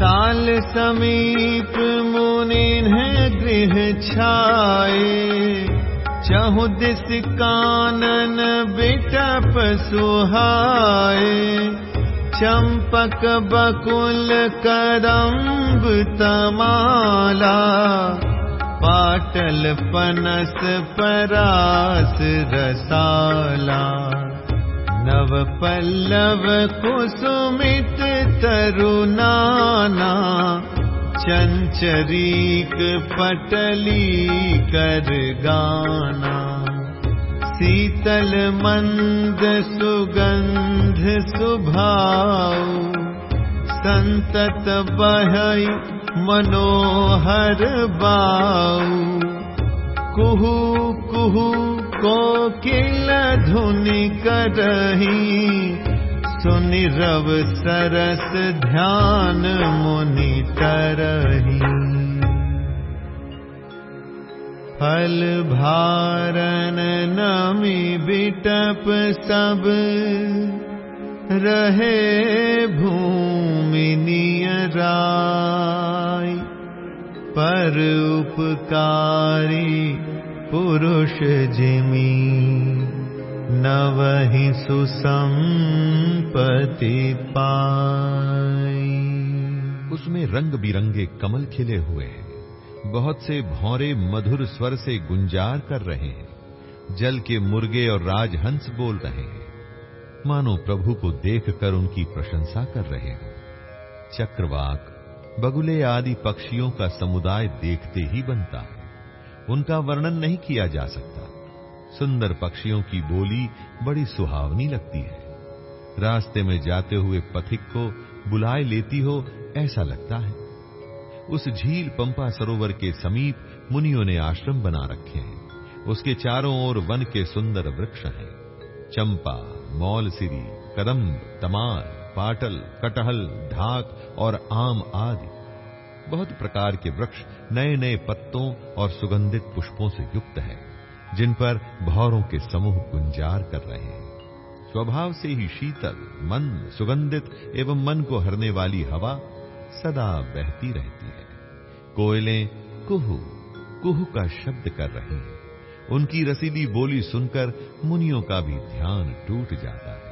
ताल समीप मुनि गृह छाए। चहु दिस कानन बिटप सुहाए चंपक बकुल करम्ब तमाला। पाटल पनस परास रसाला। नव पल्लव कुसुमित तरुनाना चंचरीक पटली कर गाना शीतल मंद सुगंध सुभाव संतत बहई मनोहर बाऊ। कुहू कुहू कोकिल धुनि करही सुनि रव सरस ध्यान मुनि तरही। नमी बिटप सब रहे भूमि नियराय पर उपकारी पुरुष जिमी नवहि सुसंपति पाई। उसमें रंग बिरंगे कमल खिले हुए हैं। बहुत से भौरे मधुर स्वर से गुंजार कर रहे हैं। जल के मुर्गे और राजहंस बोल रहे हैं। मानो प्रभु को देखकर उनकी प्रशंसा कर रहे हैं। चक्रवाक, बगुले आदि पक्षियों का समुदाय देखते ही बनता है। उनका वर्णन नहीं किया जा सकता। सुंदर पक्षियों की बोली बड़ी सुहावनी लगती है। रास्ते में जाते हुए पथिक को बुलाए लेती हो, ऐसा लगता है। उस झील पंपा सरोवर के समीप मुनियों ने आश्रम बना रखे हैं। उसके चारों ओर वन के सुंदर वृक्ष हैं। चंपा मौलसिरी कदम्ब, तमार, पाटल, कटहल, ढाक और आम आदि। बहुत प्रकार के वृक्ष नए नए पत्तों और सुगंधित पुष्पों से युक्त है। जिन पर भौरों के समूह गुंजार कर रहे हैं। स्वभाव से ही शीतल, मन सुगंधित एवं मन को हरने वाली हवा सदा बहती रहती है। कोयलें कुहू कुहू का शब्द कर रही हैं। उनकी रसीली बोली सुनकर मुनियों का भी ध्यान टूट जाता है।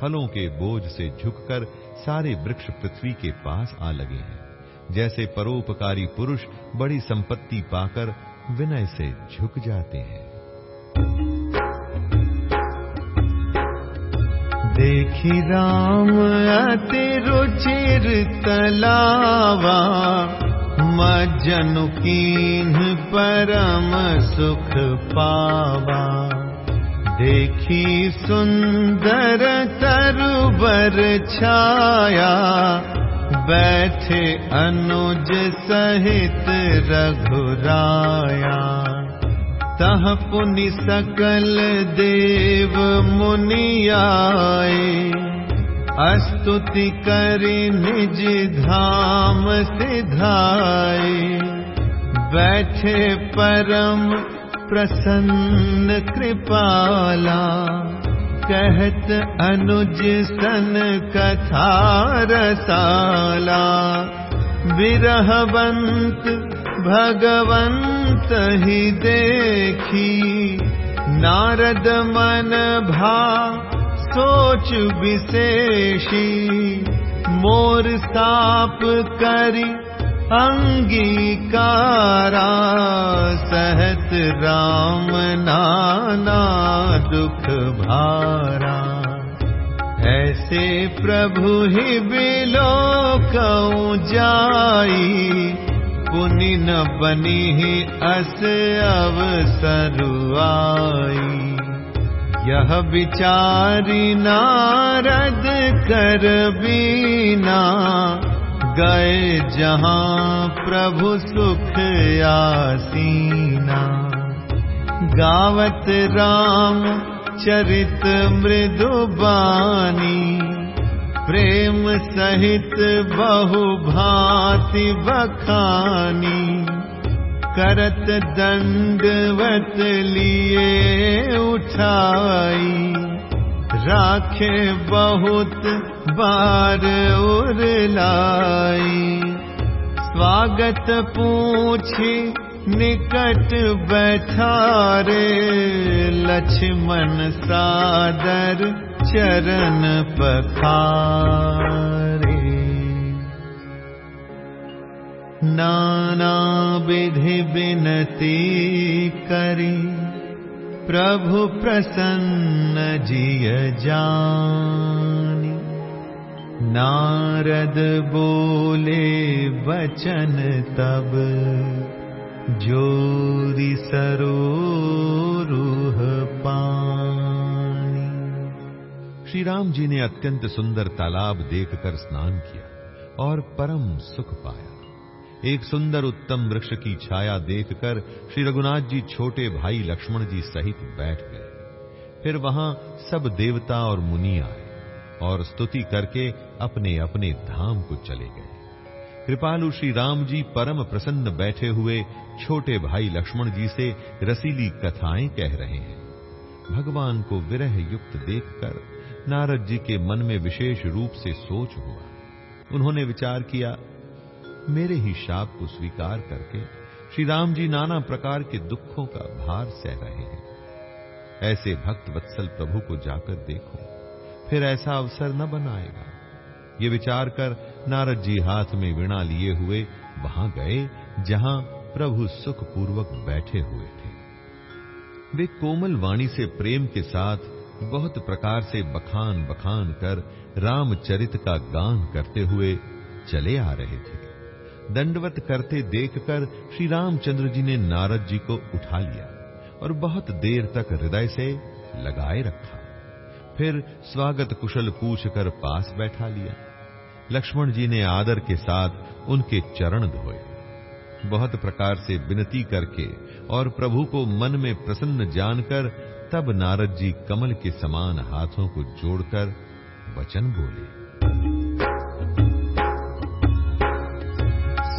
फलों के बोझ से झुककर सारे वृक्ष पृथ्वी के पास आ लगे हैं। जैसे परोपकारी पुरुष बड़ी संपत्ति पाकर विनय से झुक जाते हैं। देखी राम अति रुचिर तलावा, मज्जनु कीन्ह परम सुख पावा। देखी सुंदर तरुबर छाया बैठे अनुज सहित रघुराया तह पुनि सकल देव मुनियाए अस्तुति करि निज धाम सिधाए। बैठे परम प्रसन्न कृपाला कहत अनुज सन कथा रसाला विरहवंत भगवंत ही देखी। नारद मन भा सोच विशेषी। मोर साप करी अंगीकारा सहत राम नाना दुख भारा। ऐसे प्रभु ही बिलो कऊ जाई, पुनि न बनी ही अस अवसरुआई। यह विचारी नारद कर बीना गए जहां प्रभु सुख आसीना। गावत राम चरित मृदु बानी। प्रेम सहित बहु भांति बखानी। करत दंडवत लिए उठाई राखे बहुत बार उरलाई स्वागत पूछी निकट बैठारे लक्ष्मण सादर चरण पखारे। नाना विधि बिनती करी प्रभु प्रसन्न जिय जानी। नारद बोले वचन तब। जोरी सरोरुह पानी। श्री राम जी ने अत्यंत सुंदर तालाब देखकर स्नान किया और परम सुख पाया एक सुंदर उत्तम वृक्ष की छाया देखकर श्री रघुनाथ जी छोटे भाई लक्ष्मण जी सहित बैठ गए। फिर वहाँ सब देवता और मुनि आए और स्तुति करके अपने अपने धाम को चले गए। कृपालु श्री राम जी परम प्रसन्न बैठे हुए छोटे भाई लक्ष्मण जी से रसीली कथाएँ कह रहे हैं। भगवान को विरह युक्त देखकर नारद जी के मन में विशेष रूप से सोच हुआ। उन्होंने विचार किया मेरे ही शाप को स्वीकार करके श्री राम जी नाना प्रकार के दुखों का भार सह रहे हैं। ऐसे भक्त वत्सल प्रभु को जाकर देखो, फिर ऐसा अवसर न बनाएगा। ये विचार कर नारद जी हाथ में वीणा लिए हुए वहाँ गए, जहाँ प्रभु सुख पूर्वक बैठे हुए थे। वे कोमल वाणी से प्रेम के साथ बहुत प्रकार से बखान बखान कर रामचरित का गान करते हुए चले आ रहे थे। दंडवत करते देखकर श्री रामचंद्र जी ने नारद जी को उठा लिया और बहुत देर तक हृदय से लगाए रखा। फिर स्वागत कुशल पूछकर पास बैठा लिया। लक्ष्मण जी ने आदर के साथ उनके चरण धोए। बहुत प्रकार से विनती करके और प्रभु को मन में प्रसन्न जानकर तब नारद जी कमल के समान हाथों को जोड़कर वचन बोले।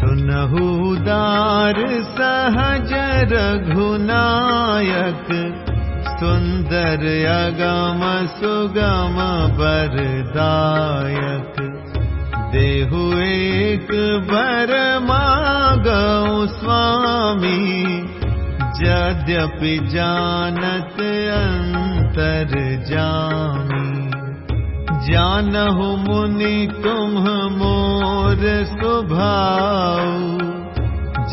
सुनहुदार सहज रघुनायक सुंदर अगम सुगम बरदायक देहु एक बर मागौ स्वामी यद्यपि जानत अंतर जामी जानहु मुनि तुम मोर स्वभाव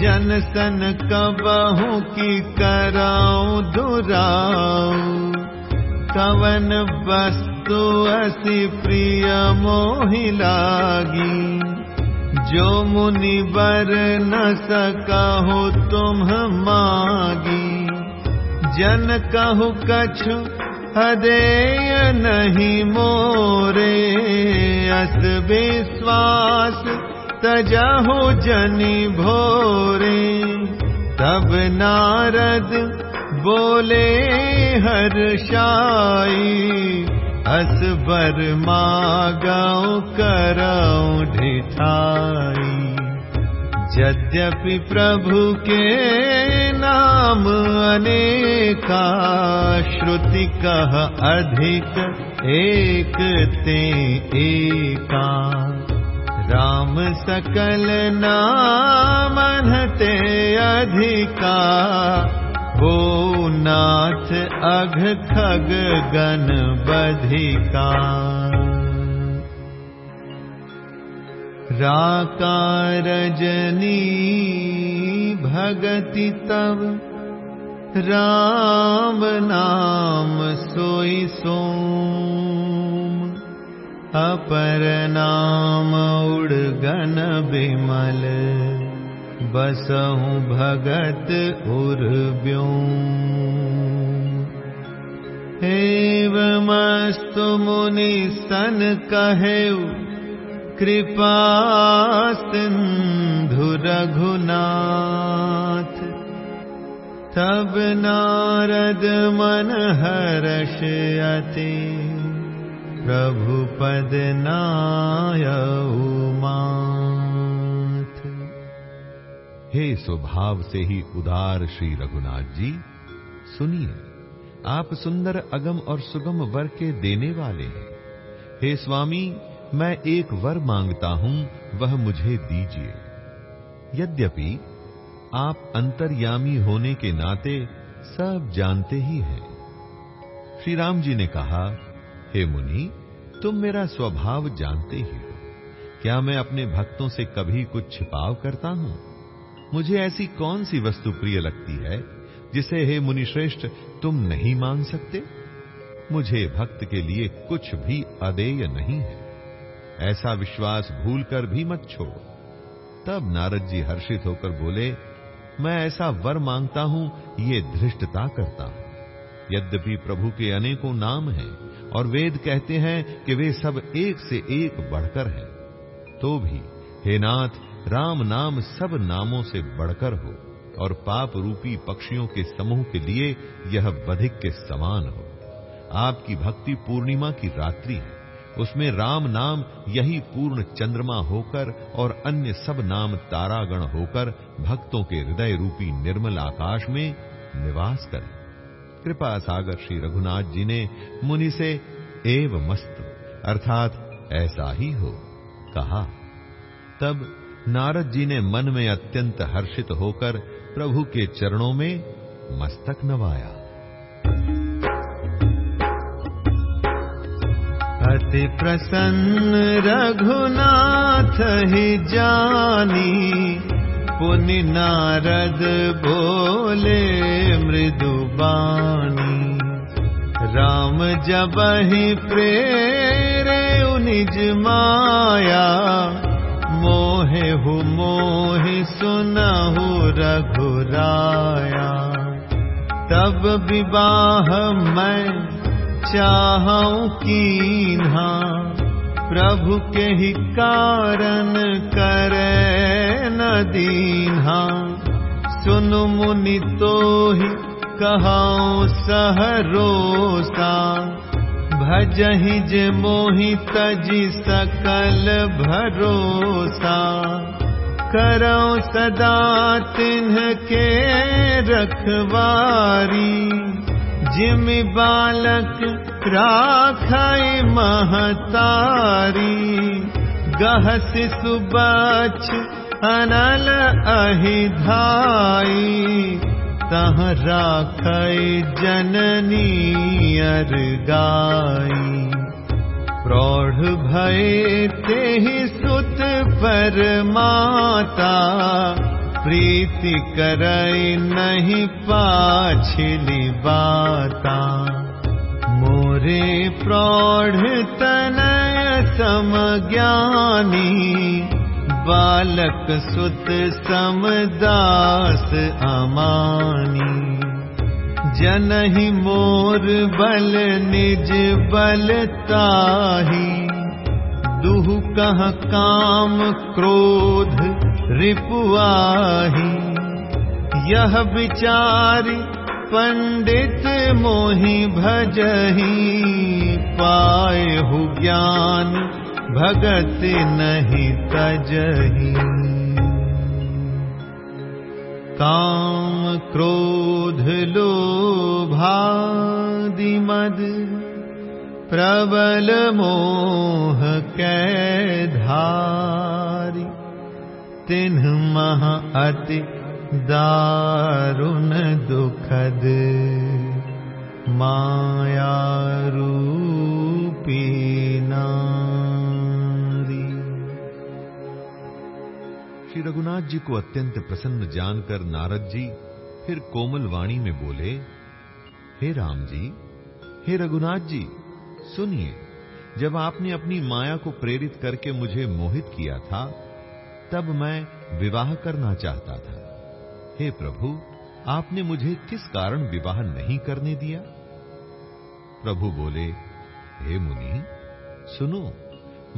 जन सन कबहु की कराऊ दुराऊ। कवन वस्तु असी प्रिय मोहि लागी। जो मुनि बर न सकहु तुम मागी। जन कहु कछु हदेय नहीं मोरे अस विश्वास तजहु जनि भोरे। तब नारद बोले हर शाई अस बर मागाऊ कराऊ ढिठाई यद्यपि प्रभु के नाम अनेका श्रुति कह अधिक एक ते एका। राम सकल नामनते अधिका। वो नाथ अघ खग गण बधिका राकारजनी भगति तब राम नाम सोई सोम। अपर नाम उड़गन बिमल। बसहु भगत उर्व्योम। एवमस्तु मुनि सन कहेऊ कृपा सिंधु रघुनाथ, तब नारद मन हर्ष अति, प्रभु पद नायउमाथ हे स्वभाव से ही उदार श्री रघुनाथ जी, सुनिए, आप सुंदर अगम और सुगम वर के देने वाले हैं। हे स्वामी मैं एक वर माँगता हूँ, वह मुझे दीजिए। यद्यपि आप अंतर्यामी होने के नाते सब जानते ही हैं। श्री राम जी ने कहा, हे मुनि, तुम मेरा स्वभाव जानते ही हो। क्या मैं अपने भक्तों से कभी कुछ छिपाव करता हूँ? मुझे ऐसी कौन सी वस्तु प्रिय लगती है, जिसे, हे मुनि श्रेष्ठ, तुम नहीं मान सकते? मुझे भक्त के लिए कुछ भी अदेय नहीं है। ऐसा विश्वास भूलकर भी मत छोड़ो। तब नारद जी हर्षित होकर बोले, मैं ऐसा वर माँगता हूँ, ये धृष्टता करता हूँ। यद्यपि प्रभु के अनेकों नाम हैं और वेद कहते हैं कि वे सब एक से एक बढ़कर हैं तो भी, हे नाथ, राम नाम सब नामों से बढ़कर हो और पाप रूपी पक्षियों के समूह के लिए यह बधिक के समान हो। आपकी भक्ति पूर्णिमा की रात्रि है। उसमें राम नाम, यही पूर्ण चंद्रमा होकर और अन्य सब नाम तारागण होकर भक्तों के हृदय रूपी निर्मल आकाश में निवास करें। कृपा सागर श्री रघुनाथ जी ने मुनि से एव मस्त, अर्थात ऐसा ही हो, कहा। तब नारद जी ने मन में अत्यंत हर्षित होकर प्रभु के चरणों में मस्तक नवाया। अति प्रसन्न रघुनाथ ही जानी। पुनि नारद बोले मृदुबानी राम जब ही प्रेरे निज माया, मोहे हु मोहि सुनहु रघुराया। तब विवाह मैं चाहूं कीन्हा प्रभु के ही कारण करे न दीन्हा। सुन मुनि तो ही कहाऊं सहरोसा भजहि जे मोहि तजि सकल भरोसा। करो सदा तिन्ह के रखवारी जिम बालक राखै महतारी गहस सुबछ अनल अहिधाई तह राखै जननी अर गाई। प्रौढ़ भय तेहि सुत पर माता प्रीति करई नहीं पाछली बाता। मोरे प्रौढ़ तनय सम ज्ञानी बालक सुत समदास अमानी। जनहि मोर बल निज बलताही दुहु कह काम क्रोध रिपुआही। यह विचारी पंडित मोहि भजही। पाए हु ज्ञान भगत नहीं तजही। काम क्रोध लोभादि मद प्रबल मोह कै धारी तिन्ह महा अति दारुण दुखद माया रूपी नारी। श्री रघुनाथ जी को अत्यंत प्रसन्न जानकर नारद जी फिर कोमल वाणी में बोले, हे राम जी, हे रघुनाथ जी, सुनिए, जब आपने अपनी माया को प्रेरित करके मुझे मोहित किया था तब मैं विवाह करना चाहता था। हे प्रभु, आपने मुझे किस कारण विवाह नहीं करने दिया? प्रभु बोले, हे मुनि, सुनो,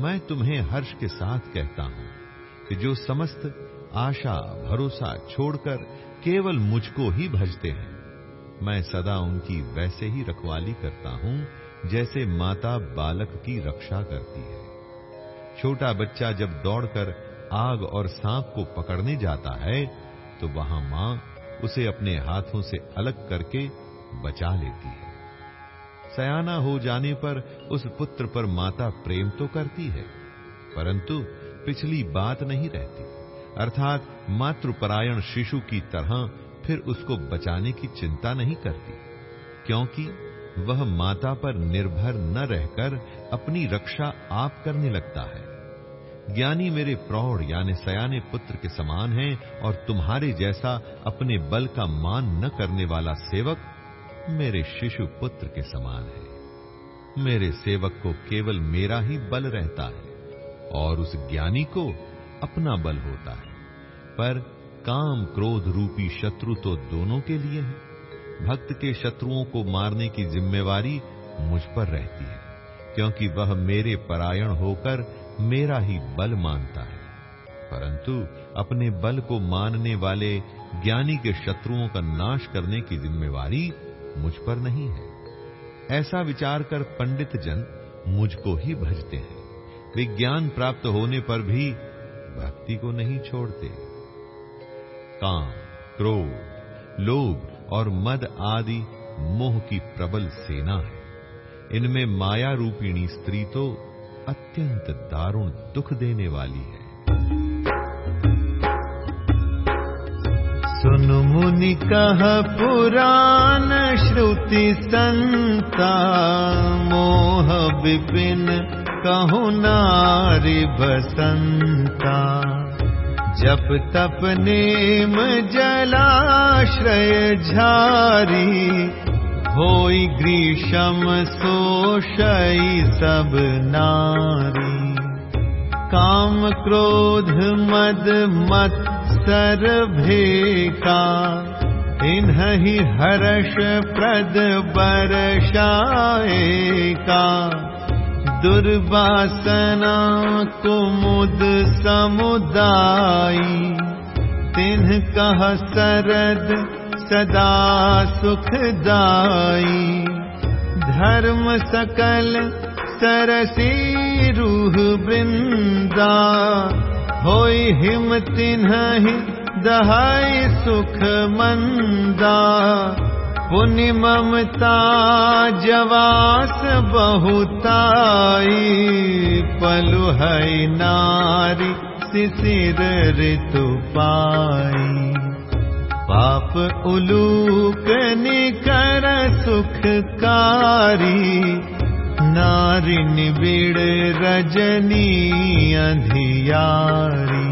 मैं तुम्हें हर्ष के साथ कहता हूँ कि जो समस्त आशा, भरोसा छोड़कर केवल मुझको ही भजते हैं, मैं सदा उनकी वैसे ही रखवाली करता हूँ जैसे माता बालक की रक्षा करती है। छोटा बच्चा जब दौड़कर आग और सांप को पकड़ने जाता है तो वहाँ माँ उसे अपने हाथों से अलग करके बचा लेती है। सयाना हो जाने पर उस पुत्र पर माता प्रेम तो करती है, परंतु पिछली बात नहीं रहती। अर्थात मातृपरायण शिशु की तरह फिर उसको बचाने की चिंता नहीं करती, क्योंकि वह माता पर निर्भर न रहकर अपनी रक्षा आप करने लगता है। ज्ञानी मेरे प्रौढ़ यानी सयाने पुत्र के समान हैं और तुम्हारे जैसा अपने बल का मान न करने वाला सेवक मेरे शिशु पुत्र के समान है। मेरे सेवक को केवल मेरा ही बल रहता है और उस ज्ञानी को अपना बल होता है। पर काम क्रोध रूपी शत्रु तो दोनों के लिए है। भक्त के शत्रुओं को मारने की जिम्मेवारी मुझ पर रहती है, क्योंकि वह मेरे परायण होकर मेरा ही बल मानता है। परंतु अपने बल को मानने वाले ज्ञानी के शत्रुओं का नाश करने की जिम्मेवारी मुझ पर नहीं है। ऐसा विचार कर पंडित जन मुझको ही भजते हैं विज्ञान प्राप्त होने पर भी भक्ति को नहीं छोड़ते। काम, क्रोध, लोभ और मद आदि मोह की प्रबल सेना है। इनमें माया रूपिणी स्त्री तो अत्यंत दारुण दुख देने वाली है। सुन मुनि कह पुराण श्रुति संता, मोह विपिन कहु नारी बसंता। जप तप नेम जलाश्रय झारी ग्रीष्म सोशई सब नारी। काम क्रोध मद मत्सर भेका। इन्हि हर्ष प्रद बरसाएका। दुर्वासना कुमुद समुदायी। तिन्ह कह सरद सदा सुखदाई धर्म सकल सरसी रूह वृंदा। होई हिम तिन्हि दहाई सुख मंदा। पुण्य ममता जवास बहुताई। पलु है नारी शिशिर ऋतु पाई पाप उलूक निकर सुखकारी नारी निबिड़ रजनी अधियारी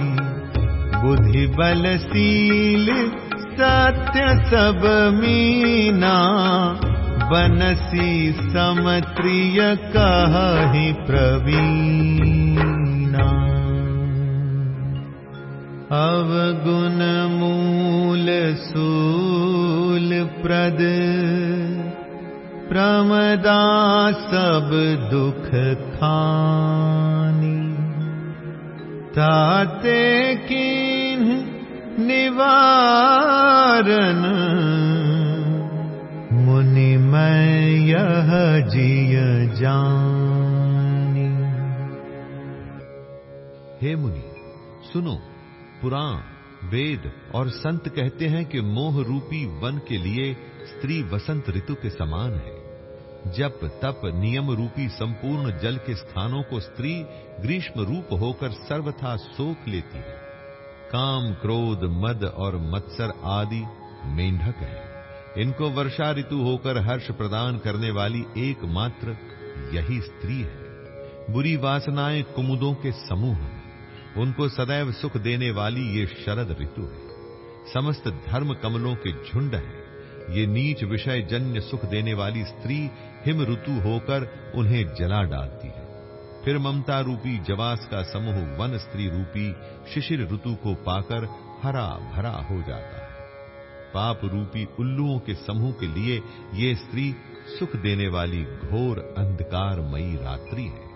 बुद्धि बलशील सत्य सब मीना बनसी समत्रिय कहि प्रवीणा अवगुण मूल सूल प्रद। प्रमदा सब दुख खानी। ताते किन निवारण। मुनि मैं यह जिय जानी। हे मुनि, सुनो। पुराण, वेद और संत कहते हैं कि मोह रूपी वन के लिए स्त्री वसंत ऋतु के समान है। जप, तप, नियम रूपी संपूर्ण जल के स्थानों को स्त्री ग्रीष्म रूप होकर सर्वथा सोख लेती है। काम, क्रोध, मद और मत्सर आदि मेंढक है। इनको वर्षा ऋतु होकर हर्ष प्रदान करने वाली एकमात्र यही स्त्री है। बुरी वासनाएँ कुमुदों के समूह हैं। उनको सदैव सुख देने वाली ये शरद ऋतु है। समस्त धर्म कमलों के झुंड है। ये नीच विषय जन्य सुख देने वाली स्त्री हिम ऋतु होकर उन्हें जला डालती है। फिर ममता रूपी जवास का समूह वन स्त्री रूपी शिशिर ऋतु को पाकर हरा भरा हो जाता है। पाप रूपी उल्लुओं के समूह के लिए ये स्त्री सुख देने वाली घोर अंधकारमयी रात्रि है।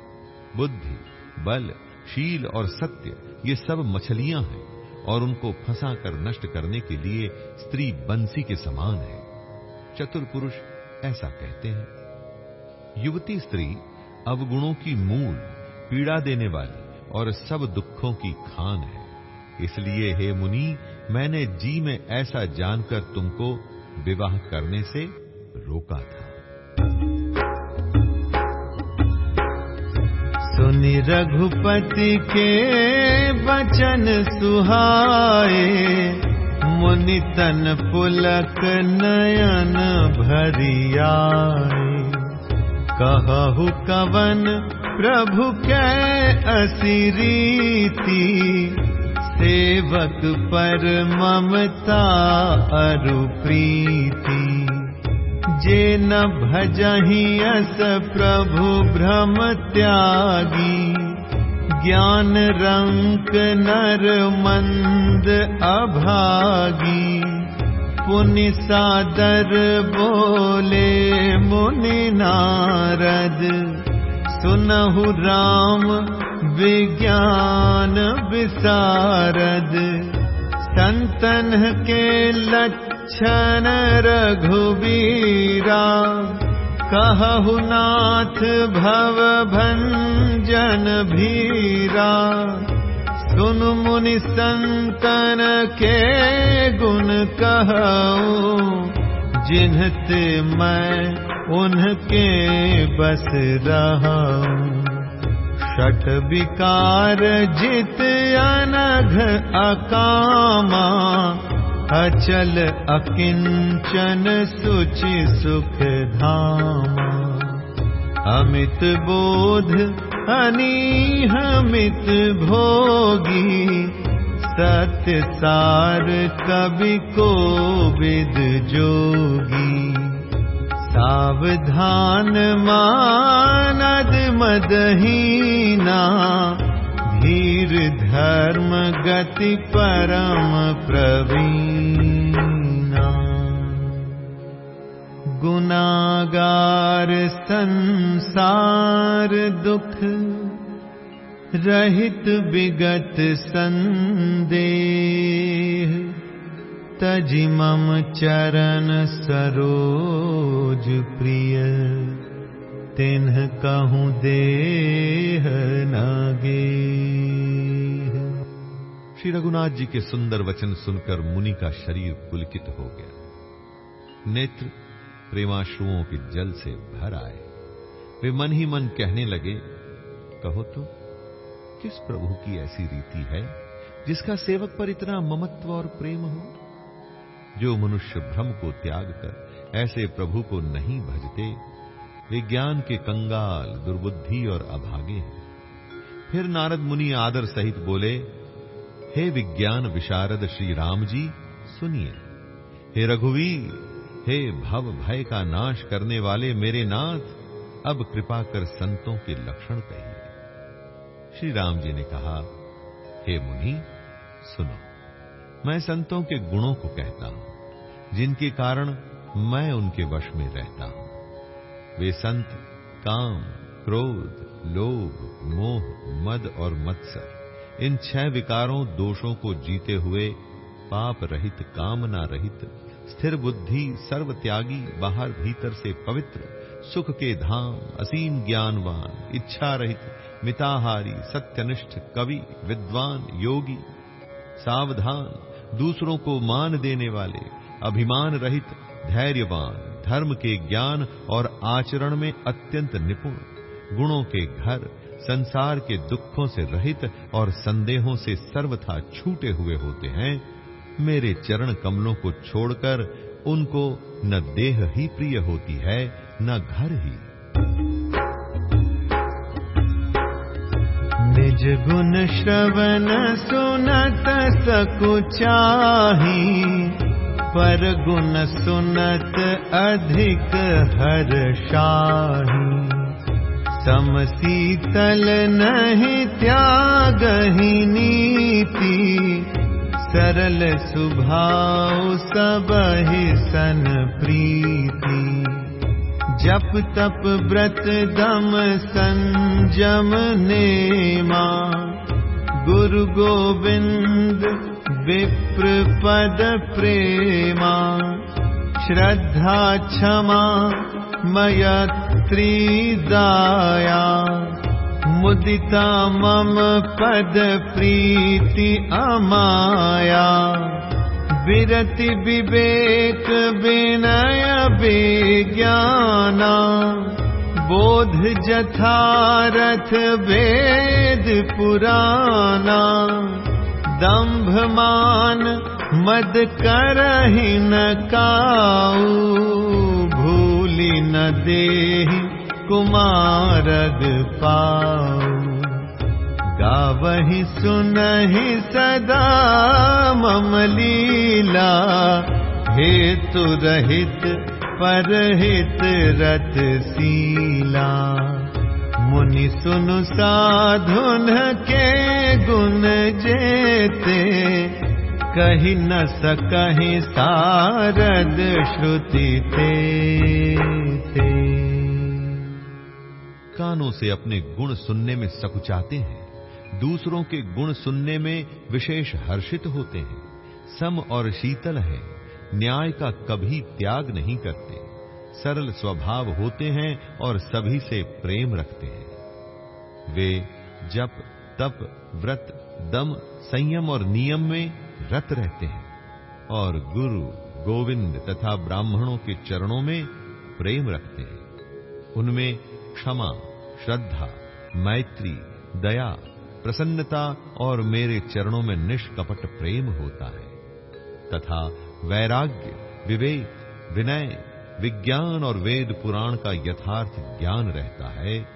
बुद्धि, बल शील और सत्य, ये सब मछलियाँ हैं और उनको फंसा कर नष्ट करने के लिए स्त्री बंसी के समान है। चतुर पुरुष ऐसा कहते हैं। युवती स्त्री अवगुणों की मूल, पीड़ा देने वाली और सब दुखों की खान है। इसलिए हे मुनि, मैंने जी में ऐसा जानकर तुमको विवाह करने से रोका था। सुनि रघुपति के वचन सुहाए, मुनि तन पुलक नयन भरियाए। कहु कवन प्रभु के असिरीति सेवक पर ममता अरु प्रीति। जे न भजहि अस प्रभु भ्रम त्यागी ज्ञान रंक नर मंद अभागी। पुनि सादर बोले मुनि नारद। सुनहु राम विज्ञान विसारद संतन के लक्षण रघुबीरा, कहु नाथ भव भंजन भीरा। सुन मुनि संतन के गुण कहूँ, जिन्हते मैं उनके बस रहा। षठ विकार जित अनघ अकामा। अचल अकिंचन सुचि सुख धामा। अमित बोध अनिहमित भोगी। सत्य सार कवि को विद जोगी सावधान मानद मदहीना धीर धर्म गति परम प्रवीणा। गुनागार संसार दुख रहित विगत संदेह तजि मम चरण सरोज प्रिय। तिन्ह कहूँ देह नागे। श्री रघुनाथ जी के सुंदर वचन सुनकर मुनि का शरीर पुलकित हो गया। नेत्र प्रेमाश्रुओं के जल से भर आए। वे मन ही मन कहने लगे, कहो तो किस प्रभु की ऐसी रीति है, जिसका सेवक पर इतना ममत्व और प्रेम हो? जो मनुष्य भ्रम को त्याग कर ऐसे प्रभु को नहीं भजते, वे ज्ञान के कंगाल, दुर्बुद्धि और अभागे हैं। फिर नारद मुनि आदर सहित बोले, हे विज्ञान विशारद श्री राम जी, सुनिए। हे रघुवीर, हे भव भय का नाश करने वाले मेरे नाथ, अब कृपा कर संतों के लक्षण कहिए। श्री राम जी ने कहा, हे मुनि, सुनो। मैं संतों के गुणों को कहता हूँ, जिनके कारण मैं उनके वश में रहता हूँ। वे संत, काम, क्रोध, लोभ, मोह, मद और मत्सर, इन छह विकारों, दोषों को जीते हुए पाप रहित, कामना रहित, स्थिर बुद्धि, सर्व त्यागी, बाहर भीतर से पवित्र, सुख के धाम, असीम ज्ञानवान, इच्छा रहित, मिताहारी, सत्यनिष्ठ, कवि, विद्वान, योगी सावधान, दूसरों को मान देने वाले, अभिमान रहित, धैर्यवान, धर्म के ज्ञान और आचरण में अत्यंत निपुण, गुणों के घर, संसार के दुखों से रहित और संदेहों से सर्वथा छूटे हुए होते हैं, मेरे चरण कमलों को छोड़कर उनको न देह ही प्रिय होती है, न घर ही। निज गुण श्रवण सुनत सकुचाही पर गुण सुनत अधिक हर शाही। समशीतल नहीं त्याग ही नीति सरल सुभाव सब ही सन प्रीति जप तप व्रत दम संजम नेमा। गुरु गोविंद विप्र पद प्रेमा। श्रद्धा क्षमा मयत्री दाया। मुदिता मम पद प्रीति अमाया विरति विवेक विनय विज्ञाना बोध जथारथ वेद पुराना दंभ मान मद करहि न काऊ भूलि न देहि कुमारग पाऊ गावहि सुनहि सदा मम लीला। हेतु रहित, परहित रत सीला मुनि सुनु साधुन के गुण जेते, कही न सकहि सारद श्रुति ते। कानों से अपने गुण सुनने में सकुचाते हैं। दूसरों के गुण सुनने में विशेष हर्षित होते हैं। सम और शीतल है। न्याय का कभी त्याग नहीं करते। सरल स्वभाव होते हैं और सभी से प्रेम रखते हैं। वे जप, तप, व्रत, दम, संयम और नियम में रत रहते हैं और गुरु गोविंद तथा ब्राह्मणों के चरणों में प्रेम रखते हैं। उनमें क्षमा, श्रद्धा, मैत्री, दया प्रसन्नता और मेरे चरणों में निष्कपट प्रेम होता है। तथा वैराग्य, विवेक, विनय, विज्ञान और वेद पुराण का यथार्थ ज्ञान रहता है।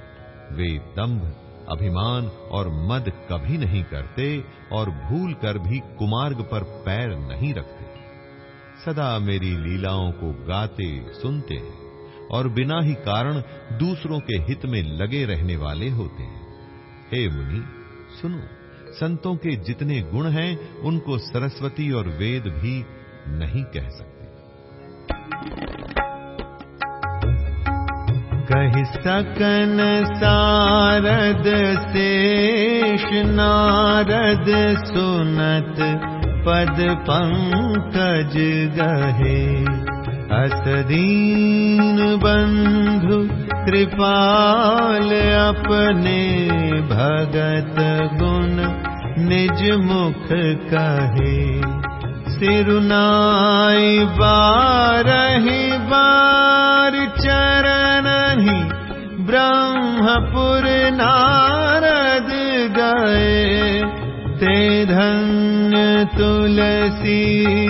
वे दंभ, अभिमान और मद कभी नहीं करते और भूल कर भी कुमार्ग पर पैर नहीं रखते। सदा मेरी लीलाओं को गाते, सुनते हैं और बिना ही कारण दूसरों के हित में लगे रहने वाले होते हैं। हे मुनि सुनो, संतों के जितने गुण हैं, उनको सरस्वती और वेद भी नहीं कह सकते। कह सकन सारद शेष नारद सुनत, पद पंकज गहे। बंधु कृपाल अपने भगत गुण निज मुख कहे। सिरुनाई बारही बार चरणहि ब्रह्मपुर नारद गए। ते धन्य तुलसी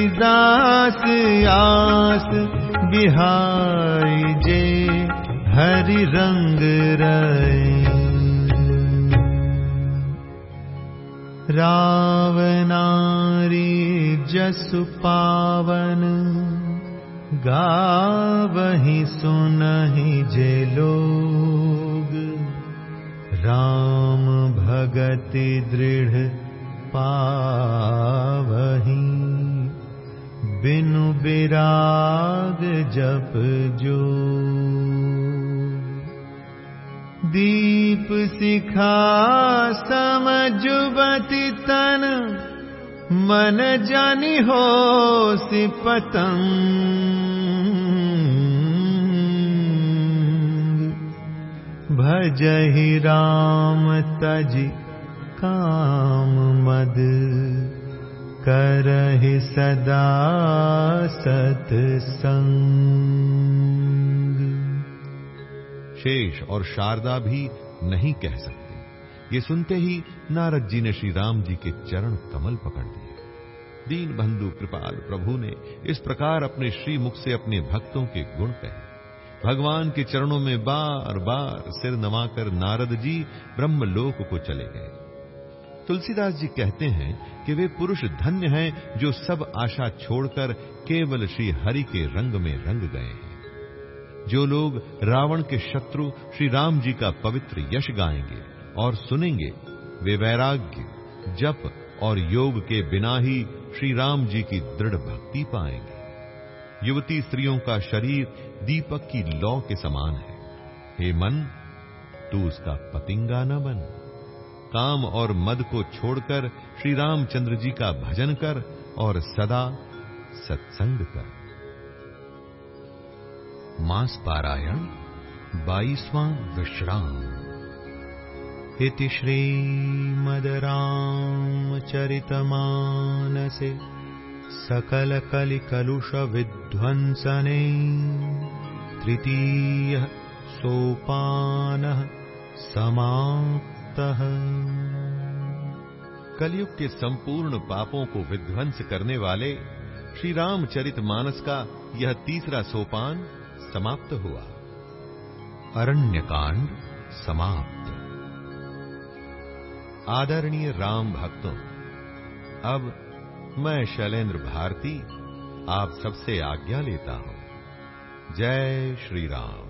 दास आस बिहाई जे हरि रंग रावनारी जसु पावन गावहि सुनहि जे लोग। राम भगति दृढ़ पावहि। बिनु विराग जप जो। दीप सिखा समजुबति तन मन जानी हो सिपतंग भजहि राम तजि काम मद करहि सदा सत्संग शेष और शारदा भी नहीं कह सकते। ये सुनते ही नारद जी ने श्री राम जी के चरण कमल पकड़ लिए दीन बंधु कृपाल प्रभु ने इस प्रकार अपने श्री मुख से अपने भक्तों के गुण कहे। भगवान के चरणों में बार बार सिर नवाकर नारद जी ब्रह्मलोक को चले गए। तुलसीदास जी कहते हैं कि वे पुरुष धन्य हैं जो सब आशा छोड़कर केवल श्री हरि के रंग में रंग गए हैं। जो लोग रावण के शत्रु श्री राम जी का पवित्र यश गाएँगे और सुनेंगे, वे वैराग्य, जप और योग के बिना ही श्री राम जी की दृढ़ भक्ति पाएँगे। युवती स्त्रियों का शरीर दीपक की लौ के समान है। हे मन, तू उसका पतिंगा न बन। काम और मद को छोड़कर श्री रामचंद्र जी का भजन कर और सदा सत्संग कर। मास पारायण, बाईसवां विश्राम। इति श्रीमद्रामचरितमानसे सकलकलिकलुषविध्वंसने तृतीयः सोपानः समाप्तः। कलयुग के संपूर्ण पापों को विध्वंस करने वाले श्री रामचरित मानस का यह तीसरा सोपान समाप्त हुआ। अरण्यकांड समाप्त। आदरणीय राम भक्तों, अब मैं शैलेंद्र भारती आप सबसे आज्ञा लेता हूँ। जय श्री राम